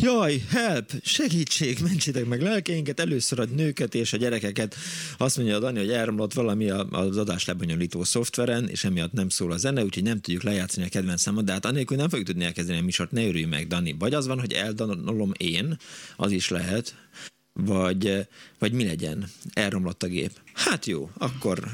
Jaj, help, segítség, mentsétek meg lelkeinket, először a nőket és a gyerekeket. Azt mondja a Dani, hogy elromlott valami az adás lebonyolító szoftveren, és emiatt nem szól a zene, úgyhogy nem tudjuk lejátszani a kedvenc számot, de hát anélkül nem fogjuk tudni elkezdeni a műsort, ne örülj meg, Dani. Vagy az van, hogy eldanolom én, az is lehet, vagy, vagy mi legyen? Elromlott a gép. Hát jó, akkor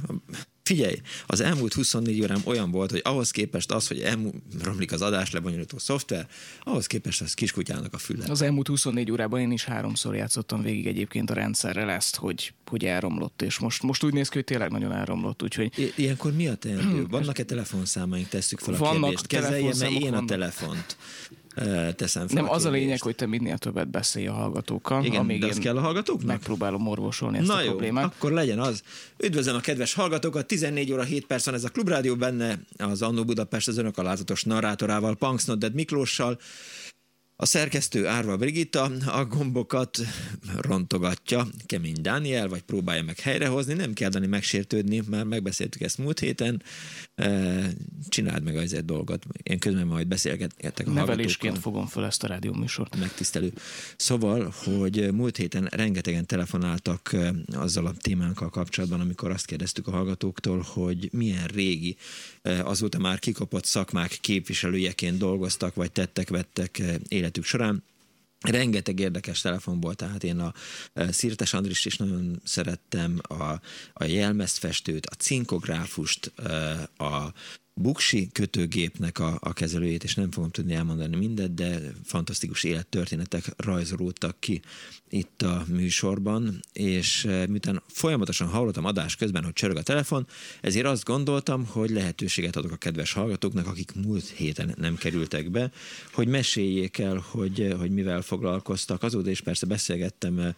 Figyelj, az elmúlt 24 órám olyan volt, hogy ahhoz képest az, hogy elromlik az adás lebonyolító szoftver, ahhoz képest az kiskutyának a füle. Az elmúlt 24 órában én is háromszor játszottam végig egyébként a rendszerrel ezt, hogy, hogy elromlott, és most, most úgy néz ki, hogy tényleg nagyon elromlott. Úgyhogy... I- ilyenkor mi a teendő? Vannak-e telefonszámaink? Tesszük fel a Vannak kérdést. Kezeljem én a telefont? Teszem fel Nem, a az a lényeg, hogy te minél többet beszélj a hallgatókkal, Igen, amíg de az kell a hallgatóknak? megpróbálom orvosolni ezt Na a jó, problémát. akkor legyen az. Üdvözlöm a kedves hallgatókat, 14 óra 7 perc van ez a Klubrádió benne, az Annó Budapest az önök alázatos narrátorával, Punks Nodded Miklóssal, a szerkesztő Árva Brigitta a gombokat rontogatja Kemény Dániel, vagy próbálja meg helyrehozni. Nem kell Dani megsértődni, már megbeszéltük ezt múlt héten. E, Csináld meg az egy dolgot. Én közben majd beszélgetek a Nevelésként fogom fel ezt a rádió műsort. megtisztelő. Szóval, hogy múlt héten rengetegen telefonáltak eh, azzal a témánkkal kapcsolatban, amikor azt kérdeztük a hallgatóktól, hogy milyen régi, azóta már kikapott szakmák képviselőjeként dolgoztak, vagy tettek-vettek eh, életük során. Rengeteg érdekes telefon volt, tehát én a eh, Szirtes Andrist is nagyon szerettem, a, a jelmezfestőt, a cinkográfust, eh, a buksi kötőgépnek a, a kezelőjét, és nem fogom tudni elmondani mindet, de fantasztikus élettörténetek rajzolódtak ki itt a műsorban, és eh, miután folyamatosan hallottam adás közben, hogy csörög a telefon, ezért azt gondoltam, hogy lehetőséget adok a kedves hallgatóknak, akik múlt héten nem kerültek be, hogy meséljék el, hogy, hogy mivel foglalkoztak. Azóta is persze beszélgettem eh,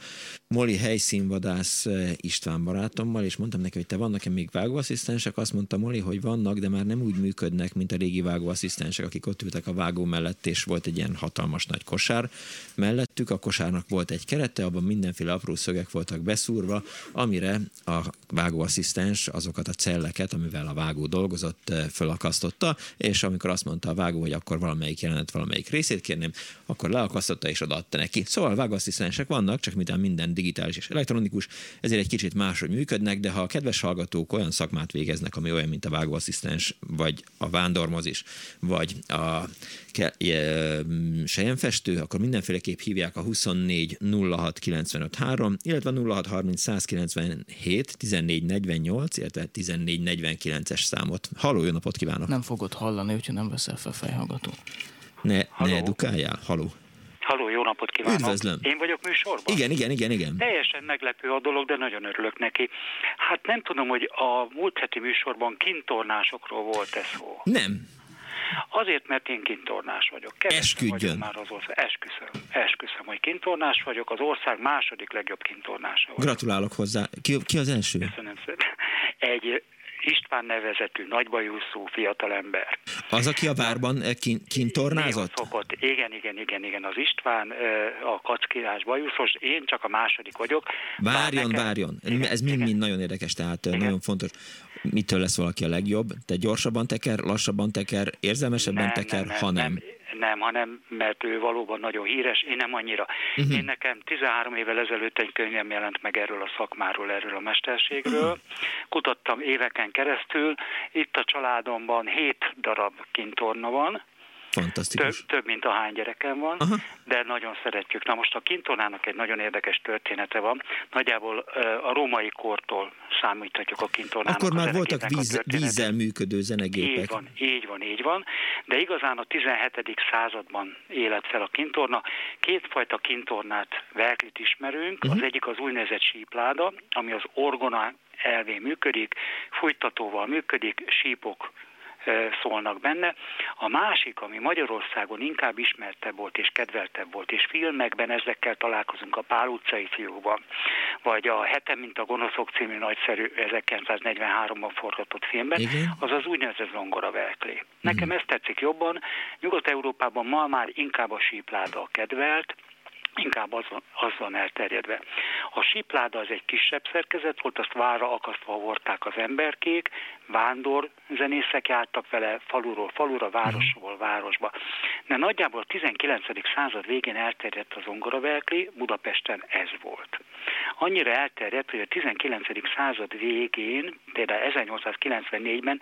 Moli helyszínvadász eh, István barátommal, és mondtam neki, hogy te vannak-e még vágóasszisztensek? Azt mondta Moli, hogy vannak, de már nem úgy működnek, mint a régi vágóasszisztensek, akik ott ültek a vágó mellett, és volt egy ilyen hatalmas nagy kosár mellettük. A kosárnak volt egy kerete, abban mindenféle apró szögek voltak beszúrva, amire a vágóasszisztens azokat a celleket, amivel a vágó dolgozott, eh, fölakasztotta, és amikor azt mondta a vágó, hogy akkor valamelyik jelenet valamelyik részét kérném, akkor leakasztotta és odaadta neki. Szóval vágóasszisztensek vannak, csak miután minden digitális és elektronikus, ezért egy kicsit máshogy működnek, de ha a kedves hallgatók olyan szakmát végeznek, ami olyan, mint a vágóasszisztens, vagy a vándormozis, vagy a ke- e, sejemfestő, akkor mindenféleképp hívják a 24 06 95 3, illetve 06 30 197 14 48, illetve 14 49-es számot. Halló, jó napot kívánok! Nem fogod hallani, hogyha nem veszel fel fejhallgató. Ne, ne Halló. edukáljál, haló. Halló, jó napot kívánok! Üdvözlöm. Én vagyok műsorban? Igen, igen, igen, igen. Teljesen meglepő a dolog, de nagyon örülök neki. Hát nem tudom, hogy a múlt heti műsorban kintornásokról volt-e szó. Nem. Azért, mert én kintornás vagyok. Esküdjön. vagyok Már az ország. Esküszöm. Esküszöm, hogy kintornás vagyok. Az ország második legjobb kintornása vagyok. Gratulálok hozzá. Ki, ki az első? Köszönöm szépen. Egy István nevezetű, nagybajuszú fiatalember. Az, aki a várban eh, kin, kintornázott? Néha Szokott. Igen, igen, igen, igen. Az István, ö, a kackirás bajuszos, én csak a második vagyok. Várjon, nekem- várjon. Igen, Ez mind-mind nagyon érdekes, tehát Igen. nagyon fontos. Mitől lesz valaki a legjobb? Te gyorsabban teker, lassabban teker, érzelmesebben teker, ha nem. nem. Nem, hanem mert ő valóban nagyon híres, én nem annyira. Uh-huh. Én nekem 13 évvel ezelőtt egy könyvem jelent meg erről a szakmáról, erről a mesterségről. Uh-huh. Kutattam éveken keresztül. Itt a családomban 7 darab kintorna van, Fantasztikus. több, mint ahány gyerekem van, Aha. de nagyon szeretjük. Na most a kintornának egy nagyon érdekes története van. Nagyjából a római kortól számíthatjuk a kintornának Akkor a már voltak a víz, vízzel működő zenegépek. Így van, így van, így van. De igazán a 17. században élet fel a kintorna. Kétfajta kintornát, verklit ismerünk. Mhm. Uh-huh. Az egyik az úgynevezett sípláda, ami az orgona elvén működik, fújtatóval működik, sípok szólnak benne. A másik, ami Magyarországon inkább ismertebb volt és kedveltebb volt, és filmekben ezekkel találkozunk a Pál utcai fiúkban, vagy a Hetem, mint a gonoszok című nagyszerű 1943-ban forgatott filmben, Igen. az az úgynevezett zongora verklé. Nekem ez tetszik jobban. Nyugat-Európában ma már inkább a sípláda a kedvelt, inkább az van, az van elterjedve. A sípláda az egy kisebb szerkezet volt, azt vára akasztva hordták az emberkék, vándor zenészek jártak vele faluról falura, városról városba. De nagyjából a 19. század végén elterjedt az ongoraverkli, Budapesten ez volt. Annyira elterjedt, hogy a 19. század végén, például 1894-ben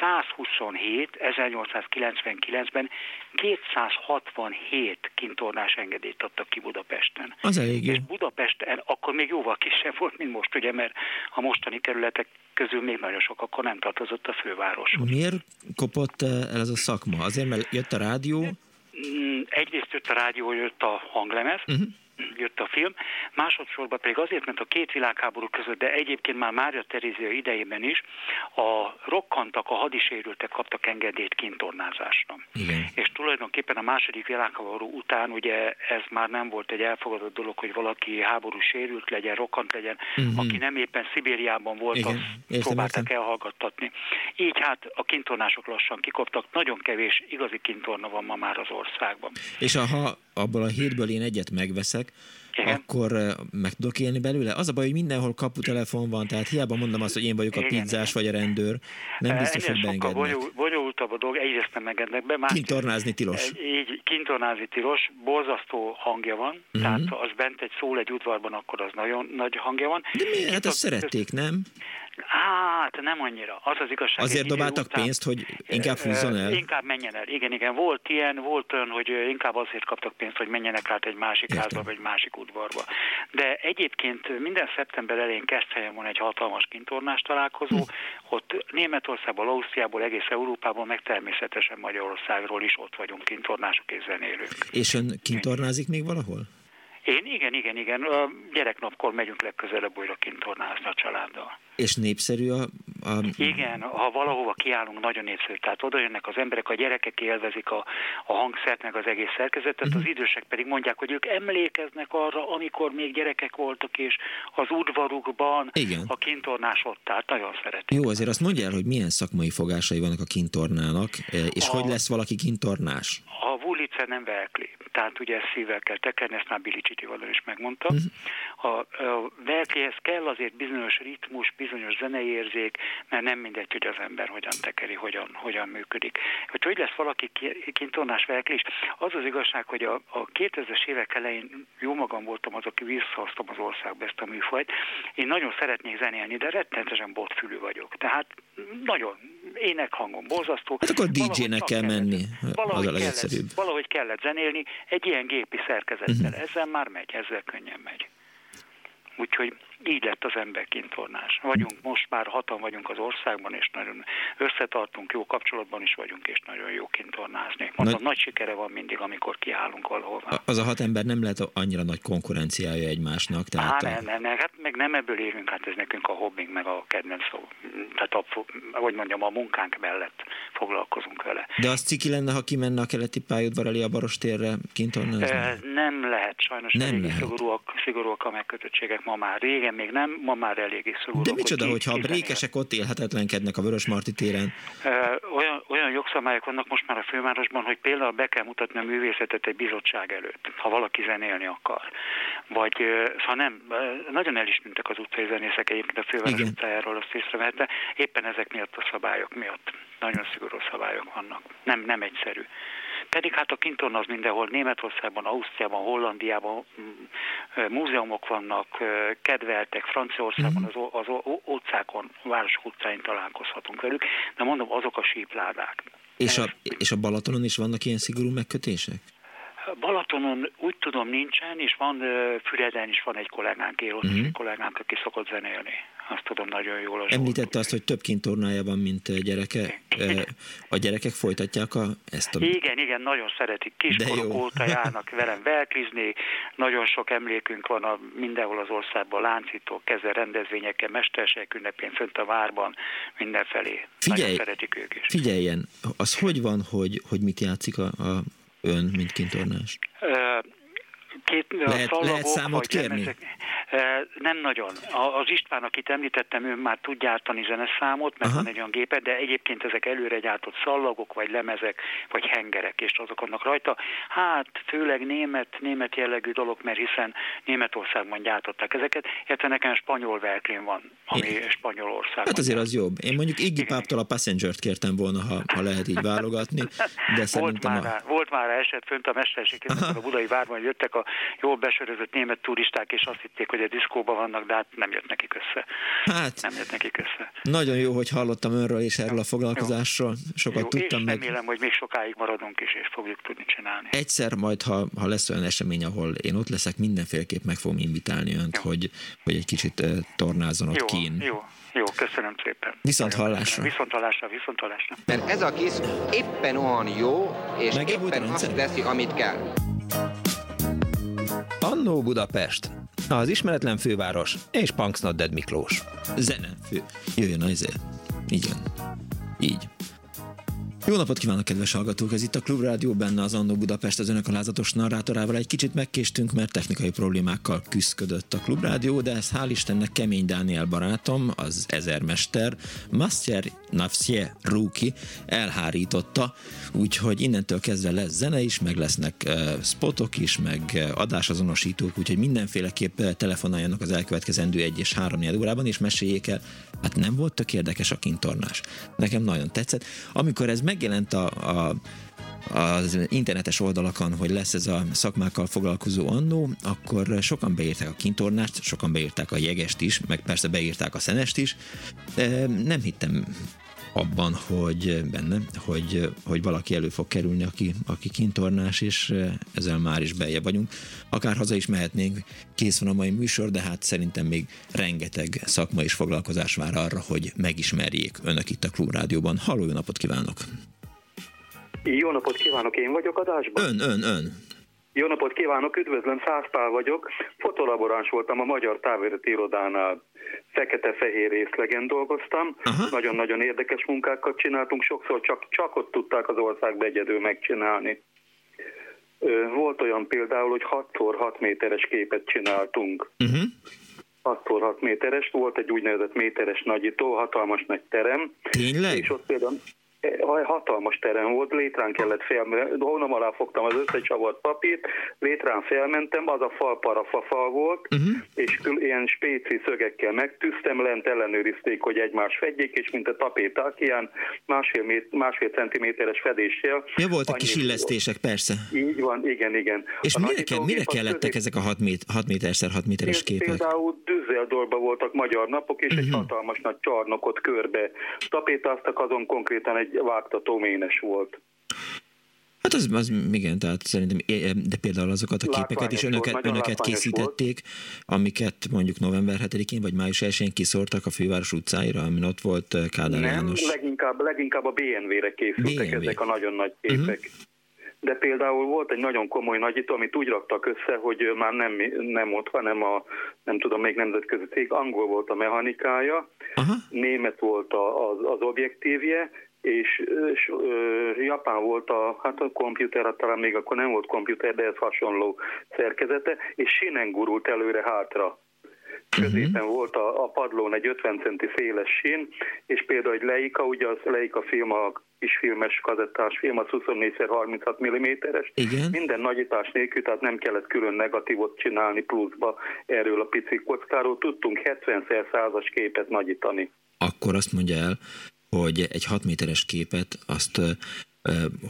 127, 1899-ben 267 kintornás engedélyt adtak ki Budapesten. Az elég És Budapesten akkor még jóval kisebb volt, mint most, ugye, mert a mostani kerületek közül még nagyon sok akkor nem tartozott a főváros. Miért kopott el ez a szakma? Azért, mert jött a rádió? Mm, egyrészt jött a rádió, jött a hanglemez, uh-huh jött a film, másodszorban pedig azért, mert a két világháború között, de egyébként már Mária Terézia idejében is a rokkantak, a hadisérültek kaptak engedélyt kintornázásra. Igen. És tulajdonképpen a második világháború után ugye ez már nem volt egy elfogadott dolog, hogy valaki háború sérült legyen, rokkant legyen, uh-huh. aki nem éppen Szibériában volt, Igen. azt próbálták elhallgattatni. Így hát a kintornások lassan kikoptak, nagyon kevés igazi kintorna van ma már az országban. És ha abból a hétből én egyet megveszek, igen. akkor meg tudok élni belőle? Az a baj, hogy mindenhol kaputelefon van, tehát hiába mondom azt, hogy én vagyok a Igen. pizzás vagy a rendőr, nem biztos, hogy beengednek. Bonyol, bonyolultabb a dolog, egyrészt nem engednek be. Más kintornázni tilos. Így, kintornázni tilos, borzasztó hangja van, uh-huh. tehát az bent egy szól egy udvarban, akkor az nagyon nagy hangja van. De miért? Hát azt szerették, nem? Hát nem annyira. Az az igazság. Azért dobáltak után, pénzt, hogy inkább fúzzon el? Inkább menjen el. Igen, igen. Volt ilyen, volt olyan, hogy inkább azért kaptak pénzt, hogy menjenek át egy másik Értem. házba, vagy másik udvarba. De egyébként minden szeptember elején Keszthelyen van egy hatalmas kintornás találkozó, hm. ott Németországból, Ausztriából, egész Európában, meg természetesen Magyarországról is ott vagyunk kintornások és zenélők. És ön kintornázik még valahol? Én igen, igen, igen. A gyereknapkor megyünk legközelebb újra kintornázni a családdal. És népszerű a, a... Igen, ha valahova kiállunk, nagyon népszerű. Tehát oda jönnek az emberek, a gyerekek élvezik a, a hangszert, meg az egész szerkezetet, uh-huh. az idősek pedig mondják, hogy ők emlékeznek arra, amikor még gyerekek voltak, és az udvarukban Igen. a kintornás ott tehát nagyon szeretik. Jó, azért azt mondja el, hogy milyen szakmai fogásai vannak a kintornának, e, és a... hogy lesz valaki kintornás? A Vulice nem verkli. Tehát ugye ezt szívvel kell tekerni, ezt már Billy is megmondta. Uh-huh. A, a verklihez kell azért bizonyos ritmus, bizonyos zenei érzék, mert nem mindegy, hogy az ember hogyan tekeri, hogyan, hogyan működik. Hogy hogy lesz valaki kintornás verkli is? Az az igazság, hogy a, a 2000-es évek elején jó magam voltam az, aki visszahoztam az országba ezt a műfajt. Én nagyon szeretnék zenélni, de rettenetesen botfülű vagyok. Tehát nagyon énekhangom borzasztó. Hát akkor DJ-nek kell menni, valahogy az a legegyszerűbb. Valahogy kellett zenélni, egy ilyen gépi szerkezettel. Uh-huh. Ezzel már megy, ezzel könnyen megy. Úgyhogy így lett az ember kintornás. Vagyunk, most már hatan vagyunk az országban, és nagyon összetartunk, jó kapcsolatban is vagyunk, és nagyon jó kintornázni. Mondom, nagy, nagy sikere van mindig, amikor kiállunk valahol. Az a hat ember nem lehet annyira nagy konkurenciája egymásnak? Tehát Há, nem, nem, nem, hát meg nem ebből élünk, hát ez nekünk a hobbing, meg a kedvenc szó. Tehát, a, hogy mondjam, a munkánk mellett foglalkozunk vele. De az ciki lenne, ha kimenne a keleti pályaudvar elé a Barostérre kintornázni? Nem lehet, sajnos nem lehet. Szigorúak, szigorúak a megkötöttségek ma már. Régen még nem, ma már eléggé szorulok. De micsoda, hogy hogyha a brékesek ott élhetetlenkednek a Vörösmarty téren? Olyan, olyan jogszabályok vannak most már a fővárosban, hogy például be kell mutatni a művészetet egy bizottság előtt, ha valaki zenélni akar. Vagy ha nem, nagyon el is tűntek az utcai zenészek egyébként a főváros Igen. utcájáról, azt észrevette, éppen ezek miatt a szabályok miatt. Nagyon szigorú szabályok vannak. Nem, nem egyszerű. Pedig hát a kinton az mindenhol, Németországban, Ausztriában, Hollandiában mm, múzeumok vannak, kedveltek, Franciaországban mhm. az, az utcákon, városok utcáin találkozhatunk velük, de mondom, azok a sípládák. És a, és a Balatonon is vannak ilyen szigorú megkötések? Balatonon úgy tudom nincsen, és van Füreden is van egy kollégánk, él uh-huh. egy kollégánk, aki szokott zenélni azt tudom nagyon jól. A Említette azt, hogy több kintornája van, mint gyereke. A gyerekek folytatják a, ezt a... Igen, igen, nagyon szeretik. Kiskorok óta járnak velem velkrizni. Nagyon sok emlékünk van a, mindenhol az országban, láncító, keze rendezvényekkel, mesterség ünnepén, fönt a várban, mindenfelé. Figyelj, nagyon szeretik ők is. Figyeljen, az hogy van, hogy, hogy mit játszik a, a ön, mint kintornás? Két lehet, lehet számot kérni? Lemezek. Nem nagyon. Az István, akit említettem, ő már tud gyártani zeneszámot, mert Aha. van egy olyan gépe, de egyébként ezek előre gyártott szallagok, vagy lemezek, vagy hengerek, és azok vannak rajta. Hát főleg német, német jellegű dolog, mert hiszen Németországban gyártották ezeket, illetve nekem spanyol verklén van, ami Én... Spanyolországban. Hát azért az jobb. Én mondjuk Iggy Páptól a Passenger-t kértem volna, ha, ha lehet így válogatni, de szerintem volt már, a... volt már eset fönt a mesterség, a budai várban, jöttek a jól besörözött német turisták, és azt hitték, hogy a diszkóban vannak, de hát nem jött nekik össze. Hát, nem jött nekik össze. Nagyon jó, hogy hallottam önről és erről a foglalkozásról. Sokat jó, tudtam és meg. remélem, hogy még sokáig maradunk is, és fogjuk tudni csinálni. Egyszer majd, ha, ha lesz olyan esemény, ahol én ott leszek, mindenféleképp meg fogom invitálni önt, hogy, hogy egy kicsit tornázon ott jó, kín. Jó, jó, köszönöm szépen. Viszont hallásra. Viszont hallásra, viszont hallásra. Mert ez a kis éppen olyan jó, és Meg éppen azt teszi, amit kell. Annó Budapest, az ismeretlen főváros és Punksnodded Miklós. Zene. Jöjjön a izé. Igen. Így. Jó napot kívánok, kedves hallgatók! Ez itt a Klubrádió, benne az Annó Budapest az önök alázatos narrátorával. Egy kicsit megkéstünk, mert technikai problémákkal küzdött a Klubrádió, de ez hál' Istennek Kemény Dániel barátom, az ezermester, Master Nafsie Ruki elhárította, úgyhogy innentől kezdve lesz zene is, meg lesznek spotok is, meg adásazonosítók, úgyhogy mindenféleképp telefonáljanak az elkövetkezendő egy és három órában, és meséljék el, hát nem volt tök érdekes a kintornás. Nekem nagyon tetszett. Amikor ez meg megjelent a, a az internetes oldalakon, hogy lesz ez a szakmákkal foglalkozó annó, akkor sokan beírták a kintornást, sokan beírták a jegest is, meg persze beírták a szenest is. Nem hittem abban, hogy benne, hogy, hogy valaki elő fog kerülni, aki, aki kintornás, és ezzel már is beje vagyunk. Akár haza is mehetnénk, kész van a mai műsor, de hát szerintem még rengeteg szakma és foglalkozás vár arra, hogy megismerjék önök itt a Klubrádióban. Halló, jó napot kívánok! Jó napot kívánok, én vagyok adásban? Ön, ön, ön. Jó napot kívánok, üdvözlöm, Szászpál vagyok. Fotolaboráns voltam a Magyar Távirati Irodánál. Fekete-fehér részlegen dolgoztam. Nagyon-nagyon érdekes munkákat csináltunk, sokszor csak, csak ott tudták az országba egyedül megcsinálni. Volt olyan például, hogy 6x6 méteres képet csináltunk. Uh-huh. 6x6 méteres, volt egy úgynevezett méteres nagyító, hatalmas nagy terem. Tényleg? És ott például hatalmas terem volt, létrán kellett felmenni, hónom alá fogtam az összecsavart papírt, létrán felmentem, az a fal parafa fal volt, uh-huh. és ilyen spéci szögekkel megtűztem, lent ellenőrizték, hogy egymás fedjék, és mint a tapéták, ilyen másfél, másfél centiméteres fedéssel. Ja, voltak kis illesztések, persze. Így van, igen, igen. És a mire, kell, mire kellettek közé... ezek a 6, mét, 6 méterszer 6 méteres képek? Például Düsseldorfban voltak magyar napok, és uh-huh. egy mhm. hatalmas nagy csarnokot körbe tapétáztak, azon konkrétan egy vágtató ménes volt. Hát az, az igen, tehát szerintem, de például azokat a képeket is önöket, volt, önöket készítették, volt. amiket mondjuk november 7-én vagy május 1-én kiszórtak a főváros utcáira, amin ott volt eh, Kádár Nem, János. leginkább, leginkább a BMW-re készültek BMW. ezek a nagyon nagy képek. Uh-huh. De például volt egy nagyon komoly nagyító, amit úgy raktak össze, hogy már nem, nem ott, hanem a, nem tudom, még nemzetközi cég, angol volt a mechanikája, Aha. német volt a, az, az objektívje, és, és ö, Japán volt a, hát a komputer, talán még akkor nem volt komputer, de ez hasonló szerkezete, és sinen gurult előre-hátra. Középen uh-huh. volt a, a padlón egy 50 centi széles sín, és például egy Leica, ugye az Leica film a kisfilmes kazettás film, az 24x36 mm-es. Igen. Minden nagyítás nélkül, tehát nem kellett külön negatívot csinálni pluszba erről a pici kockáról. Tudtunk 70x100-as képet nagyítani. Akkor azt mondja el, hogy egy 6 méteres képet azt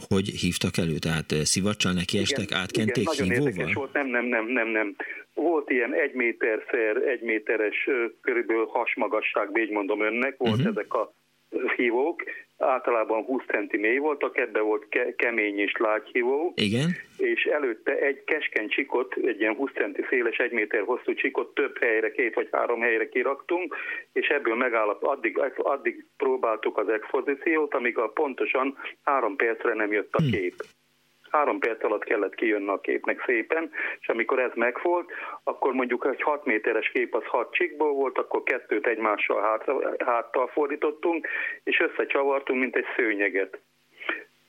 hogy hívtak elő? Tehát szivacsal nekiestek, átkenték igen, nagyon hívóval? érdekes volt, nem, nem, nem, nem, nem. Volt ilyen egy méterszer, egy méteres, körülbelül hasmagasság, így mondom önnek, volt uh-huh. ezek a hívók, általában 20 centi mély voltak, ebbe volt ke- kemény és lágyhívó. Igen. És előtte egy keskeny csikot, egy ilyen 20 centi széles, egy méter hosszú csikot több helyre, két vagy három helyre kiraktunk, és ebből megállap, addig, addig próbáltuk az expozíciót, amíg a pontosan három percre nem jött a hm. kép. Három perc alatt kellett kijönni a képnek szépen, és amikor ez megvolt, akkor mondjuk egy 6 méteres kép az 6 csikból volt, akkor kettőt egymással hátra, háttal fordítottunk, és összecsavartunk, mint egy szőnyeget.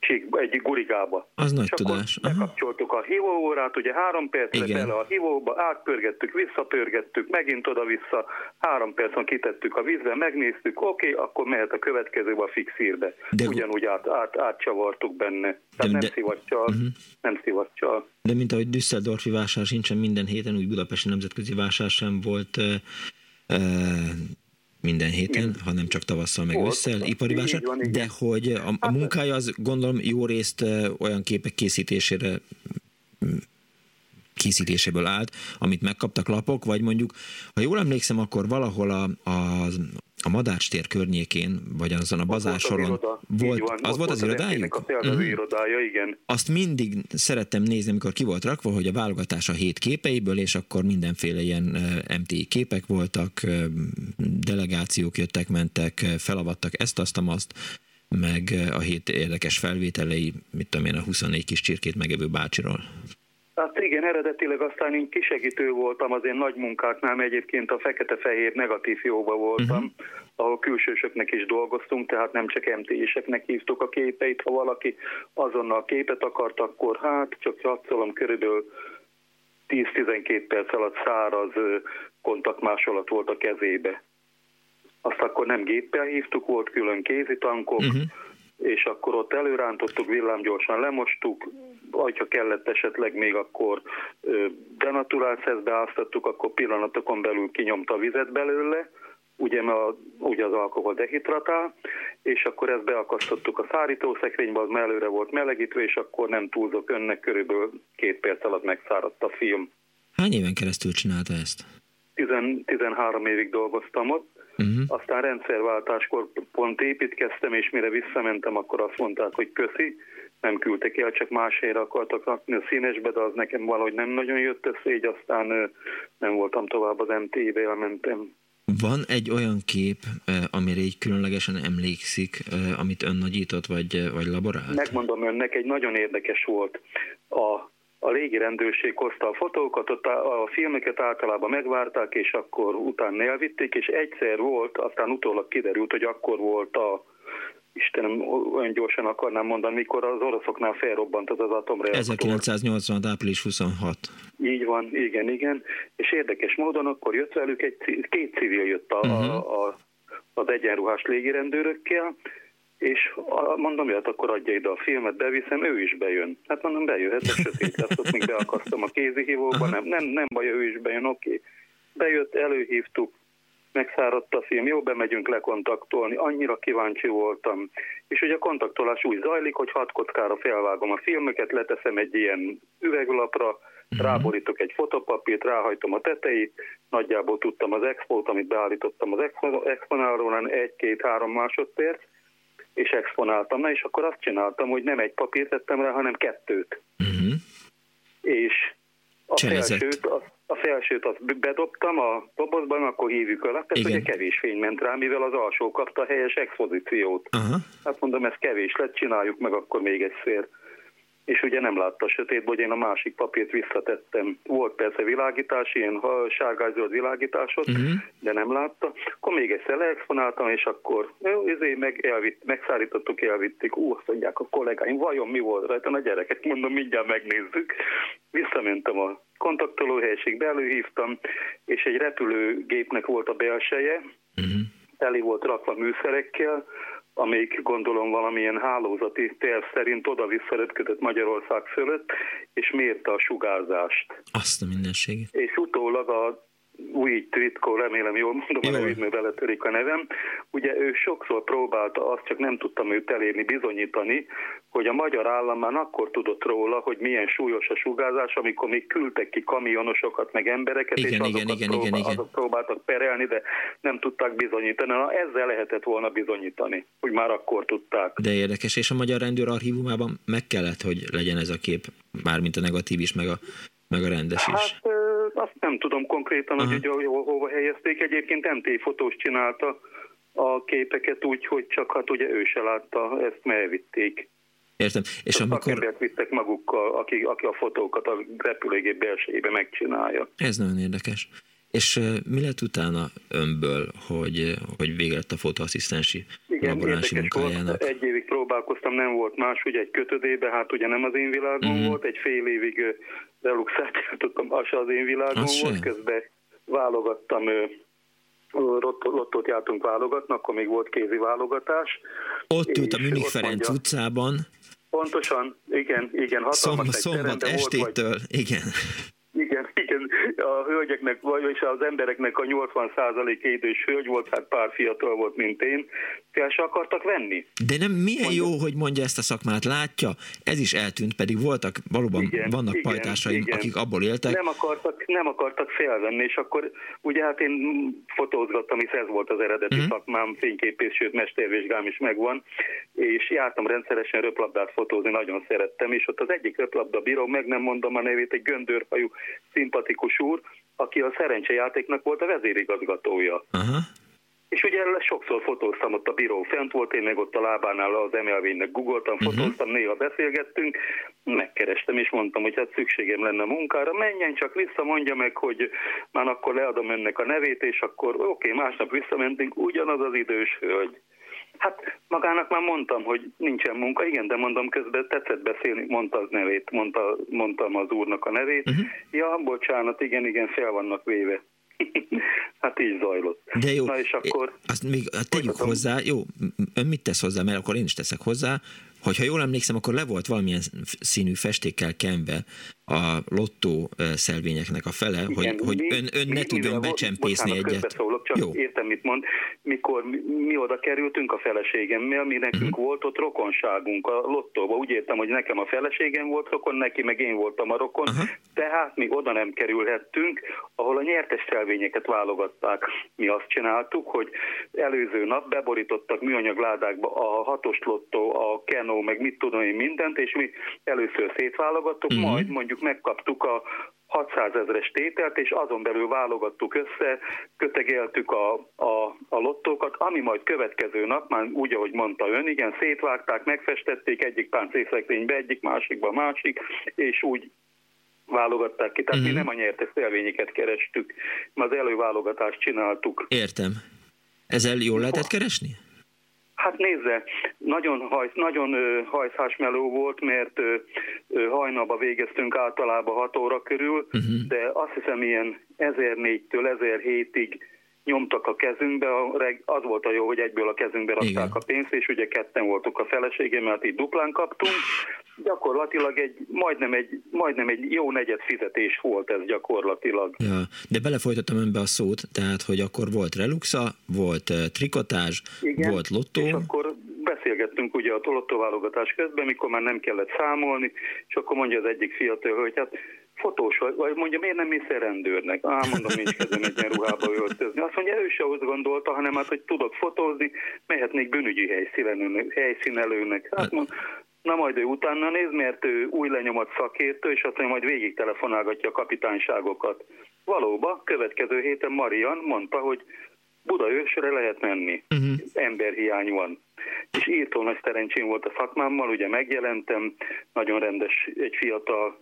Csík, egy gurigába. Az nagy és tudás. Akkor bekapcsoltuk a hívóórát, ugye három percre Igen. bele a hívóba, átpörgettük, visszapörgettük, megint oda-vissza, három percen kitettük a vízbe, megnéztük, oké, okay, akkor mehet a következőbe a fixírbe. De... Ugyanúgy át, át, átcsavartuk benne. Tehát de, nem szivattyal, uh-huh. nem szivattyal. De mint ahogy Düsseldorfi vásár sincsen minden héten, úgy Budapesti Nemzetközi Vásár sem volt uh, uh, minden héten, Igen. hanem csak tavasszal meg Volt. ősszel, ipari vásár, de hogy a, a hát, munkája az gondolom jó részt olyan képek készítésére készítéséből állt, amit megkaptak lapok, vagy mondjuk, ha jól emlékszem, akkor valahol a, a, a Madácstér környékén, vagy azon a bazársoron volt, van, az volt az, az irodájuk? A uh-huh. irodája, igen. Azt mindig szerettem nézni, amikor ki volt rakva, hogy a válogatás a hét képeiből, és akkor mindenféle ilyen MTI képek voltak, delegációk jöttek, mentek, felavattak ezt, azt, azt, meg a hét érdekes felvételei, mit tudom én, a 24 kis csirkét megevő bácsiról. Hát igen, eredetileg aztán én kisegítő voltam az én nagy munkáknál, egyébként a fekete-fehér negatív jóba voltam, uh-huh. ahol külsősöknek is dolgoztunk, tehát nem csak MT-seknek hívtuk a képeit, ha valaki azonnal képet akart, akkor hát csak játszolom körülbelül 10-12 perc alatt száraz kontaktmásolat volt a kezébe. Azt akkor nem géppel hívtuk, volt külön kézitankok, uh-huh és akkor ott előrántottuk, villámgyorsan lemostuk, ha kellett esetleg még akkor denaturált beáztattuk, akkor pillanatokon belül kinyomta a vizet belőle, ugye, mert ugye az alkohol dehidratál, és akkor ezt beakasztottuk a szárítószekrénybe, az mellőre volt melegítve, és akkor nem túlzok önnek, körülbelül két perc alatt megszáradt a film. Hány éven keresztül csinálta ezt? 10, 13 évig dolgoztam ott, Uh-huh. Aztán rendszerváltáskor pont építkeztem, és mire visszamentem, akkor azt mondták, hogy köszi, nem küldtek el, csak más helyre akartak rakni a színesbe, de az nekem valahogy nem nagyon jött össze, így aztán nem voltam tovább az MT-be, elmentem. Van egy olyan kép, amire így különlegesen emlékszik, amit ön nagyított, vagy, vagy laborált? Megmondom önnek, egy nagyon érdekes volt. A a légirendőrség hozta a fotókat, ott a, a filmeket általában megvárták, és akkor utána elvitték, és egyszer volt, aztán utólag kiderült, hogy akkor volt a, Istenem, olyan gyorsan akarnám mondani, mikor az oroszoknál felrobbant az az atomreaktor. 1980. április 26. Így van, igen, igen. És érdekes módon akkor jött velük egy, két civil jött a, uh-huh. a, a, az egyenruhás légirendőrökkel, és mondom, hát akkor adja ide a filmet, beviszem, ő is bejön. Hát mondom, bejöhet, de sötét lesz, ott még beakasztom a kézihívóba, nem, nem, nem baj, ő is bejön, oké. Okay. Bejött, előhívtuk, megszáradt a film, jó, bemegyünk lekontaktolni, annyira kíváncsi voltam. És ugye a kontaktolás úgy zajlik, hogy hat kockára felvágom a filmeket, leteszem egy ilyen üveglapra, uh-huh. ráborítok egy fotopapírt, ráhajtom a tetejét, nagyjából tudtam az expót, amit beállítottam az exponálról, egy-két-három másodperc, és exponáltam. Na és akkor azt csináltam, hogy nem egy papírt tettem rá, hanem kettőt. Uh-huh. És a felsőt, a, a felsőt azt bedobtam a dobozban, akkor hívjuk el, tehát ugye kevés fény ment rá, mivel az alsó kapta a helyes expozíciót. Uh-huh. Hát mondom, ez kevés lett, csináljuk meg akkor még egyszer és ugye nem látta a sötétből, hogy én a másik papírt visszatettem. Volt persze világítás, ilyen sárgányzöld világításot, uh-huh. de nem látta. Akkor még egyszer leexponáltam, és akkor ezért meg elvitt, megszállítottuk, elvitték. Ú, azt mondják a kollégáim, vajon mi volt rajta a gyereket? Mondom, mindjárt megnézzük. Visszamentem a kontaktolóhelyiségbe, előhívtam, és egy repülőgépnek volt a belseje, uh-huh. teli volt rakva műszerekkel, amelyik gondolom valamilyen hálózati terv szerint oda-vissza röpködött Magyarország fölött, és mérte a sugárzást. Azt a mindenséget. És utólag a új Tritko, remélem jól mondom, Jó. a nevét, beletörik a nevem. Ugye ő sokszor próbálta, azt csak nem tudtam őt elérni, bizonyítani, hogy a magyar állam már akkor tudott róla, hogy milyen súlyos a sugárzás, amikor még küldtek ki kamionosokat, meg embereket, igen, és azokat igen, igen, próbál, igen, azok próbáltak perelni, de nem tudták bizonyítani. Na, ezzel lehetett volna bizonyítani, hogy már akkor tudták. De érdekes, és a Magyar Rendőr archívumában meg kellett, hogy legyen ez a kép, mármint a negatív is, meg a, meg a rendes is. Hát, azt nem tudom konkrétan, Aha. hogy hova, hova helyezték. Egyébként MT fotós csinálta a képeket úgy, hogy csak hát ugye ő se látta, ezt elvitték. Értem. És a amikor... vittek magukkal, aki, aki a fotókat a repülőgép belsejébe megcsinálja. Ez nagyon érdekes. És mi lett utána önből, hogy, hogy vége lett a fotóasszisztensi Igen, érdekes volt. Egy évig próbálkoztam, nem volt más, ugye egy kötödébe, hát ugye nem az én világom mm. volt, egy fél évig deluxát játszottam, az az én világom az volt, sem. közben válogattam lottót jártunk válogatni, akkor még volt kézi válogatás. Ott ült a Münich Ferenc utcában. Pontosan, igen, igen. Szombat, szombat estétől, igen. Igen, a hölgyeknek, vagyis az embereknek a 80% idős hölgy volt, hát pár fiatal volt, mint én, fel se akartak venni. De nem milyen mondja. jó, hogy mondja ezt a szakmát, látja, ez is eltűnt, pedig voltak, valóban igen, vannak igen, pajtásaim, igen. akik abból éltek. Nem akartak, nem akartak felvenni, és akkor ugye hát én fotózgattam, hisz ez volt az eredeti uh-huh. szakmám, fényképész, sőt mestervizsgám is megvan, és jártam rendszeresen röplabdát fotózni, nagyon szerettem, és ott az egyik röplabda bíró, meg nem mondom a nevét, egy göndörhajú szimpatikus úr, aki a szerencsejátéknak volt a vezérigazgatója. Uh-huh. És ugye sokszor fotóztam ott a bíró fent volt, én meg ott a lábánál az MLV-nek googoltam, uh-huh. fotóztam, néha beszélgettünk, megkerestem és mondtam, hogy hát szükségem lenne a munkára, menjen csak vissza, mondja meg, hogy már akkor leadom önnek a nevét, és akkor oké, okay, másnap visszamentünk, ugyanaz az idős hölgy. Hát magának már mondtam, hogy nincsen munka, igen, de mondom közben tetszett beszélni, mondta az nevét, mondta, mondtam az úrnak a nevét. Uh-huh. Ja, bocsánat, igen, igen, fel vannak véve. hát így zajlott. De jó, Na és akkor... Azt még tegyük hozzá, jó, ön mit tesz hozzá, mert akkor én is teszek hozzá, hogyha jól emlékszem, akkor le volt valamilyen színű festékkel kenve a lottó szelvényeknek a fele, Igen, hogy, hogy ön, ön ne tudjon becsempészni bocsánat, egyet. csak Jó. értem, mit mond. Mikor mi, mi oda kerültünk a feleségemmel, mi nekünk uh-huh. volt ott rokonságunk a lottóba. Úgy értem, hogy nekem a feleségem volt rokon, neki meg én voltam a rokon, uh-huh. tehát mi oda nem kerülhettünk, ahol a nyertes szelvényeket válogatták. Mi azt csináltuk, hogy előző nap beborítottak műanyag ládákba a hatos lottó, a Kenó, meg mit tudom én mindent, és mi először szétválogattuk, uh-huh. majd mondjuk mondjuk megkaptuk a 600 ezeres tételt, és azon belül válogattuk össze, kötegeltük a, a, a lottókat, ami majd következő nap, már úgy, ahogy mondta ön, igen, szétvágták, megfestették egyik páncélszekrénybe, egyik másikba, másik, és úgy válogatták ki. Tehát uh-huh. mi mhm. nem a nyertes szelvényeket kerestük, mi az előválogatást csináltuk. Értem. Ezzel jól lehetett keresni? Hát nézze, nagyon, haj, nagyon hajszás meló volt, mert hajnalba végeztünk általában 6 óra körül, uh-huh. de azt hiszem ilyen 1004-től 1007-ig nyomtak a kezünkbe, az volt a jó, hogy egyből a kezünkbe rakták Igen. a pénzt, és ugye ketten voltunk a feleségem, mert itt duplán kaptunk. Gyakorlatilag egy, majdnem egy, majdnem egy jó negyed fizetés volt ez gyakorlatilag. Ja, de belefolytottam önbe a szót, tehát, hogy akkor volt reluxa, volt uh, trikotás, Igen, volt lottó. és akkor beszélgettünk ugye a lottóválogatás közben, mikor már nem kellett számolni, és akkor mondja az egyik fiatal, hogy hát fotós vagy, vagy mondja, miért nem mész rendőrnek? Á, mondom, nincs kezdem egy ilyen ruhába öltözni. Azt mondja, ő se azt gondolta, hanem hát, hogy tudok fotózni, mehetnék bűnügyi helyszínelőnek. helyszínelőnek. Hát mond, na majd ő utána néz, mert ő új lenyomat szakértő, és azt mondja, majd végig telefonálgatja a kapitányságokat. Valóban, következő héten Marian mondta, hogy Budaörsre lehet menni. Uh-huh. Emberhiány van. És írtó nagy szerencsém volt a szakmámmal, ugye megjelentem, nagyon rendes, egy fiatal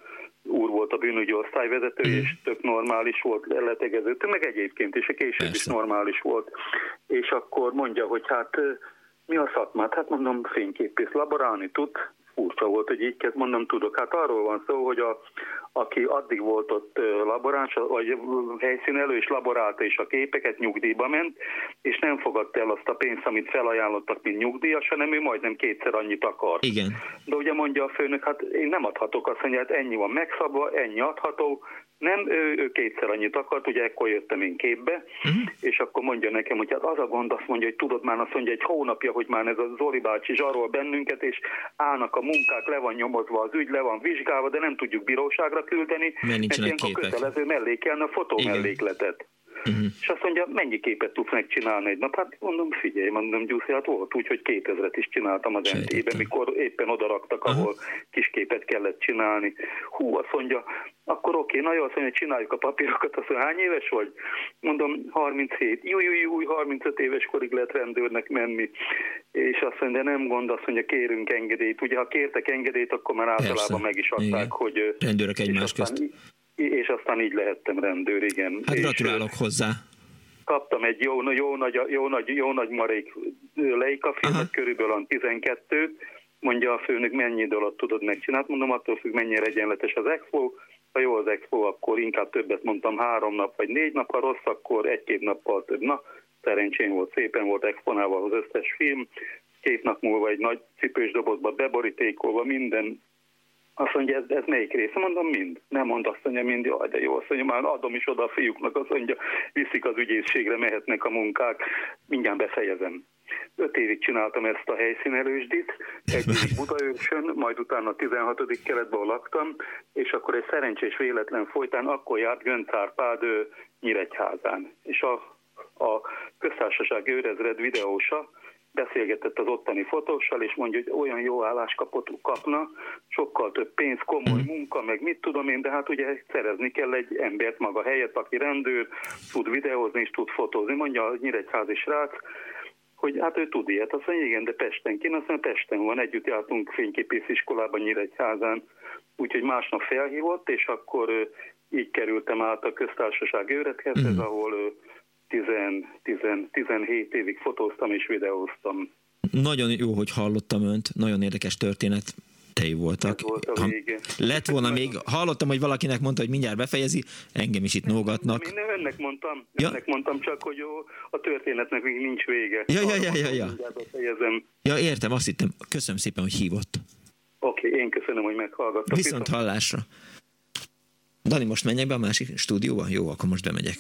úr volt a bűnügyi osztályvezető, mm. és tök normális volt, letegező, meg egyébként is, a később Persze. is normális volt. És akkor mondja, hogy hát mi a szakmát? Hát mondom, fényképész laborálni tud, furcsa volt, hogy így kezd, mondom, tudok. Hát arról van szó, hogy a, aki addig volt ott laboráns, vagy helyszínelő, és laborálta is a képeket, nyugdíjba ment, és nem fogadta el azt a pénzt, amit felajánlottak, mint nyugdíjas, hanem ő majdnem kétszer annyit akar. Igen. De ugye mondja a főnök, hát én nem adhatok azt mondja, hát ennyi van megszabva, ennyi adható, nem, ő, ő kétszer annyit akart, ugye ekkor jöttem én képbe, uh-huh. és akkor mondja nekem, hogy hát az a gond, azt mondja, hogy tudod már, azt mondja, egy hónapja, hogy már ez a Zoli bácsi zsarol bennünket, és állnak a munkák, le van nyomozva az ügy, le van vizsgálva, de nem tudjuk bíróságra küldeni, mert nincsenek képek. kötelező mellékelne a fotó Igen. Uh-huh. És azt mondja, mennyi képet tudsz megcsinálni egy nap? Hát mondom, figyelj, mondom, Gyuszi, hát volt úgy, hogy 2000-et is csináltam az nt mikor éppen oda raktak, ahol uh-huh. kis képet kellett csinálni. Hú, azt mondja, akkor oké, na jó, azt mondja, csináljuk a papírokat, azt mondja, hány éves vagy? Mondom, 37. Jó, jó, jó, 35 éves korig lehet rendőrnek menni. És azt mondja, nem gond, azt mondja, kérünk engedélyt. Ugye, ha kértek engedélyt, akkor már általában Persze. meg is adták, Igen. hogy... Rendőrök egymás közt. És aztán így lehettem rendőr, igen. Hát gratulálok és, hozzá. kaptam egy jó, jó, nagy, jó, nagy, jó nagy marék Leica filmet, körülbelül a 12 mondja a főnök, mennyi idő alatt tudod megcsinálni. Mondom, attól függ, mennyire egyenletes az expo. Ha jó az expo, akkor inkább többet mondtam, három nap vagy négy nap, ha rossz, akkor egy-két nappal több. Na, szerencsém volt, szépen volt exponálva az összes film. Két nap múlva egy nagy cipős dobozba beborítékolva minden azt mondja, ez, ez melyik része? Mondom, mind. Nem mond, azt mondja, mind, jaj, de jó, azt mondja, már adom is oda a fiúknak, azt mondja, viszik az ügyészségre, mehetnek a munkák, mindjárt befejezem. Öt évig csináltam ezt a helyszínelősdit, egy évig Budaörsön, majd utána a 16. keletben laktam, és akkor egy szerencsés véletlen folytán akkor járt Gönc Árpád Nyíregyházán. És a, a köztársaság őrezred videósa, beszélgetett az ottani fotóssal, és mondja, hogy olyan jó álláskapot kapna, sokkal több pénz, komoly mhm. munka, meg mit tudom én, de hát ugye szerezni kell egy embert maga helyett, aki rendőr, tud videózni és tud fotózni. Mondja a nyíregyházi srác, hogy hát ő tud ilyet. Azt mondja, igen, de Pesten kéne, azt mondja, Pesten van, együtt jártunk fényképész iskolában Nyíregyházán, úgyhogy másnap felhívott, és akkor így kerültem át a köztársaság őrethez, mm. ahol 10, 10, 17 évig fotóztam és videóztam. Nagyon jó, hogy hallottam önt, nagyon érdekes történet tei voltak. Ha lett volna még, hallottam, hogy valakinek mondta, hogy mindjárt befejezi, engem is itt nógatnak. Én önnek mondtam, ja. önnek mondtam csak, hogy jó, a történetnek még nincs vége. Ja, ja, ja, ja, ja. Ja, értem, azt hittem. Köszönöm szépen, hogy hívott. Oké, okay, én köszönöm, hogy meghallgattam. Viszont hallásra. Dani, most menjek be a másik stúdióba? Jó, akkor most bemegyek.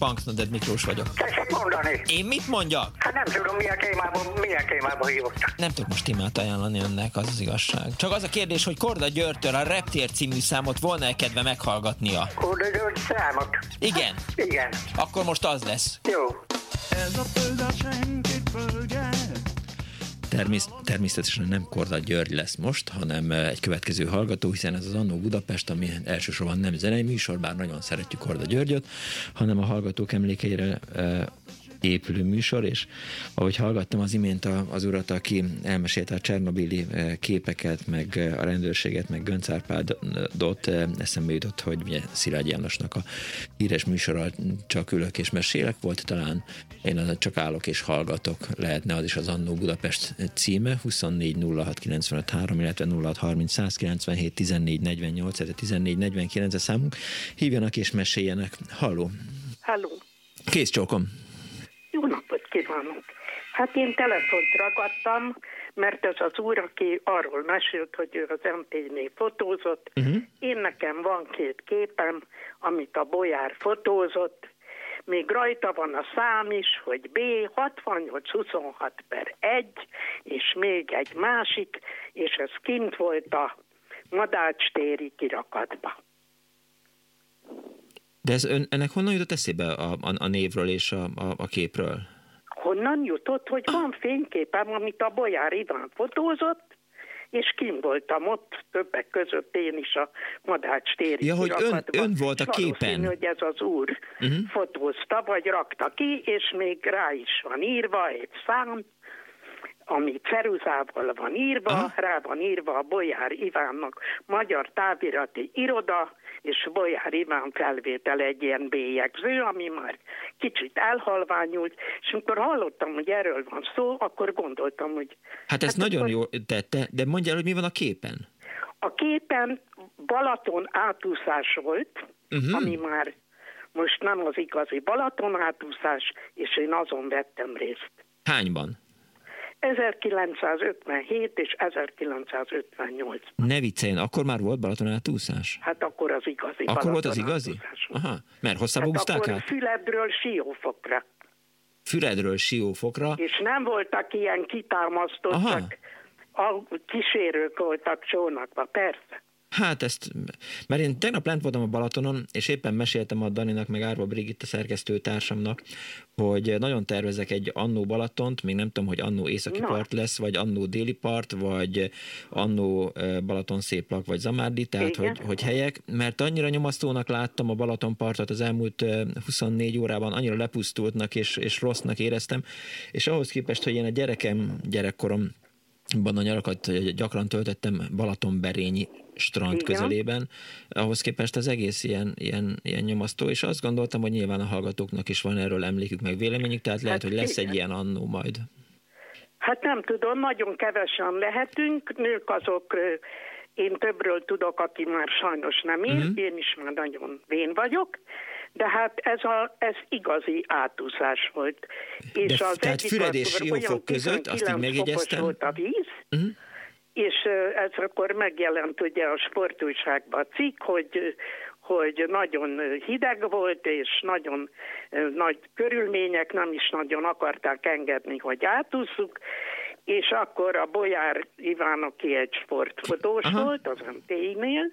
Punksnoded Miklós vagyok. Tessék mondani. Én mit mondjak? Hát nem tudom, milyen témában, milyen témában hívott. Nem tudok most témát ajánlani önnek, az az igazság. Csak az a kérdés, hogy Korda Györgytől a Reptér című számot volna-e kedve meghallgatnia? Korda György számot? Igen. Hát, igen. Akkor most az lesz. Jó. Ez a föld a senkit földje, Termész, természetesen nem Korda György lesz most, hanem egy következő hallgató, hiszen ez az Annó Budapest, ami elsősorban nem zenei műsor, bár nagyon szeretjük Korda Györgyöt, hanem a hallgatók emlékeire épülő műsor, és ahogy hallgattam az imént az urat, aki elmesélte a Csernobili eh, képeket, meg eh, a rendőrséget, meg Gönc Árpádot, eh, eszembe jutott, hogy ugye Szilágy Jánosnak a híres műsora csak ülök és mesélek volt, talán én az csak állok és hallgatok, lehetne az is az Annó Budapest címe, 24 06 95 3, illetve 06 30 197 14 48, tehát 14 49 a számunk. Hívjanak és meséljenek. Halló! Halló! Kész csókom! Jó napot kívánok! Hát én telefont ragadtam, mert ez az úr, aki arról mesélt, hogy ő az MP-nél fotózott. Uh-huh. Én nekem van két képem, amit a Bolyár fotózott, még rajta van a szám is, hogy B 6826 per 1, és még egy másik, és ez kint volt a Madács téri kirakatba. De ez ön, ennek honnan jutott eszébe a, a, a névről és a, a, a képről? Honnan jutott, hogy van fényképem, amit a Bolyár Iván fotózott, és kim voltam ott, többek között én is a Madács téri Ja, hogy ön, ön volt a képen. hogy ez az úr uh-huh. fotózta, vagy rakta ki, és még rá is van írva egy szám, ami ceruzával van írva, Aha. rá van írva a Bolyár Ivánnak Magyar Távirati Iroda, és Bolyár Iván felvétel egy ilyen bélyegző, ami már kicsit elhalványult, és amikor hallottam, hogy erről van szó, akkor gondoltam, hogy... Hát ez hát nagyon akkor... jó tette, de mondja hogy mi van a képen? A képen Balaton átúszás volt, uh-huh. ami már most nem az igazi Balaton átúszás, és én azon vettem részt. Hányban? 1957 és 1958. Ne vicceljen, akkor már volt Balaton átúszás? Hát akkor az igazi. Akkor Balaton volt az igazi? Aha, mert hosszabb hát úszták akkor át? Füledről Siófokra. Füledről Siófokra? És nem voltak ilyen kitámasztottak, Aha. a kísérők voltak csónakba, persze. Hát ezt, mert én tegnap lent voltam a Balatonon, és éppen meséltem a Daninak, meg Árva Brigitta szerkesztőtársamnak, hogy nagyon tervezek egy annó Balatont, még nem tudom, hogy annó északi Na. part lesz, vagy annó déli part, vagy annó Balaton széplak, vagy Zamárdi, tehát hogy, hogy helyek, mert annyira nyomasztónak láttam a Balaton partot az elmúlt 24 órában, annyira lepusztultnak és, és rossznak éreztem, és ahhoz képest, hogy én a gyerekem, gyerekkorom, a nyarakat gyakran töltöttem Balatonberényi strand Igen. közelében. Ahhoz képest az egész ilyen, ilyen, ilyen nyomasztó, és azt gondoltam, hogy nyilván a hallgatóknak is van erről emlékük meg véleményük, tehát lehet, hát hogy lesz egy ilyen annó majd. Hát nem tudom, nagyon kevesen lehetünk, nők azok én többről tudok, aki már sajnos nem él, uh-huh. én is már nagyon vén vagyok, de hát ez, a, ez igazi átúszás volt. És de, az tehát Füred és Siófok között, azt így megjegyeztem. volt a víz, uh-huh. És ez akkor megjelent ugye a sportújságban a cikk, hogy hogy nagyon hideg volt, és nagyon nagy körülmények nem is nagyon akarták engedni, hogy átúszuk, és akkor a Bolyár Iván, aki egy sportfotós Aha. volt az MTI-nél,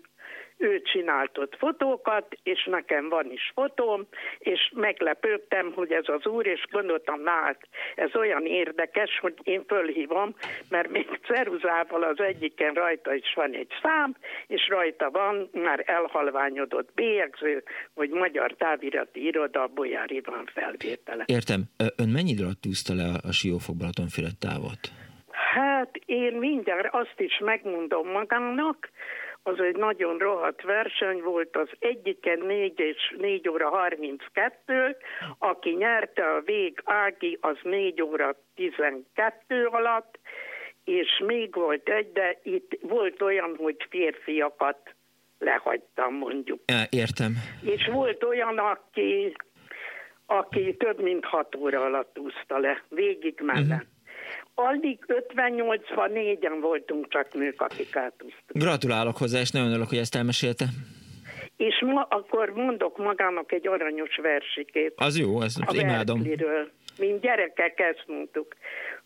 ő csinált ott fotókat, és nekem van is fotóm, és meglepődtem, hogy ez az úr, és gondoltam, na hát ez olyan érdekes, hogy én fölhívom, mert még ceruzával az egyiken rajta is van egy szám, és rajta van már elhalványodott bélyegző, hogy Magyar Távirati Iroda Bolyár Iván felvétele. Értem. Ön mennyi idő alatt tűzte le a Siófok Balatonfüred távot? Hát én mindjárt azt is megmondom magának, az egy nagyon rohadt verseny volt, az egyiken 4 és 4 óra 32, aki nyerte a vég Ági, az 4 óra 12 alatt, és még volt egy, de itt volt olyan, hogy férfiakat lehagytam mondjuk. Értem. És volt olyan, aki, aki több mint 6 óra alatt úszta le, végig mellett. Uh-huh. Addig 58-négyen voltunk csak nők, akik átúztunk. Gratulálok hozzá, és nagyon örülök, hogy ezt elmesélte. És ma akkor mondok magának egy aranyos versikét. Az jó, ezt a imádom. Verkliről. Mint gyerekek ezt mondtuk,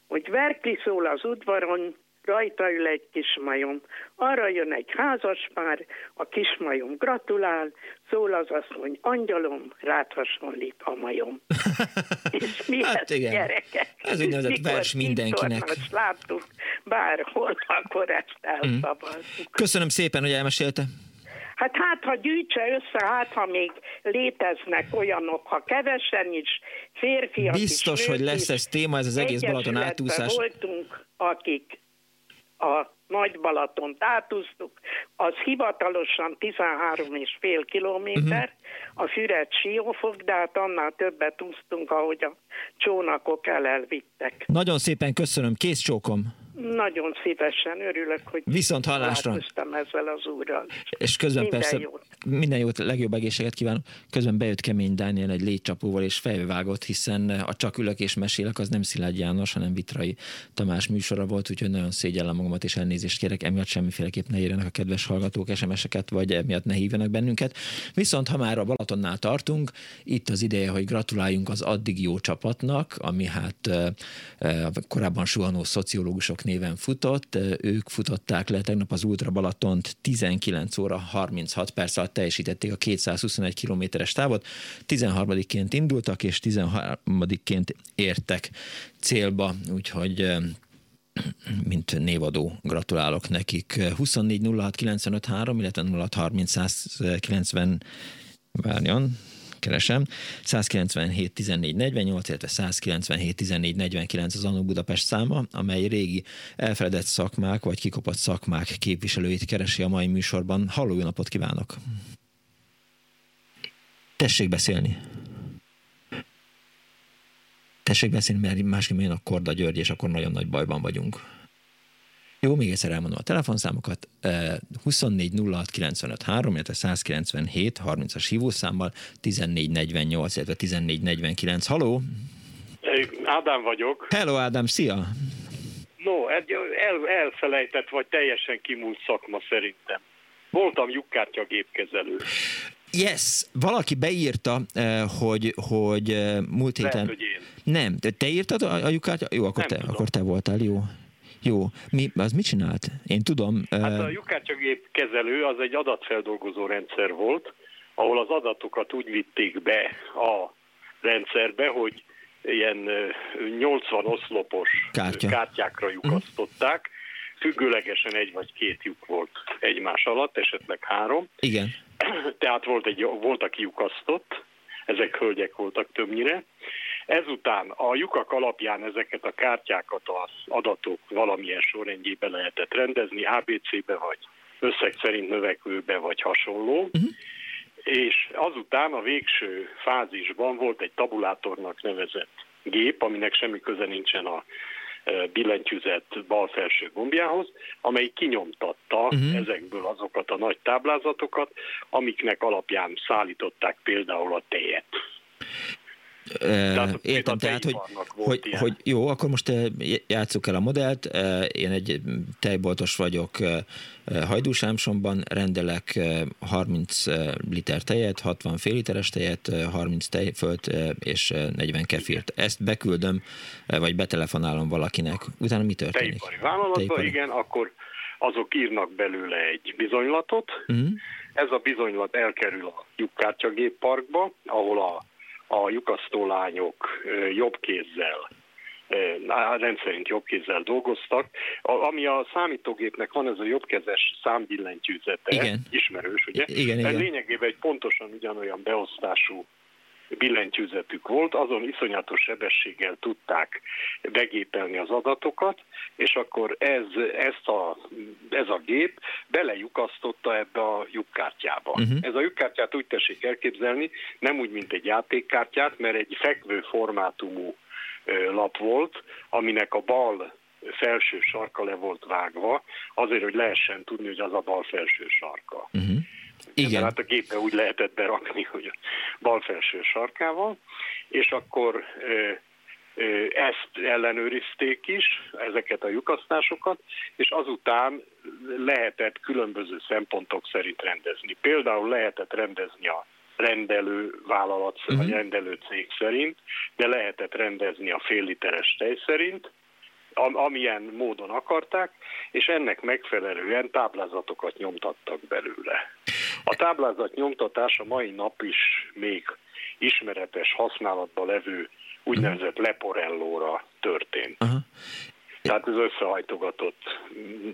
hogy Verkli szól az udvaron, rajta ül egy kismajom. Arra jön egy házaspár, a kismajom gratulál, szól az asszony, angyalom, rád hasonlít a majom. És mi hát igen. gyerekek? Ez úgynevezett vers mindenkinek. Most láttuk bárhol, akkor ezt elszabadtuk. Mm. Köszönöm szépen, hogy elmesélte. Hát hát, ha gyűjtse össze, hát ha még léteznek olyanok, ha kevesen is, férfiak Biztos, is, hogy lesz ez téma, ez az egész Balaton átúszás. voltunk, akik a Nagy Balatont átúztuk, az hivatalosan 13 és fél kilométer, uh-huh. a Füred Siófok, de hát annál többet úsztunk, ahogy a csónakok el elvittek. Nagyon szépen köszönöm, kész csókom! Nagyon szívesen örülök, hogy Viszont hallásra. ezzel az úrral. És közben minden persze jót. minden jót, legjobb egészséget kívánok. Közben bejött Kemény Dániel egy létcsapóval és fejbevágott, hiszen a Csak ülök és mesélek az nem Szilágy János, hanem Vitrai Tamás műsora volt, úgyhogy nagyon szégyellem magamat és elnézést kérek, emiatt semmiféleképp ne írjanak a kedves hallgatók SMS-eket, vagy emiatt ne hívjanak bennünket. Viszont ha már a Balatonnál tartunk, itt az ideje, hogy gratuláljunk az addig jó csapatnak, ami hát korábban suhanó szociológusok néven futott, ők futották le tegnap az Ultra Balatont 19 óra 36 perc alatt teljesítették a 221 kilométeres távot, 13-ként indultak, és 13-ként értek célba, úgyhogy mint névadó gratulálok nekik. 24 06 95 3, illetve 06 30 190 várjon, keresem, 197 14 48, illetve 197 14 49 az Anó Budapest száma, amely régi elfeledett szakmák vagy kikopott szakmák képviselőit keresi a mai műsorban. Halló, jó napot kívánok! Tessék beszélni! Tessék beszélni, mert másképp jön a Korda György, és akkor nagyon nagy bajban vagyunk. Jó, még egyszer elmondom a telefonszámokat. 24 06 95 3, illetve 197 30-as hívószámmal 14 48, illetve 14 49. Haló? Ádám vagyok. Hello Ádám, szia! No, egy el, elfelejtett vagy teljesen kimúlt szakma szerintem. Voltam lyukkártyagépkezelő. Yes, valaki beírta, hogy, hogy múlt héten... Lehet, hogy én. Nem, te írtad a, a lyukkártya? Jó, akkor te, akkor te voltál, jó. Jó, mi, az mit csinált? Én tudom. Hát a lyukácsagép kezelő az egy adatfeldolgozó rendszer volt, ahol az adatokat úgy vitték be a rendszerbe, hogy ilyen 80 oszlopos Kártya. kártyákra lyukasztották, függőlegesen egy vagy két lyuk volt egymás alatt, esetleg három. Igen. Tehát volt, egy, volt aki lyukasztott, ezek hölgyek voltak többnyire, Ezután a lyukak alapján ezeket a kártyákat az adatok valamilyen sorrendjébe lehetett rendezni, ABC-be vagy összeg szerint növekvőbe vagy hasonló. Uh-huh. És azután a végső fázisban volt egy tabulátornak nevezett gép, aminek semmi köze nincsen a billentyűzet bal felső gombjához, amely kinyomtatta uh-huh. ezekből azokat a nagy táblázatokat, amiknek alapján szállították például a tejet. Tehát, Értem, tehát, hogy, hogy, hogy jó, akkor most játsszuk el a modellt. Én egy tejboltos vagyok Hajdúsámsonban, rendelek 30 liter tejet, 60 fél literes tejet, 30 tejfölt és 40 kefirt. Ezt beküldöm, vagy betelefonálom valakinek. Utána mi történik? Tejipari vállalatban, igen, akkor azok írnak belőle egy bizonylatot. Uh-huh. Ez a bizonylat elkerül a lyukkártyagépparkba, ahol a a lyukasztólányok jobb kézzel rendszerint jobbkézzel dolgoztak. A, ami a számítógépnek van, ez a jobbkezes számbillentyűzete, igen. ismerős, ugye? Igen, igen. Lényegében egy pontosan ugyanolyan beosztású billentyűzetük volt, azon iszonyatos sebességgel tudták begépelni az adatokat, és akkor ez, ezt a, ez a gép belejukasztotta ebbe a lyukkártyába. Uh-huh. Ez a lyukkártyát úgy tessék elképzelni, nem úgy, mint egy játékkártyát, mert egy fekvő formátumú lap volt, aminek a bal felső sarka le volt vágva, azért, hogy lehessen tudni, hogy az a bal felső sarka. Uh-huh. Igen. Hát a gépe úgy lehetett berakni, hogy a bal felső sarkával, és akkor ezt ellenőrizték is, ezeket a lyukasztásokat, és azután lehetett különböző szempontok szerint rendezni. Például lehetett rendezni a rendelő vállalat, uh-huh. vagy rendelő cég szerint, de lehetett rendezni a fél literes tej szerint, amilyen módon akarták, és ennek megfelelően táblázatokat nyomtattak belőle. A táblázat nyomtatása mai nap is még ismeretes használatban levő úgynevezett leporellóra történt. Aha. Tehát ez összehajtogatott,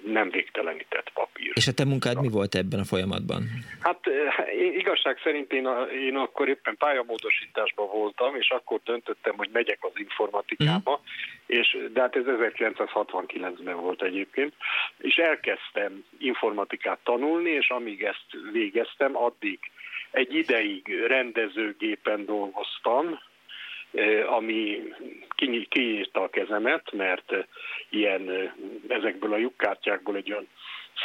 nem végtelenített papír. És a te munkád mi volt ebben a folyamatban? Hát eh, igazság szerint én, a, én akkor éppen pályamódosításban voltam, és akkor döntöttem, hogy megyek az informatikába, uh-huh. és, de hát ez 1969-ben volt egyébként, és elkezdtem informatikát tanulni, és amíg ezt végeztem, addig egy ideig rendezőgépen dolgoztam, ami kinyírta a kezemet, mert ilyen ezekből a lyukkártyákból egy olyan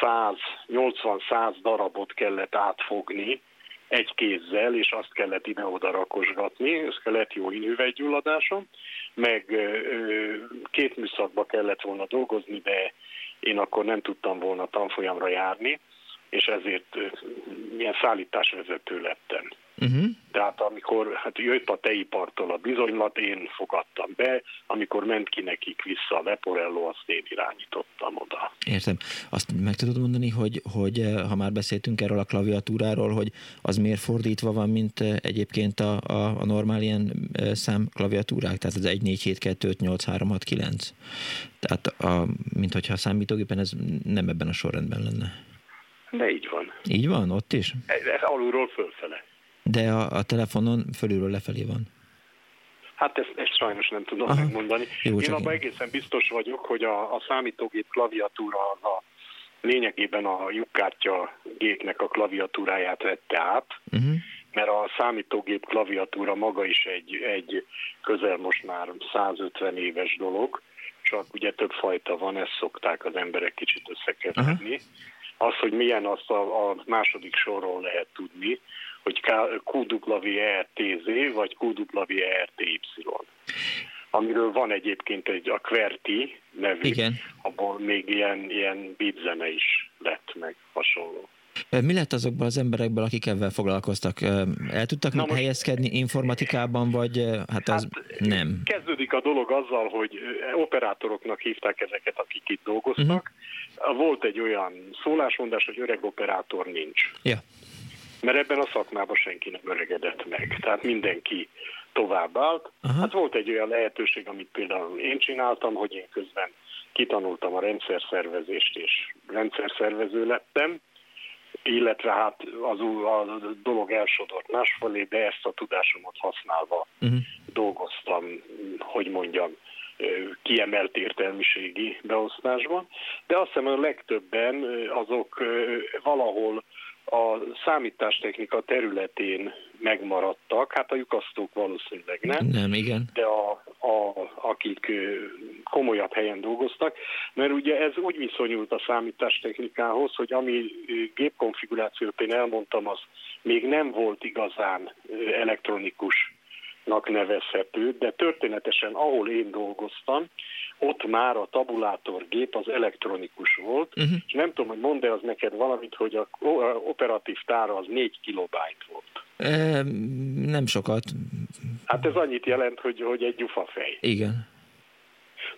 180-100 darabot kellett átfogni egy kézzel, és azt kellett ide-oda rakosgatni, ez kellett jó inhüvelygyulladásom, meg két műszakba kellett volna dolgozni, de én akkor nem tudtam volna tanfolyamra járni, és ezért milyen szállításvezető lettem. Uh-huh. Tehát amikor hát jött a teipartól a bizonylat, én fogadtam be, amikor ment ki nekik vissza a Leporello, azt én irányítottam oda. Értem. Azt meg tudod mondani, hogy, hogy eh, ha már beszéltünk erről a klaviatúráról, hogy az miért fordítva van, mint eh, egyébként a, a, a normál ilyen eh, szám klaviatúrák, tehát az 1, 4, 7, 2, 5, 8, 3, 6, 9. Tehát a, mint hogyha a számítógépen ez nem ebben a sorrendben lenne. De így van. Így van, ott is? Ez, ez alulról fölfele. De a, a telefonon fölülről lefelé van. Hát ezt, ezt sajnos nem tudom Aha. megmondani. Jó, én abban egészen biztos vagyok, hogy a, a számítógép klaviatúra az a lényegében a lyukkártya gépnek a klaviatúráját vette át, uh-huh. mert a számítógép klaviatúra maga is egy, egy közel most már 150 éves dolog, csak ugye több fajta van, ezt szokták az emberek kicsit összekeverni. Uh-huh. Az, hogy milyen azt a, a második sorról lehet tudni, hogy QWERTZ vagy QWERTY. Amiről van egyébként egy a QWERTY nevű, Igen. abból még ilyen, ilyen beatzene is lett meg hasonló. Mi lett azokból az emberekből, akik ebben foglalkoztak? El tudtak Na helyezkedni informatikában, vagy hát az hát, nem? Kezdődik a dolog azzal, hogy operátoroknak hívták ezeket, akik itt dolgoztak. Uh-huh. Volt egy olyan szólásmondás, hogy öreg operátor nincs. Ja mert ebben a szakmában senki nem öregedett meg. Tehát mindenki tovább állt. Aha. Hát volt egy olyan lehetőség, amit például én csináltam, hogy én közben kitanultam a rendszerszervezést, és rendszerszervező lettem, illetve hát az a dolog elsodort másfelé, de ezt a tudásomat használva uh-huh. dolgoztam, hogy mondjam, kiemelt értelmiségi beosztásban, de azt hiszem a legtöbben azok valahol a számítástechnika területén megmaradtak, hát a lyukasztók valószínűleg nem. Nem, igen. De a, a, akik komolyabb helyen dolgoztak, mert ugye ez úgy viszonyult a számítástechnikához, hogy ami gépkonfigurációt én elmondtam, az még nem volt igazán elektronikusnak nevezhető, de történetesen, ahol én dolgoztam, ott már a tabulátorgép az elektronikus volt, uh-huh. és nem tudom, hogy mondd az neked valamit, hogy a operatív tára az 4 kilobájt volt. E, nem sokat. Hát ez annyit jelent, hogy, hogy egy gyufafej. Igen.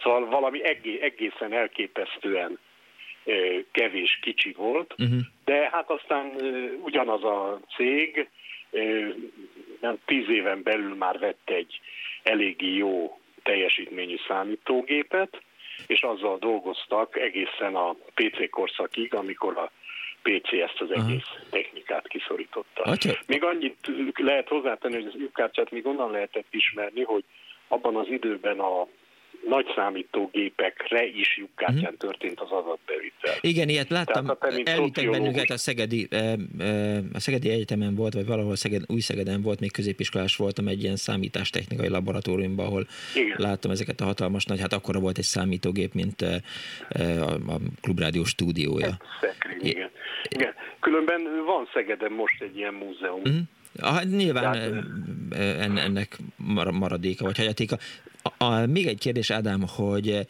Szóval valami egészen elképesztően kevés kicsi volt, uh-huh. de hát aztán ugyanaz a cég nem tíz éven belül már vett egy eléggé jó teljesítményű számítógépet, és azzal dolgoztak egészen a PC korszakig, amikor a PC ezt az egész Aha. technikát kiszorította. Atya. Még annyit lehet hozzátenni, hogy az űrkártyát még onnan lehetett ismerni, hogy abban az időben a nagy számítógépekre is lyukkártyán uh-huh. történt az adatbevitel. Igen, ilyet láttam. Elvittek bennünket a Szegedi, a Szegedi Egyetemen volt, vagy valahol Szeged, új Szegeden volt, még középiskolás voltam egy ilyen számítástechnikai laboratóriumban, ahol Igen. láttam ezeket a hatalmas nagy, hát akkora volt egy számítógép, mint a, a Klubrádió stúdiója. Szekrény, igen. igen. Különben van Szegeden most egy ilyen múzeum. Uh-huh. Ah, nyilván Tehát, ennek maradéka, vagy hagyatéka. A, a, még egy kérdés, Ádám, hogy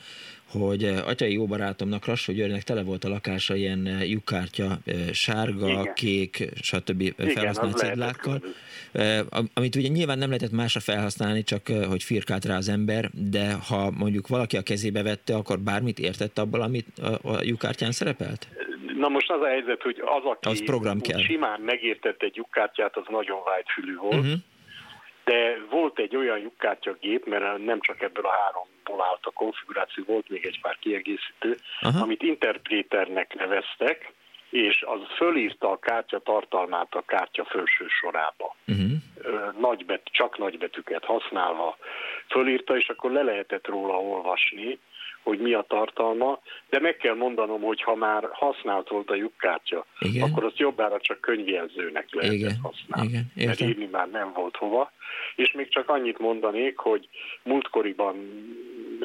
hogy atyai jó barátomnak, Rassó Györgynek tele volt a lakása ilyen lyukkártya, sárga, Igen. kék, stb. felhasznált cédlákkal, amit ugye nyilván nem lehetett másra felhasználni, csak hogy firkált rá az ember, de ha mondjuk valaki a kezébe vette, akkor bármit értett abból, amit a, a lyukkártyán szerepelt? Na most az a helyzet, hogy az, aki az program kell. simán megértett egy lyukkártyát, az nagyon vágyfülű volt, uh-huh de volt egy olyan lyukkártyagép, mert nem csak ebből a háromból állt a konfiguráció, volt még egy pár kiegészítő, Aha. amit interpréternek neveztek, és az fölírta a kártya tartalmát a kártya felső sorába. Uh-huh. Nagybet, csak nagybetűket használva fölírta, és akkor le lehetett róla olvasni, hogy mi a tartalma, de meg kell mondanom, hogy ha már használt volt a lyukkártya, Igen. akkor azt jobbára csak könyvjelzőnek lehetett Igen. használni, Igen. mert írni már nem volt hova. És még csak annyit mondanék, hogy múltkoriban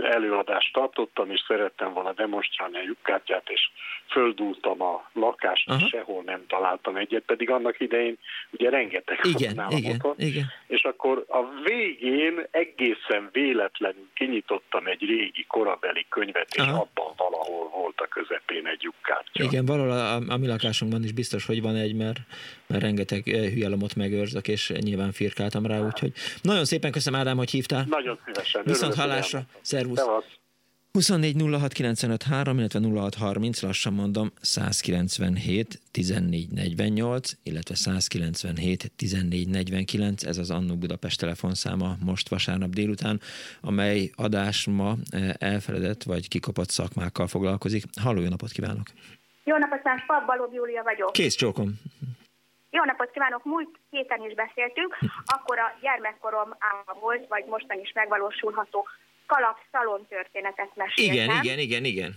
előadást tartottam, és szerettem volna demonstrálni a lyukkártyát, és földúltam a lakást, Aha. és sehol nem találtam egyet, pedig annak idején ugye rengeteg igen, igen, otthon, igen. és akkor a végén egészen véletlenül kinyitottam egy régi korabeli könyvet, és Aha. abban valahol volt a közepén egy lyukkártya. Igen, valahol a, a, a mi lakásunkban is biztos, hogy van egy, mert, mert rengeteg eh, hülyelomot megőrzök, és nyilván firkáltam rá, úgyhogy nagyon szépen köszönöm Ádám, hogy hívtál. Nagyon szívesen. Viszont hallásra. Szervusz. 24 06 illetve 0630, lassan mondom, 197 14 48, illetve 197 14 49, ez az Annó Budapest telefonszáma most vasárnap délután, amely adás ma eh, elfeledett vagy kikapott szakmákkal foglalkozik. Halló, jó napot kívánok! Jó napot, Szám, Balog Júlia vagyok. Kész csókom! Jó napot kívánok! Múlt héten is beszéltünk, akkor a gyermekkorom álma volt, vagy mostan is megvalósulható kalapszalon történetet meséltem. Igen, igen, igen, igen.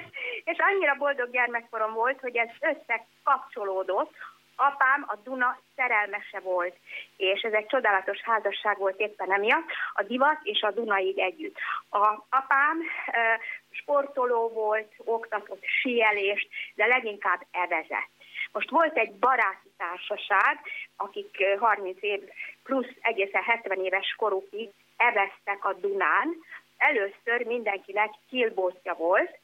és annyira boldog gyermekkorom volt, hogy ez összekapcsolódott. Apám a Duna szerelmese volt, és ez egy csodálatos házasság volt éppen emiatt, a divat és a Duna így együtt. A apám e, sportoló volt, oktatott síelést, de leginkább evezett. Most volt egy baráti társaság, akik 30 év plusz egészen 70 éves korukig eveztek a Dunán. Először mindenkinek kilbótja volt,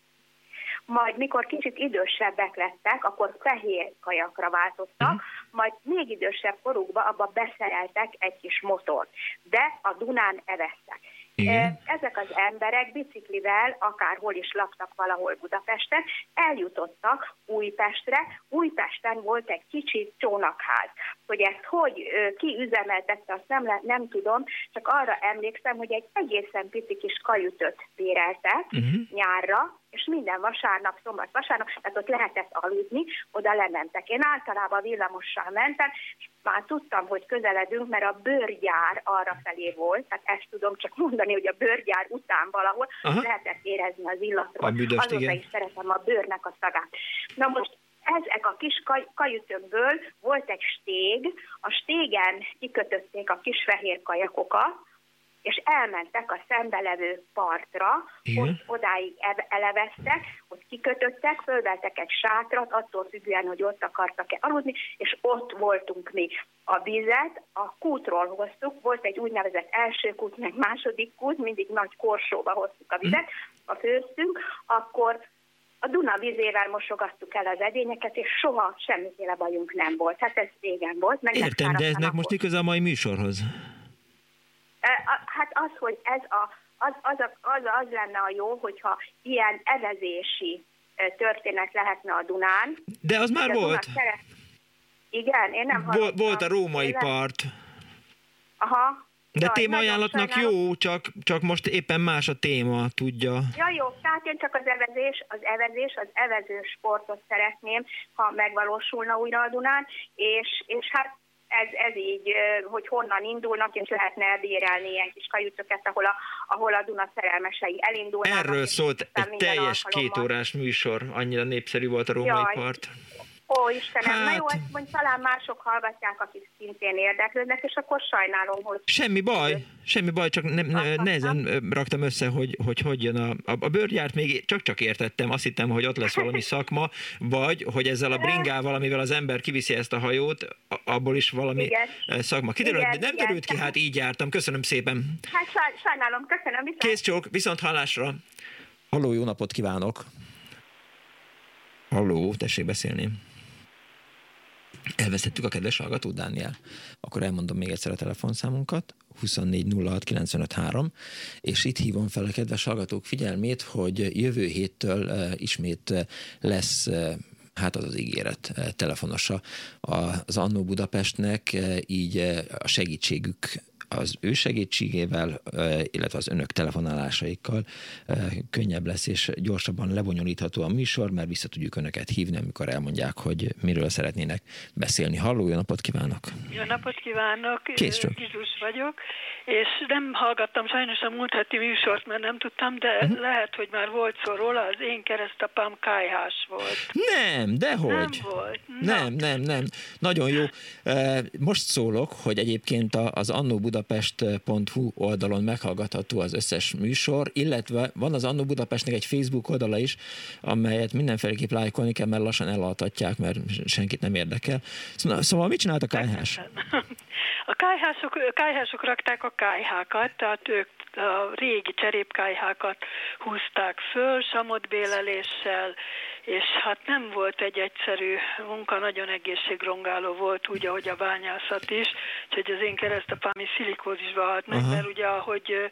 majd mikor kicsit idősebbek lettek, akkor fehér kajakra változtak, uh-huh. majd még idősebb korukba abba beszereltek egy kis motort, de a Dunán eveztek. Igen. Ezek az emberek biciklivel, akárhol is laktak valahol Budapesten, eljutottak Újpestre. Újpesten volt egy kicsi csónakház. Hogy ezt hogy ki üzemeltette, azt nem, nem tudom, csak arra emlékszem, hogy egy egészen pici kis kajütöt béreltek uh-huh. nyárra, és minden vasárnap, szombat, vasárnap, tehát ott lehetett aludni, oda lementek. Én általában villamossal mentem, és már tudtam, hogy közeledünk, mert a bőrgyár arra felé volt, tehát ezt tudom csak mondani, hogy a bőrgyár után valahol Aha. lehetett érezni az illatról. A büdöst, Azóta igen. is szeretem a bőrnek a szagát. Na most ezek a kis kaj, kajutökből volt egy stég, a stégen kikötötték a kis fehér kajakokat, és elmentek a szembelevő partra, Igen. ott odáig e- eleveztek, ott kikötöttek, fölveltek egy sátrat, attól függően, hogy ott akartak-e aludni, és ott voltunk mi. A vizet a kútról hoztuk, volt egy úgynevezett első kút, meg második kút, mindig nagy korsóba hoztuk a vizet, a főztünk, akkor a Duna vizével mosogattuk el az edényeket, és soha semmiféle bajunk nem volt. Hát ez régen volt. Meg Értem, de ez meg most köze a mai műsorhoz? E, Hát az, hogy ez a, az, az, a, az, az lenne a jó, hogyha ilyen evezési e, történet lehetne a Dunán. De az már De volt. Igen, én nem Vol-. Volt a római Tényleg? part. Aha. De Jaj, témaajánlatnak sajnálom. jó, csak, csak most éppen más a téma, tudja. Ja, jó, tehát én csak az evezés, az evezés, az evező sportot szeretném, ha megvalósulna újra a Dunán, és, és hát ez, ez így, hogy honnan indulnak, és lehetne elbérelni ilyen kis kajutokat, ahol a, ahol a Duna szerelmesei elindulnának. Erről szólt egy teljes kétórás műsor, annyira népszerű volt a római Jaj. part. Ó, Istenem, hát... na Hát- jó, ezt mondjuk talán mások hallgatják, akik szintén érdeklődnek, és akkor sajnálom, hogy... Semmi baj, semmi baj, csak ne, ne, nehezen raktam össze, hogy hogy, hogy jön a, a, a bőrgyárt, még csak-csak értettem, azt hittem, hogy ott lesz valami szakma, vagy hogy ezzel a bringával, amivel az ember kiviszi ezt a hajót, abból is valami Igen. szakma. Kiderült, Igen, de nem igen. derült ki, hát így jártam. Köszönöm szépen. Hát saj, sajnálom, köszönöm, viszont... Kész csók, viszont hallásra. Halló, jó napot kívánok. Halló, tessék beszélni. Elvesztettük a kedves hallgatót, Dániel. Akkor elmondom még egyszer a telefonszámunkat. 2406953, és itt hívom fel a kedves hallgatók figyelmét, hogy jövő héttől uh, ismét uh, lesz uh, hát az az ígéret telefonosa az Annó Budapestnek, így a segítségük az ő segítségével, illetve az önök telefonálásaikkal könnyebb lesz és gyorsabban lebonyolítható a műsor, mert vissza tudjuk önöket hívni, amikor elmondják, hogy miről szeretnének beszélni. Halló, jó napot kívánok! Jó napot kívánok, Kész csak. Gizus vagyok, és nem hallgattam sajnos a múlt heti műsort, mert nem tudtam, de uh-huh. lehet, hogy már volt szó róla, az én keresztapám kájhás volt. Nem, dehogy. Nem volt. Na. Nem, nem, nem. Nagyon jó. Most szólok, hogy egyébként az annobudapest.hu oldalon meghallgatható az összes műsor, illetve van az Annó Budapestnek egy Facebook oldala is, amelyet mindenféleképp lájkolni kell, mert lassan elaltatják, mert senkit nem érdekel. Szóval, mit csinált a kájhás? A kájhások, kájhások rakták a kájhákat, tehát ők a régi cserépkájhákat húzták föl samotbéleléssel, és hát nem volt egy egyszerű munka, nagyon egészségrongáló volt, úgy, ahogy a bányászat is, úgyhogy az én keresztapám is szilikózisba halt meg, Aha. mert ugye ahogy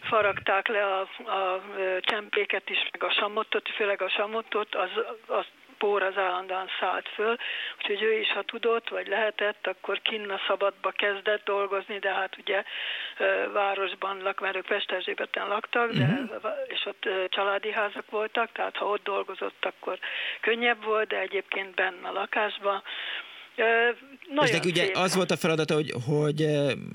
faragták le a, a csempéket is, meg a samottot, főleg a samottot, az, az pór az állandóan szállt föl, úgyhogy ő is, ha tudott, vagy lehetett, akkor kinn a szabadba kezdett dolgozni, de hát ugye városban lak, mert ők Pesterzsébeten laktak, de, és ott családi házak voltak, tehát ha ott dolgozott, akkor könnyebb volt, de egyébként benne a lakásban. És nagyon neki ugye az volt a feladata, hogy, hogy,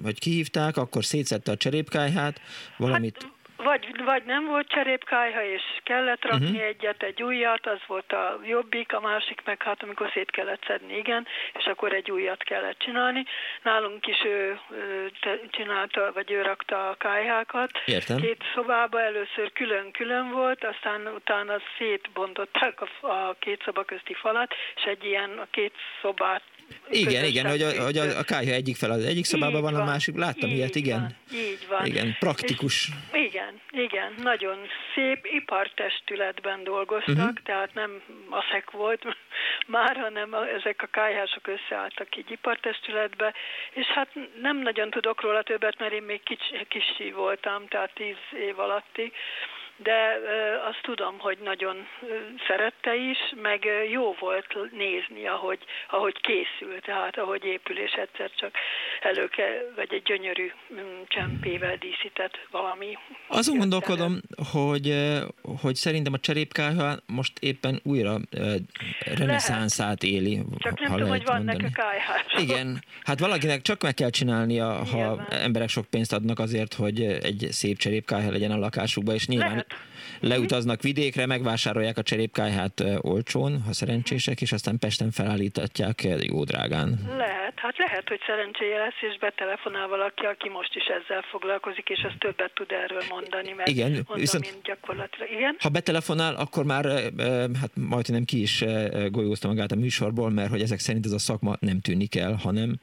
hogy kihívták, akkor szétszette a cserépkájhát, valamit... Hát, vagy, vagy nem volt cserépkájha, és kellett rakni uh-huh. egyet, egy újat, az volt a jobbik, a másik meg hát amikor szét kellett szedni, igen, és akkor egy újat kellett csinálni. Nálunk is ő, ő csinálta, vagy ő rakta a kájhákat. Értem. Két szobába először külön-külön volt, aztán utána szétbontották a, a két szoba közti falat, és egy ilyen a két szobát Igen, igen, hogy a, hogy a, a kájha egyik fel az egyik szobában Így van, a van, másik, láttam így ilyet, igen. Van, így van. Igen, praktikus. És, igen, igen, nagyon szép ipartestületben dolgoztak, uh-huh. tehát nem maszek volt már, hanem a, ezek a kájhások összeálltak egy ipartestületbe, és hát nem nagyon tudok róla többet, mert én még kicsi, kicsi voltam, tehát tíz év alatti, de azt tudom, hogy nagyon szerette is, meg jó volt nézni, ahogy, ahogy készül, tehát ahogy épül, és egyszer csak előke, vagy egy gyönyörű mm, csempével díszített valami. Azon gondolkodom, hogy, hogy szerintem a cserépkályha most éppen újra reneszánszát éli. Csak nem tudom, hogy van neki kályhás. Igen, hát valakinek csak meg kell csinálnia, ha Igen, emberek sok pénzt adnak azért, hogy egy szép cserépkályha legyen a lakásukba, és nyilván leutaznak vidékre, megvásárolják a cserépkályhát olcsón, ha szerencsések, és aztán Pesten felállítatják jó drágán. Lehet, hát lehet, hogy szerencséje lesz, és betelefonál valaki, aki most is ezzel foglalkozik, és az többet tud erről mondani, mert Igen, mondom, viszont, gyakorlatilag. Igen? Ha betelefonál, akkor már hát majd nem ki is golyózta magát a műsorból, mert hogy ezek szerint ez a szakma nem tűnik el, hanem,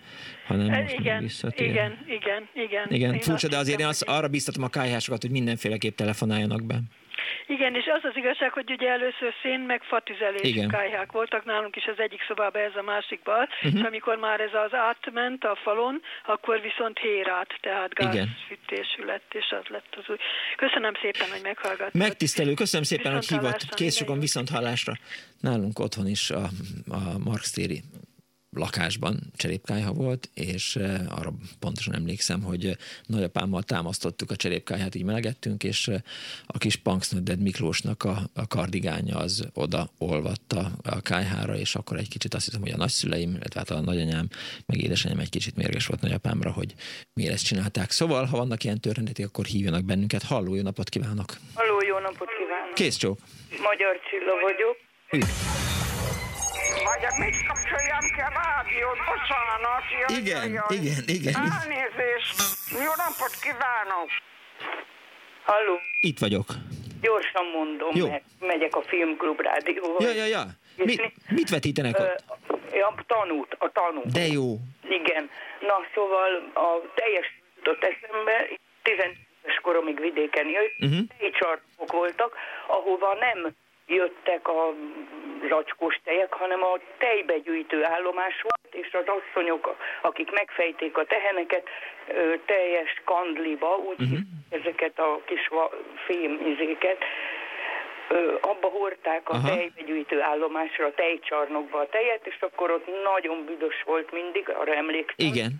hanem most igen, visszatér. Igen, igen, igen. Igen, furcsa, de azért én azt, arra biztatom a kályhásokat, hogy mindenféleképp telefonáljanak be. Igen, és az az igazság, hogy ugye először szén meg fatüzelésű kályhák voltak, nálunk is az egyik szobában, ez a másikban, uh-huh. és amikor már ez az átment a falon, akkor viszont hérát, tehát gázfűtésű lett, és az lett az új. Köszönöm szépen, hogy meghallgattad. Megtisztelő, köszönöm szépen, hogy hívott. Kész viszont hallásra. Nálunk otthon is a, a Marx téri lakásban cserépkályha volt, és arra pontosan emlékszem, hogy nagyapámmal támasztottuk a cserépkályhát, így melegettünk, és a kis Punksnodded Miklósnak a, a kardigánya az oda olvatta a kályhára, és akkor egy kicsit azt hiszem, hogy a nagyszüleim, illetve hát a nagyanyám, meg édesanyám egy kicsit mérges volt nagyapámra, hogy miért ezt csinálták. Szóval, ha vannak ilyen történetek, akkor hívjanak bennünket. Halló, jó napot kívánok! Halló, jó napot kívánok! Kész csók! Magyar Csilla vagyok. Üdv. Vagy mit rádiót? Bocsánat. Jaj, igen, jaj. igen, igen. Elnézést. Jó napot kívánok. Halló? Itt vagyok. Gyorsan mondom, Jó. mert megyek a Filmklub rádióval. Ja, ja, ja. Mi, mit vetítenek ott? A tanút, a tanút. De jó. Igen. Na, szóval a teljes jutott eszembe, 15 koromig vidéken jött, uh-huh. csarnokok voltak, ahova nem jöttek a zacskós tejek, hanem a tejbegyűjtő állomás volt, és az asszonyok, akik megfejték a teheneket, teljes kandliba, úgy uh-huh. ezeket a kis fémizéket, abba hordták a Aha. tejbegyűjtő állomásra, a tejcsarnokba a tejet, és akkor ott nagyon büdös volt mindig, arra emlékszem. Igen.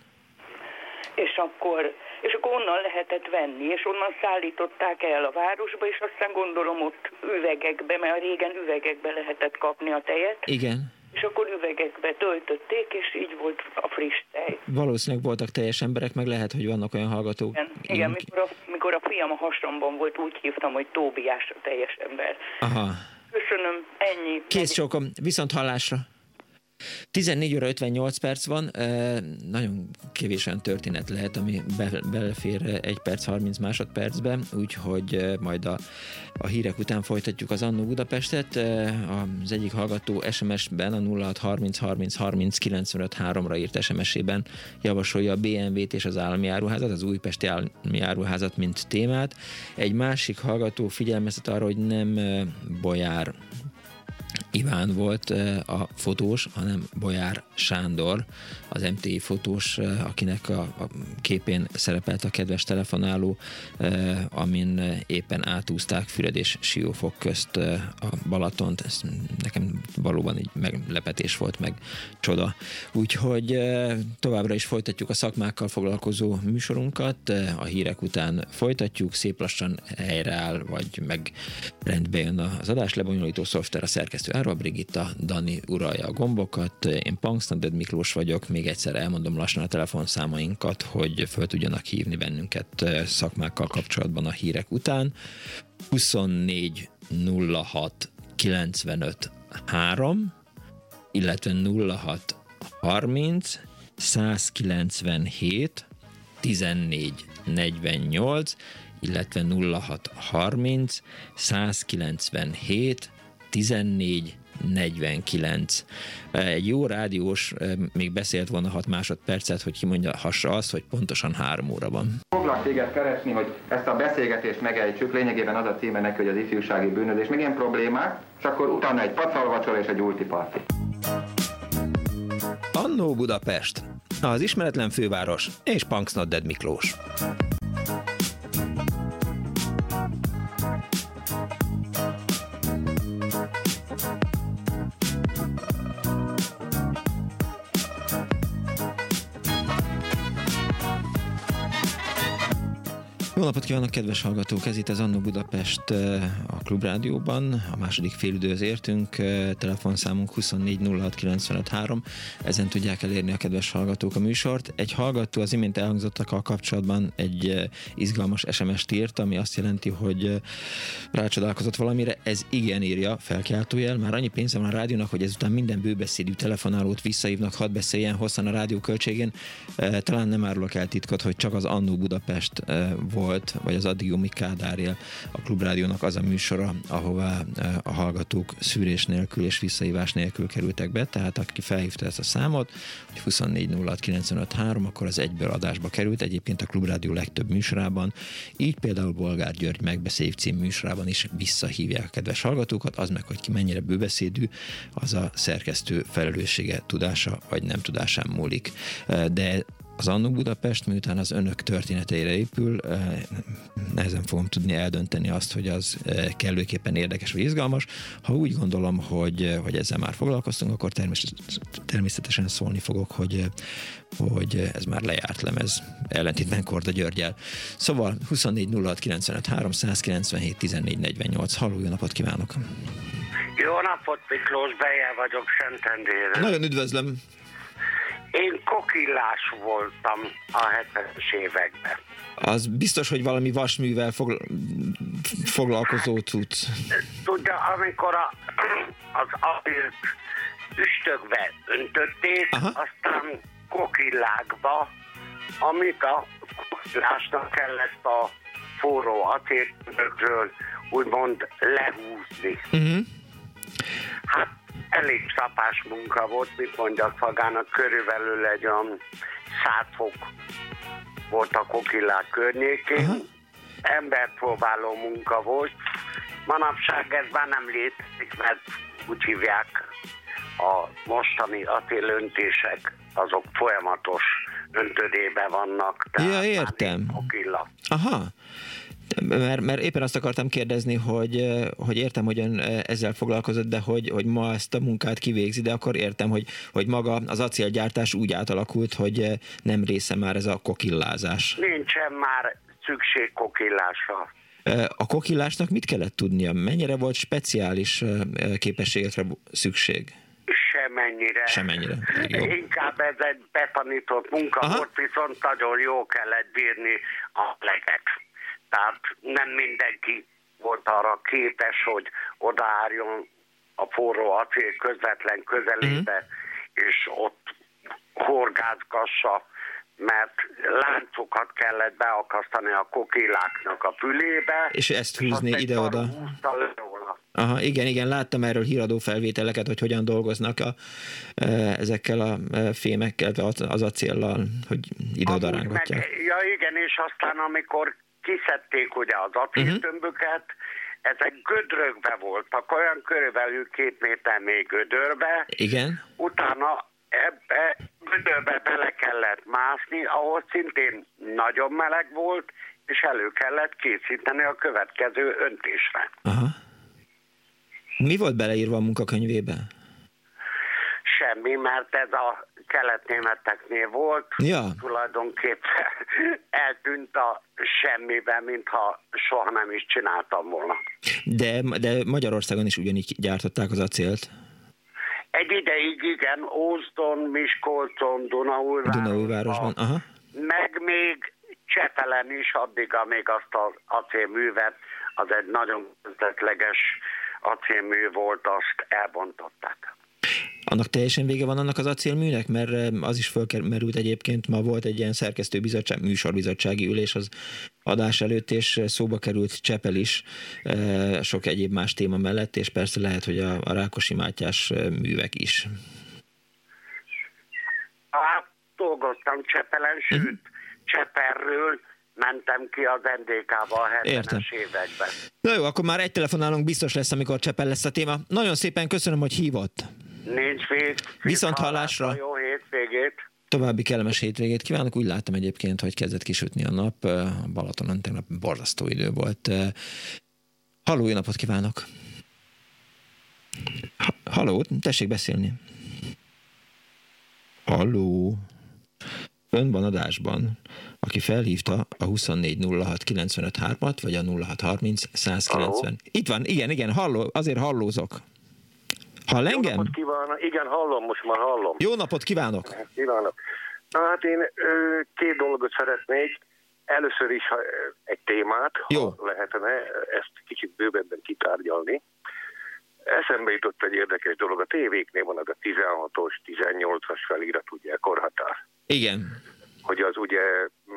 És akkor és akkor onnan lehetett venni, és onnan szállították el a városba, és aztán gondolom ott üvegekbe, mert régen üvegekbe lehetett kapni a tejet. Igen. És akkor üvegekbe töltötték, és így volt a friss tej. Valószínűleg voltak teljes emberek, meg lehet, hogy vannak olyan hallgatók. Igen, igen mikor, a, mikor a fiam a hasonban volt, úgy hívtam, hogy Tóbiás a teljes ember. Aha. Köszönöm, ennyi. Kész csókom, viszont hallásra. 14 óra 58 perc van, nagyon kevésen történet lehet, ami belefér 1 perc 30 másodpercbe, úgyhogy majd a, a hírek után folytatjuk az Annó Budapestet. Az egyik hallgató SMS-ben a 0630 30 30 95 3-ra írt SMS-ében javasolja a BMW-t és az állami áruházat, az újpesti állami áruházat, mint témát. Egy másik hallgató figyelmeztet arra, hogy nem Bolyár Iván volt a fotós, hanem Bolyár Sándor, az MTI fotós, akinek a, a képén szerepelt a kedves telefonáló, amin éppen átúzták Füred és Siófok közt a Balatont. Ez nekem valóban így meglepetés volt, meg csoda. Úgyhogy továbbra is folytatjuk a szakmákkal foglalkozó műsorunkat, a hírek után folytatjuk, szép lassan helyreáll, vagy meg rendbe jön az adás lebonyolító szoftver, a szerkesztő Árva Brigitta, Dani uralja a gombokat, én Punksnaded Miklós vagyok, még egyszer elmondom lassan a telefonszámainkat, hogy föl tudjanak hívni bennünket szakmákkal kapcsolatban a hírek után. 24 06 95 3, illetve 06 30 197 14 48, illetve 06 30 197 14 49. Egy jó rádiós még beszélt volna 6 másodpercet, hogy kimondja hassa azt, hogy pontosan 3 óra van. Foglak téged keresni, hogy ezt a beszélgetést megejtsük. Lényegében az a címe neki, hogy az ifjúsági bűnözés. Még ilyen problémák, és akkor utána egy pacalvacsor és egy ultiparti. Annó Budapest, az ismeretlen főváros és Punksnodded Miklós. Napot kívánok, kedves hallgatók! Ez itt az Annó Budapest eh, a Klubrádióban. A második félidőhöz értünk. Eh, telefonszámunk 2406953. Ezen tudják elérni a kedves hallgatók a műsort. Egy hallgató az imént elhangzottak a kapcsolatban egy eh, izgalmas SMS-t írt, ami azt jelenti, hogy rácsodálkozott valamire. Ez igen írja, felkiáltójel. Már annyi pénze van a rádiónak, hogy ezután minden bőbeszédű telefonálót visszahívnak, hadd beszéljen hosszan a rádió költségén. Talán nem árulok el titkot, hogy csak az Annó Budapest volt, vagy az Addiumi Kádárjel a Klubrádiónak az a műsora, ahová e, a hallgatók szűrés nélkül és visszaívás nélkül kerültek be, tehát aki felhívta ezt a számot, hogy 24 akkor az egyből adásba került, egyébként a Klubrádió legtöbb műsorában, így például Bolgár György megbeszéljük cím műsorában is visszahívják a kedves hallgatókat, az meg, hogy ki mennyire bőbeszédű, az a szerkesztő felelőssége, tudása vagy nem tudásán múlik. E, de az Annó Budapest, miután az önök történeteire épül, eh, nehezen fogom tudni eldönteni azt, hogy az eh, kellőképpen érdekes vagy izgalmas. Ha úgy gondolom, hogy, eh, hogy ezzel már foglalkoztunk, akkor természetesen szólni fogok, hogy, hogy ez már lejárt lemez ellentétben Korda Györgyel. Szóval 24 06 95 397 14 48. Halló, jó napot kívánok! Jó napot, Miklós, Beje vagyok Szentendére. Nagyon üdvözlöm! Én kokillás voltam a 70-es években. Az biztos, hogy valami vasművel fogl- foglalkozó tudsz. Tudja, amikor a, az apilt üstökbe öntötték, Aha. aztán kokillákba, amit a kokillásnak kellett a forró acéltökről úgymond lehúzni. Uh-huh. Hát elég szapás munka volt, mit mondjak magának, körülbelül egy olyan fok volt a kokillák környékén. Uh-huh. Emberpróbáló munka volt. Manapság ez már nem létezik, mert úgy hívják a mostani acélöntések, azok folyamatos öntödében vannak. Ja, értem. Kokilla. Aha. Mert, mert éppen azt akartam kérdezni, hogy, hogy értem, hogy ön ezzel foglalkozott, de hogy, hogy ma ezt a munkát kivégzi, de akkor értem, hogy, hogy maga az acélgyártás úgy átalakult, hogy nem része már ez a kokillázás. Nincsen már szükség kokillásra. A kokillásnak mit kellett tudnia? Mennyire volt speciális képességekre szükség? Semennyire. Semennyire. Jó. Inkább ez egy betanított munka Aha. volt, viszont nagyon jó kellett bírni a leget. Tehát nem mindenki volt arra képes, hogy odaárjon a forró acél közvetlen közelébe, uh-huh. és ott horgázgassa, mert láncokat kellett beakasztani a kokéláknak a fülébe. És ezt húzni ide-oda. Aha, igen, igen, láttam erről híradó felvételeket, hogy hogyan dolgoznak a, e, ezekkel a e, fémekkel, az acéllal, hogy ide-oda rángatják. Ja igen, és aztán amikor kiszedték ugye az acéltömböket, uh-huh. ezek gödrökbe voltak, olyan körülbelül két méter még gödörbe. Igen. Utána ebbe gödörbe bele kellett mászni, ahol szintén nagyon meleg volt, és elő kellett készíteni a következő öntésre. Aha. Mi volt beleírva a munkakönyvébe? Semmi, mert ez a keletnémeteknél volt, ja. tulajdonképpen eltűnt a semmiben, mintha soha nem is csináltam volna. De, de Magyarországon is ugyanígy gyártották az acélt? Egy ideig igen, Ózdon, Miskolcon, Dunaújvárosban. Dunaújvárosban, aha. Meg még Csepelen is, addig, amíg azt az acélművet, az egy nagyon közvetleges acélmű volt, azt elbontották. Annak teljesen vége van annak az acélműnek, mert az is fölmerült egyébként, ma volt egy ilyen szerkesztőbizottság, műsorbizottsági ülés az adás előtt, és szóba került Csepel is sok egyéb más téma mellett, és persze lehet, hogy a, a Rákosi Mátyás művek is. Hát dolgoztam Csepelen, sőt, uh-huh. Cseperről mentem ki az NDK-ba a 70-es években. Na jó, akkor már egy telefonálunk biztos lesz, amikor Csepel lesz a téma. Nagyon szépen köszönöm, hogy hívott. Nincs vég. Viszont hallásra. Jó hétvégét. További kellemes hétvégét kívánok. Úgy láttam egyébként, hogy kezdett kisütni a nap. A Balatonon tegnap borzasztó idő volt. Halló, jó napot kívánok! Halló, tessék beszélni. Halló! ön van adásban, aki felhívta a 2406953-at, vagy a 0630 190. Halló? Itt van, igen, igen, halló, azért hallózok. Hall engem? Jó napot kívánok. Igen, hallom, most már hallom. Jó napot kívánok! Kívánok. Na hát én két dolgot szeretnék. Először is egy témát, Jó. ha lehetne ezt kicsit bővebben kitárgyalni. Eszembe jutott egy érdekes dolog. A tévéknél van az a 16-os, 18-as felirat, ugye, korhatár. Igen. Hogy az ugye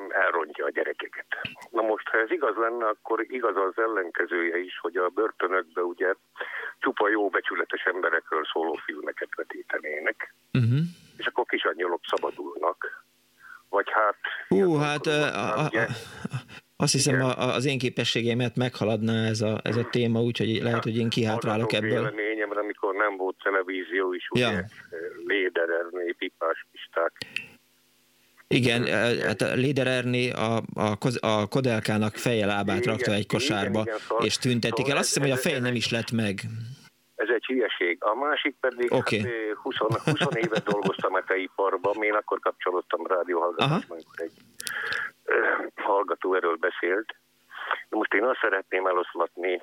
elrontja a gyerekeket. Na most, ha ez igaz lenne, akkor igaz az ellenkezője is, hogy a börtönökbe ugye csupa jó becsületes emberekről szóló filmeket vetítenének, uh-huh. és akkor kis angyalok szabadulnak. Vagy hát... Hú, hát a, a, a, azt hiszem a, az én képességemet meghaladná ez a, ez a téma, úgyhogy lehet, hogy én kihátrálok ebből. Véleményemre, amikor nem volt televízió is, ja. ugye Léderer, Igen, hát a Lédererné a, a, a Kodelkának feje lábát igen, rakta egy kosárba, igen, igen, szóval, és tüntetik szóval el. Azt hiszem, hogy a feje nem is lett meg. Ez egy hülyeség. A másik pedig okay. hát, 20, 20 évet dolgoztam a teiparban, én akkor kapcsolódtam rádióhallgatásban, amikor egy hallgató erről beszélt. De most én azt szeretném eloszlatni,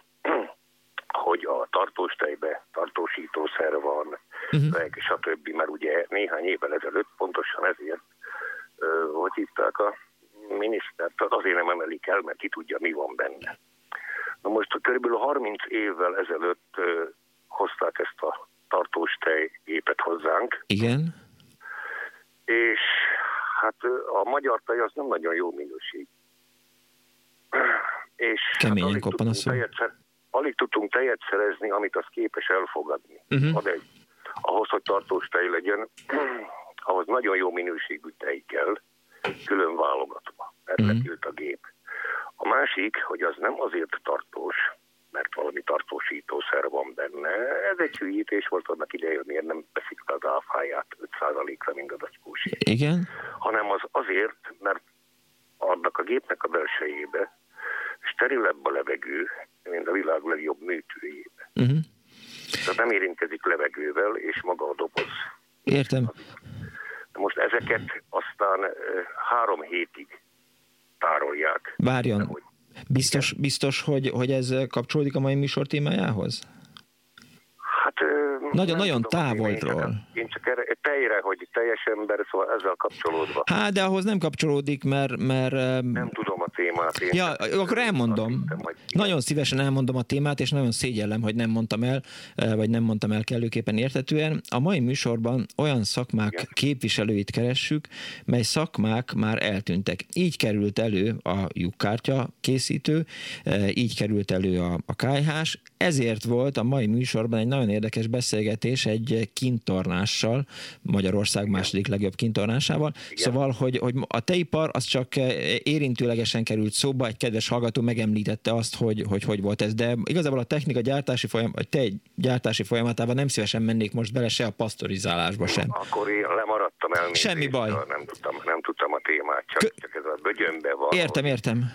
hogy a tartós tejbe tartósítószer van, uh-huh. stb. Mert ugye néhány évvel ezelőtt pontosan ezért, uh, hogy hívták a minisztert, azért nem emelik el, mert ki tudja, mi van benne. Na most körülbelül 30 évvel ezelőtt uh, hozták ezt a tartós tejgépet hozzánk. Igen. És hát a magyar tej az nem nagyon jó minőség. És Keményen hát koppan a szó. Tejet, alig tudtunk tejet szerezni, amit az képes elfogadni. Uh-huh. Ad egy, ahhoz, hogy tartós tej legyen, ahhoz nagyon jó minőségű tej kell, külön válogatva, mert uh-huh. a gép. A másik, hogy az nem azért tartós, mert valami tartósítószer van benne. Ez egy hülyítés volt annak idején, miért nem veszik az áfáját 5%-ra, mint a dacskós. Igen. Hanem az azért, mert annak a gépnek a belsejébe sterilebb a levegő, mint a világ legjobb műtőjébe. Uh-huh. Tehát nem érintkezik levegővel, és maga a doboz. Értem. Most ezeket aztán három hétig tárolják. Várjon, Biztos, biztos hogy, hogy ez kapcsolódik a mai műsor témájához? Hát... Nagyon, nagyon távolról. Én csak erre, tejre, hogy teljes ember, szóval ezzel kapcsolódva. Hát, de ahhoz nem kapcsolódik, mert... mert nem tudom a témát. Én ja, akkor elmondom. Nagyon szívesen elmondom a témát, és nagyon szégyellem, hogy nem mondtam el, vagy nem mondtam el kellőképpen értetően. A mai műsorban olyan szakmák Igen. képviselőit keressük, mely szakmák már eltűntek. Így került elő a lyukkártya készítő, így került elő a, a kájhás, ezért volt a mai műsorban egy nagyon érdekes beszélgetés egy kintornással, Magyarország második legjobb kintornásával. Igen. Szóval, hogy, hogy a teipar az csak érintőlegesen került szóba, egy kedves hallgató megemlítette azt, hogy hogy, hogy volt ez, de igazából a technika gyártási folyam, a tej gyártási folyamatában nem szívesen mennék most bele se a pasztorizálásba sem. Akkor én lemaradtam el. Semmi baj. Nem tudtam, nem tudtam a témát, csak, Kö... csak ez a bögyönbe van. Értem, értem.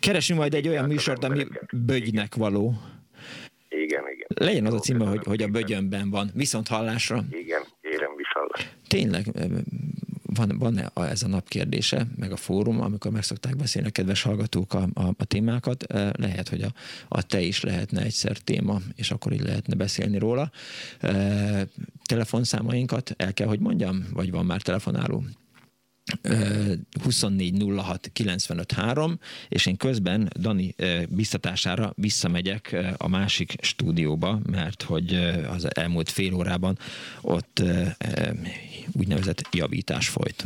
Keresünk majd egy olyan műsort, ami bögynek való. Legyen az a címe, hogy, hogy a bögyönben van. Viszont hallásra. Igen, érem viszont. Tényleg, van, van -e ez a nap kérdése, meg a fórum, amikor meg szokták beszélni a kedves hallgatók a, a, a témákat, lehet, hogy a, a te is lehetne egyszer téma, és akkor így lehetne beszélni róla. Telefonszámainkat el kell, hogy mondjam, vagy van már telefonáló? 24 06 és én közben Dani biztatására visszamegyek a másik stúdióba, mert hogy az elmúlt fél órában ott úgynevezett javítás folyt.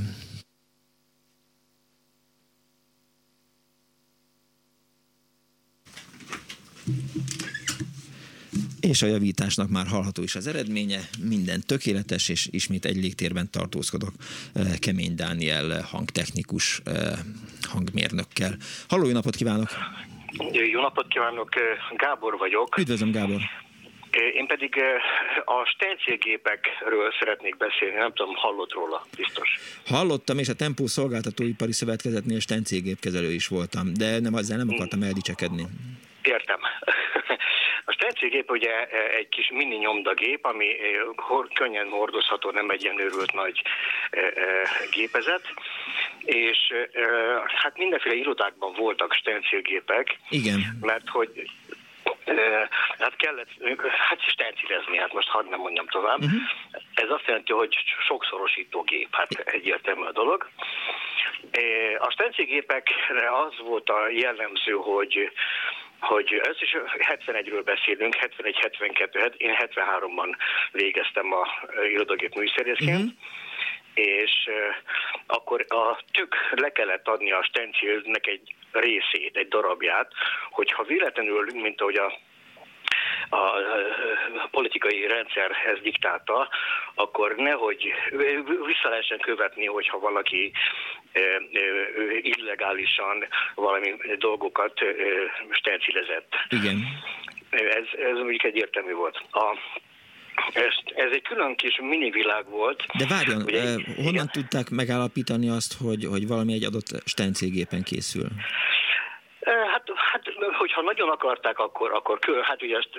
És a javításnak már hallható is az eredménye, minden tökéletes, és ismét egy légtérben tartózkodok eh, Kemény Dániel hangtechnikus eh, hangmérnökkel. Halló, jó napot kívánok! Jó napot kívánok, eh, Gábor vagyok. Üdvözlöm, Gábor! Én pedig a stencélgépekről szeretnék beszélni, nem tudom, hallott róla, biztos. Hallottam, és a Tempó Szolgáltatóipari Szövetkezetnél stencélgépkezelő is voltam, de nem, ezzel nem akartam eldicsekedni. Értem. A stencilgép ugye egy kis mini nyomdagép, ami könnyen hordozható, nem egy ilyen őrült nagy gépezet, és hát mindenféle irodákban voltak stencilgépek, Igen. mert hogy hát kellett, hát stencilezni, hát most hadd nem mondjam tovább. Uh-huh. Ez azt jelenti, hogy sokszorosító gép, hát egyértelmű a dolog. A stencilgépekre az volt a jellemző, hogy hogy ez is 71-ről beszélünk, 71-72, én 73-ban végeztem a irodagép műszerészként, uh-huh és akkor a tük le kellett adni a stencilnek egy részét, egy darabját, hogyha véletlenül, mint ahogy a a politikai rendszerhez diktálta, akkor nehogy vissza lehessen követni, hogyha valaki illegálisan valami dolgokat stencilezett. Igen. Ez, ez mondjuk egyértelmű volt. A, ez, ez egy külön kis mini világ volt. De várjon, Ugye, honnan igen? tudták megállapítani azt, hogy, hogy valami egy adott stencilgépen készül? Hát, hát, hogyha nagyon akarták, akkor, akkor hát ugye ezt...